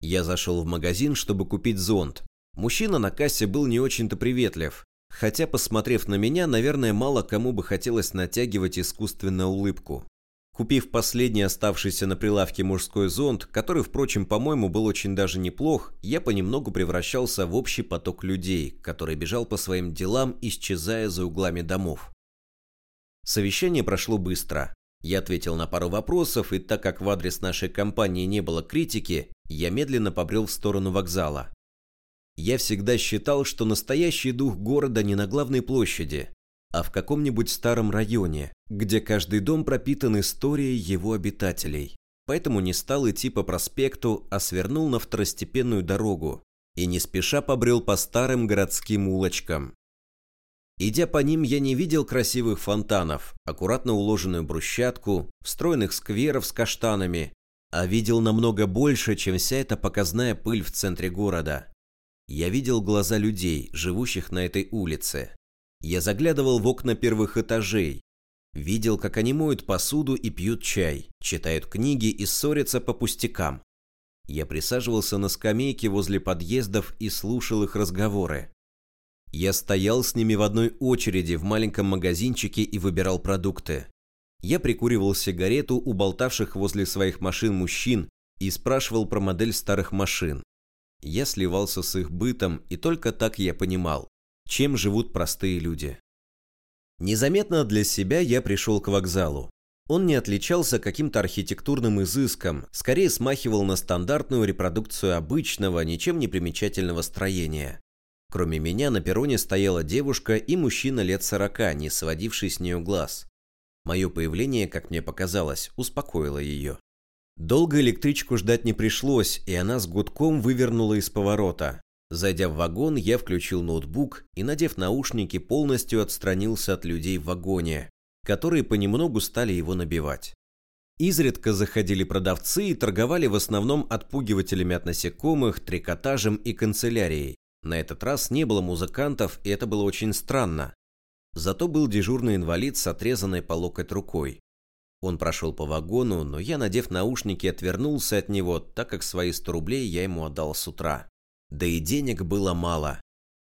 Я зашел в магазин, чтобы купить зонт, Мужчина на кассе был не очень-то приветлив, хотя, посмотрев на меня, наверное, мало кому бы хотелось натягивать искусственную улыбку. Купив последний оставшийся на прилавке мужской зонт, который, впрочем, по-моему, был очень даже неплох, я понемногу превращался в общий поток людей, который бежал по своим делам, исчезая за углами домов. Совещание прошло быстро. Я ответил на пару вопросов, и так как в адрес нашей компании не было критики, я медленно побрел в сторону вокзала. Я всегда считал, что настоящий дух города не на главной площади, а в каком-нибудь старом районе, где каждый дом пропитан историей его обитателей. Поэтому не стал идти по проспекту, а свернул на второстепенную дорогу и не спеша побрел по старым городским улочкам. Идя по ним, я не видел красивых фонтанов, аккуратно уложенную брусчатку, встроенных скверов с каштанами, а видел намного больше, чем вся эта показная пыль в центре города. Я видел глаза людей, живущих на этой улице. Я заглядывал в окна первых этажей, видел, как они моют посуду и пьют чай, читают книги и ссорятся по пустякам. Я присаживался на скамейке возле подъездов и слушал их разговоры. Я стоял с ними в одной очереди в маленьком магазинчике и выбирал продукты. Я прикуривал сигарету у болтавших возле своих машин мужчин и спрашивал про модель старых машин. Я сливался с их бытом, и только так я понимал, чем живут простые люди. Незаметно для себя я пришел к вокзалу. Он не отличался каким-то архитектурным изыском, скорее смахивал на стандартную репродукцию обычного, ничем не примечательного строения. Кроме меня на перроне стояла девушка и мужчина лет сорока, не сводивший с нее глаз. Мое появление, как мне показалось, успокоило ее. Долго электричку ждать не пришлось, и она с гудком вывернула из поворота. Зайдя в вагон, я включил ноутбук и, надев наушники, полностью отстранился от людей в вагоне, которые понемногу стали его набивать. Изредка заходили продавцы и торговали в основном отпугивателями от насекомых, трикотажем и канцелярией. На этот раз не было музыкантов, и это было очень странно. Зато был дежурный инвалид с отрезанной по локоть рукой. Он прошел по вагону, но я, надев наушники, отвернулся от него, так как свои 100 рублей я ему отдал с утра. Да и денег было мало.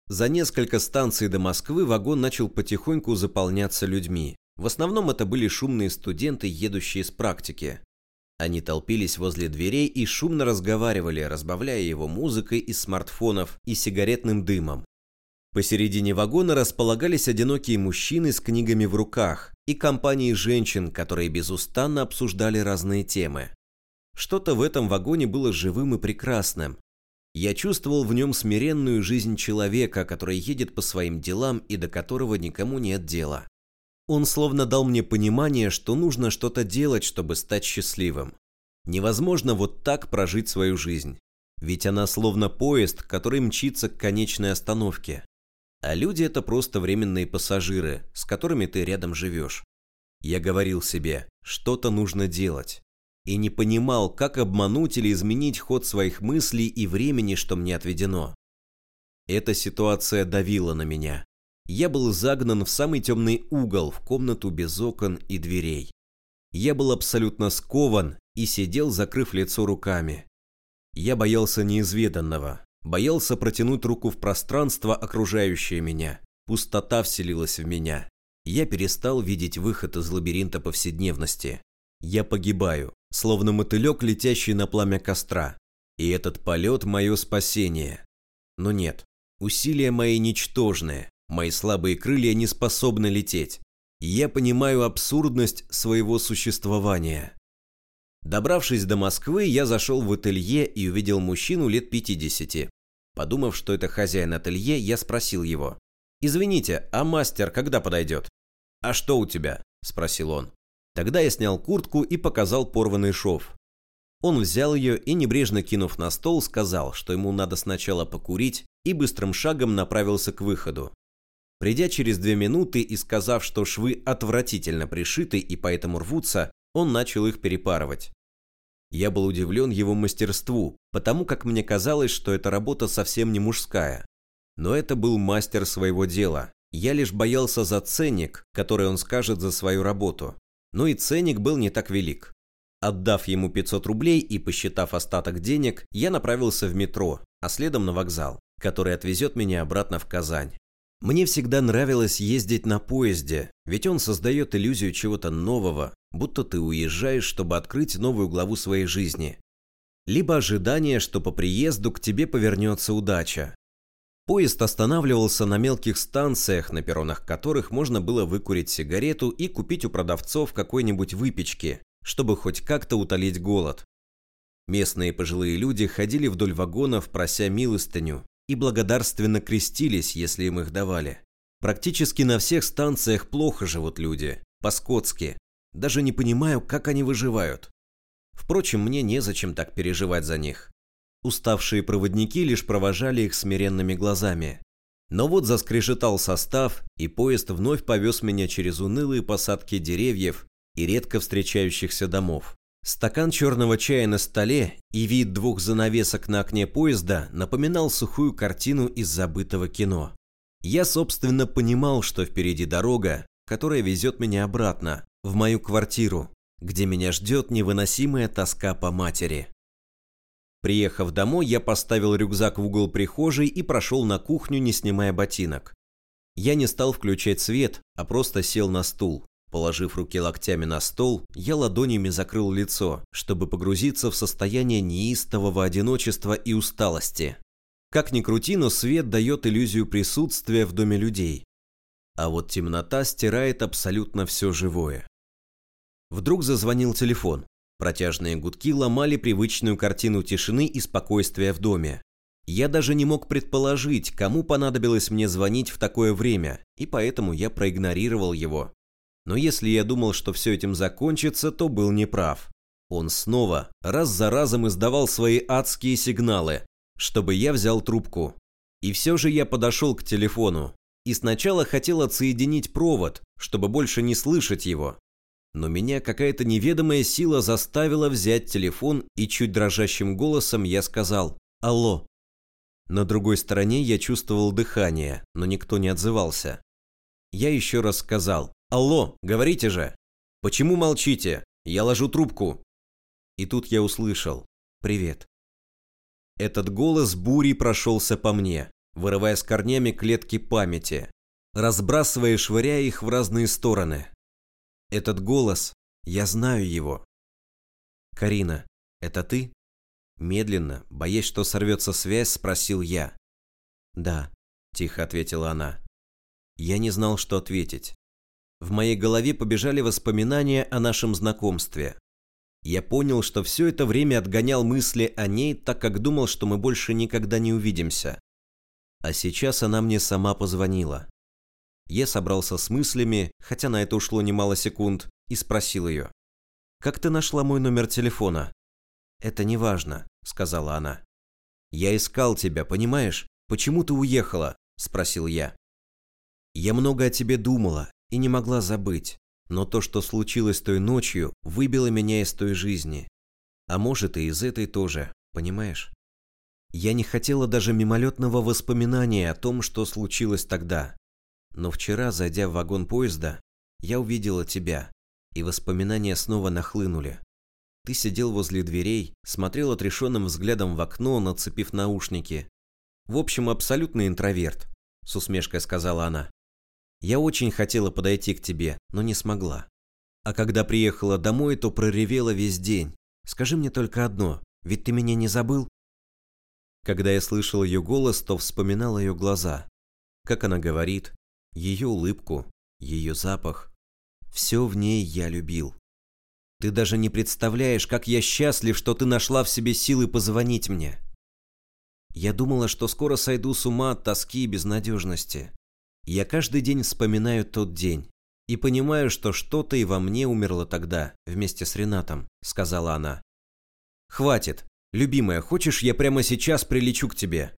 За несколько станций до Москвы вагон начал потихоньку заполняться людьми. В основном это были шумные студенты, едущие с практики. Они толпились возле дверей и шумно разговаривали, разбавляя его музыкой из смартфонов и сигаретным дымом. Посередине вагона располагались одинокие мужчины с книгами в руках и компании женщин, которые безустанно обсуждали разные темы. Что-то в этом вагоне было живым и прекрасным. Я чувствовал в нем смиренную жизнь человека, который едет по своим делам и до которого никому нет дела. Он словно дал мне понимание, что нужно что-то делать, чтобы стать счастливым. Невозможно вот так прожить свою жизнь. Ведь она словно поезд, который мчится к конечной остановке. А люди – это просто временные пассажиры, с которыми ты рядом живешь. Я говорил себе, что-то нужно делать. И не понимал, как обмануть или изменить ход своих мыслей и времени, что мне отведено. Эта ситуация давила на меня. Я был загнан в самый темный угол, в комнату без окон и дверей. Я был абсолютно скован и сидел, закрыв лицо руками. Я боялся неизведанного, боялся протянуть руку в пространство, окружающее меня. Пустота вселилась в меня. Я перестал видеть выход из лабиринта повседневности. Я погибаю, словно мотылек, летящий на пламя костра. И этот полет – мое спасение. Но нет, усилия мои ничтожные, Мои слабые крылья не способны лететь. Я понимаю абсурдность своего существования. Добравшись до Москвы, я зашел в ателье и увидел мужчину лет 50. Подумав, что это хозяин ателье, я спросил его. «Извините, а мастер когда подойдет?» «А что у тебя?» – спросил он. Тогда я снял куртку и показал порванный шов. Он взял ее и, небрежно кинув на стол, сказал, что ему надо сначала покурить, и быстрым шагом направился к выходу. Придя через две минуты и сказав, что швы отвратительно пришиты и поэтому рвутся, он начал их перепарывать. Я был удивлен его мастерству, потому как мне казалось, что эта работа совсем не мужская. Но это был мастер своего дела. Я лишь боялся за ценник, который он скажет за свою работу. Но и ценник был не так велик. Отдав ему 500 рублей и посчитав остаток денег, я направился в метро, а следом на вокзал, который отвезет меня обратно в Казань. Мне всегда нравилось ездить на поезде, ведь он создает иллюзию чего-то нового, будто ты уезжаешь, чтобы открыть новую главу своей жизни. Либо ожидание, что по приезду к тебе повернется удача. Поезд останавливался на мелких станциях, на перронах которых можно было выкурить сигарету и купить у продавцов какой-нибудь выпечки, чтобы хоть как-то утолить голод. Местные пожилые люди ходили вдоль вагонов, прося милостыню, и благодарственно крестились, если им их давали. Практически на всех станциях плохо живут люди, по-скотски. Даже не понимаю, как они выживают. Впрочем, мне незачем так переживать за них. Уставшие проводники лишь провожали их смиренными глазами. Но вот заскрежетал состав, и поезд вновь повез меня через унылые посадки деревьев и редко встречающихся домов. Стакан черного чая на столе и вид двух занавесок на окне поезда напоминал сухую картину из забытого кино. Я, собственно, понимал, что впереди дорога, которая везет меня обратно, в мою квартиру, где меня ждет невыносимая тоска по матери. Приехав домой, я поставил рюкзак в угол прихожей и прошел на кухню, не снимая ботинок. Я не стал включать свет, а просто сел на стул. Положив руки локтями на стол, я ладонями закрыл лицо, чтобы погрузиться в состояние неистового одиночества и усталости. Как ни крути, но свет дает иллюзию присутствия в доме людей. А вот темнота стирает абсолютно все живое. Вдруг зазвонил телефон. Протяжные гудки ломали привычную картину тишины и спокойствия в доме. Я даже не мог предположить, кому понадобилось мне звонить в такое время, и поэтому я проигнорировал его. Но если я думал, что все этим закончится, то был неправ. Он снова, раз за разом издавал свои адские сигналы, чтобы я взял трубку. И все же я подошел к телефону. И сначала хотел отсоединить провод, чтобы больше не слышать его но меня какая-то неведомая сила заставила взять телефон, и чуть дрожащим голосом я сказал «Алло». На другой стороне я чувствовал дыхание, но никто не отзывался. Я еще раз сказал «Алло, говорите же!» «Почему молчите? Я ложу трубку!» И тут я услышал «Привет». Этот голос бурей прошелся по мне, вырывая с корнями клетки памяти, разбрасывая и швыряя их в разные стороны. Этот голос, я знаю его. Карина, это ты? Медленно, боясь, что сорвется связь, спросил я. Да, тихо ответила она. Я не знал, что ответить. В моей голове побежали воспоминания о нашем знакомстве. Я понял, что все это время отгонял мысли о ней, так как думал, что мы больше никогда не увидимся. А сейчас она мне сама позвонила. Я собрался с мыслями, хотя на это ушло немало секунд, и спросил ее. «Как ты нашла мой номер телефона?» «Это не важно», — сказала она. «Я искал тебя, понимаешь? Почему ты уехала?» — спросил я. «Я много о тебе думала и не могла забыть, но то, что случилось той ночью, выбило меня из той жизни. А может, и из этой тоже, понимаешь?» Я не хотела даже мимолетного воспоминания о том, что случилось тогда. Но вчера, зайдя в вагон поезда, я увидела тебя, и воспоминания снова нахлынули. Ты сидел возле дверей, смотрел отрешенным взглядом в окно, нацепив наушники. В общем, абсолютный интроверт, с усмешкой сказала она. Я очень хотела подойти к тебе, но не смогла. А когда приехала домой, то проревела весь день. Скажи мне только одно, ведь ты меня не забыл? Когда я слышал ее голос, то вспоминал ее глаза. Как она говорит, ее улыбку, ее запах. Все в ней я любил. Ты даже не представляешь, как я счастлив, что ты нашла в себе силы позвонить мне. Я думала, что скоро сойду с ума от тоски и безнадежности. Я каждый день вспоминаю тот день и понимаю, что что-то и во мне умерло тогда, вместе с Ренатом, сказала она. Хватит. Любимая, хочешь, я прямо сейчас прилечу к тебе?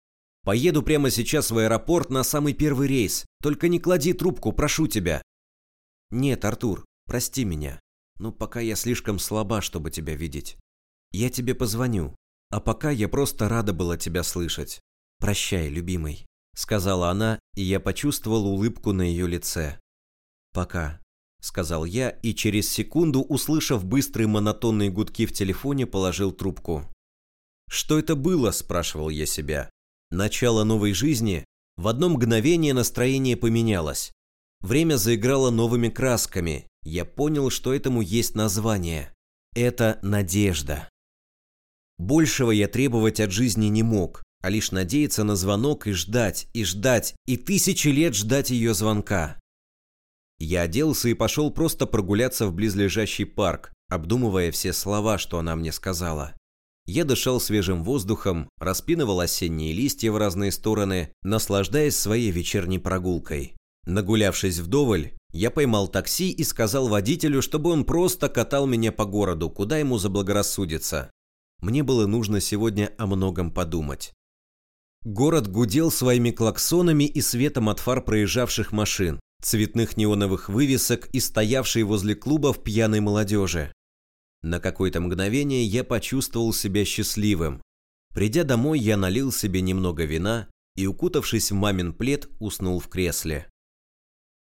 Поеду прямо сейчас в аэропорт на самый первый рейс. Только не клади трубку, прошу тебя. Нет, Артур, прости меня. Но пока я слишком слаба, чтобы тебя видеть. Я тебе позвоню. А пока я просто рада была тебя слышать. Прощай, любимый, сказала она, и я почувствовал улыбку на ее лице. Пока, сказал я, и через секунду, услышав быстрые монотонные гудки в телефоне, положил трубку. Что это было, спрашивал я себя. Начало новой жизни, в одно мгновение настроение поменялось. Время заиграло новыми красками. Я понял, что этому есть название. Это надежда. Большего я требовать от жизни не мог, а лишь надеяться на звонок и ждать, и ждать, и тысячи лет ждать ее звонка. Я оделся и пошел просто прогуляться в близлежащий парк, обдумывая все слова, что она мне сказала. Я дышал свежим воздухом, распинывал осенние листья в разные стороны, наслаждаясь своей вечерней прогулкой. Нагулявшись вдоволь, я поймал такси и сказал водителю, чтобы он просто катал меня по городу, куда ему заблагорассудится. Мне было нужно сегодня о многом подумать. Город гудел своими клаксонами и светом от фар проезжавших машин, цветных неоновых вывесок и стоявшей возле клубов пьяной молодежи. На какое-то мгновение я почувствовал себя счастливым. Придя домой, я налил себе немного вина и, укутавшись в мамин плед, уснул в кресле.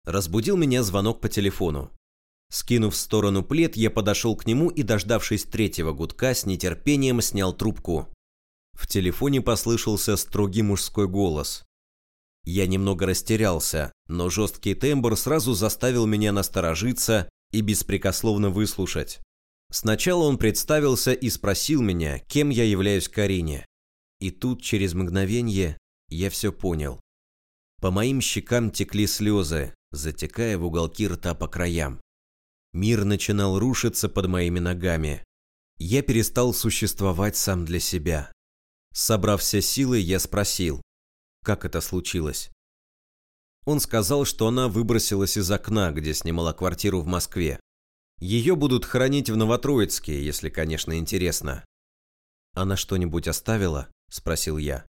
Разбудил меня звонок по телефону. Скинув в сторону плед, я подошел к нему и, дождавшись третьего гудка, с нетерпением снял трубку. В телефоне послышался строгий мужской голос. Я немного растерялся, но жесткий тембр сразу заставил меня насторожиться и беспрекословно выслушать. Сначала он представился и спросил меня, кем я являюсь Карине. И тут, через мгновение, я все понял. По моим щекам текли слезы, затекая в уголки рта по краям. Мир начинал рушиться под моими ногами. Я перестал существовать сам для себя. Собрав все силы, я спросил, как это случилось. Он сказал, что она выбросилась из окна, где снимала квартиру в Москве. Ее будут хранить в Новотроицке, если, конечно, интересно. «Она что-нибудь оставила?» – спросил я.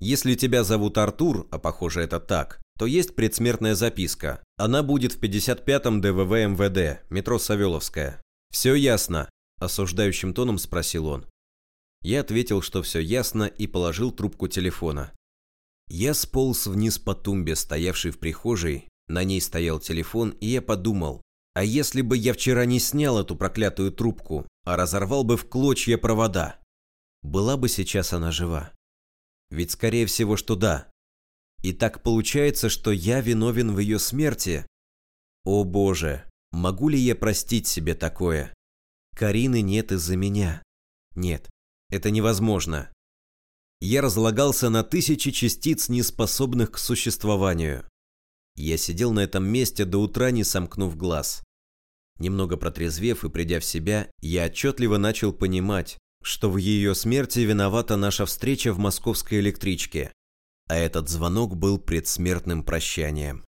«Если тебя зовут Артур, а похоже это так, то есть предсмертная записка. Она будет в 55-м ДВВ МВД, метро Савеловская. Все ясно?» – осуждающим тоном спросил он. Я ответил, что все ясно, и положил трубку телефона. Я сполз вниз по тумбе, стоявшей в прихожей, на ней стоял телефон, и я подумал, а если бы я вчера не снял эту проклятую трубку, а разорвал бы в клочья провода? Была бы сейчас она жива? Ведь скорее всего, что да. И так получается, что я виновен в ее смерти. О боже, могу ли я простить себе такое? Карины нет из-за меня. Нет, это невозможно. Я разлагался на тысячи частиц, неспособных к существованию. Я сидел на этом месте до утра, не сомкнув глаз. Немного протрезвев и придя в себя, я отчетливо начал понимать, что в ее смерти виновата наша встреча в московской электричке, а этот звонок был предсмертным прощанием.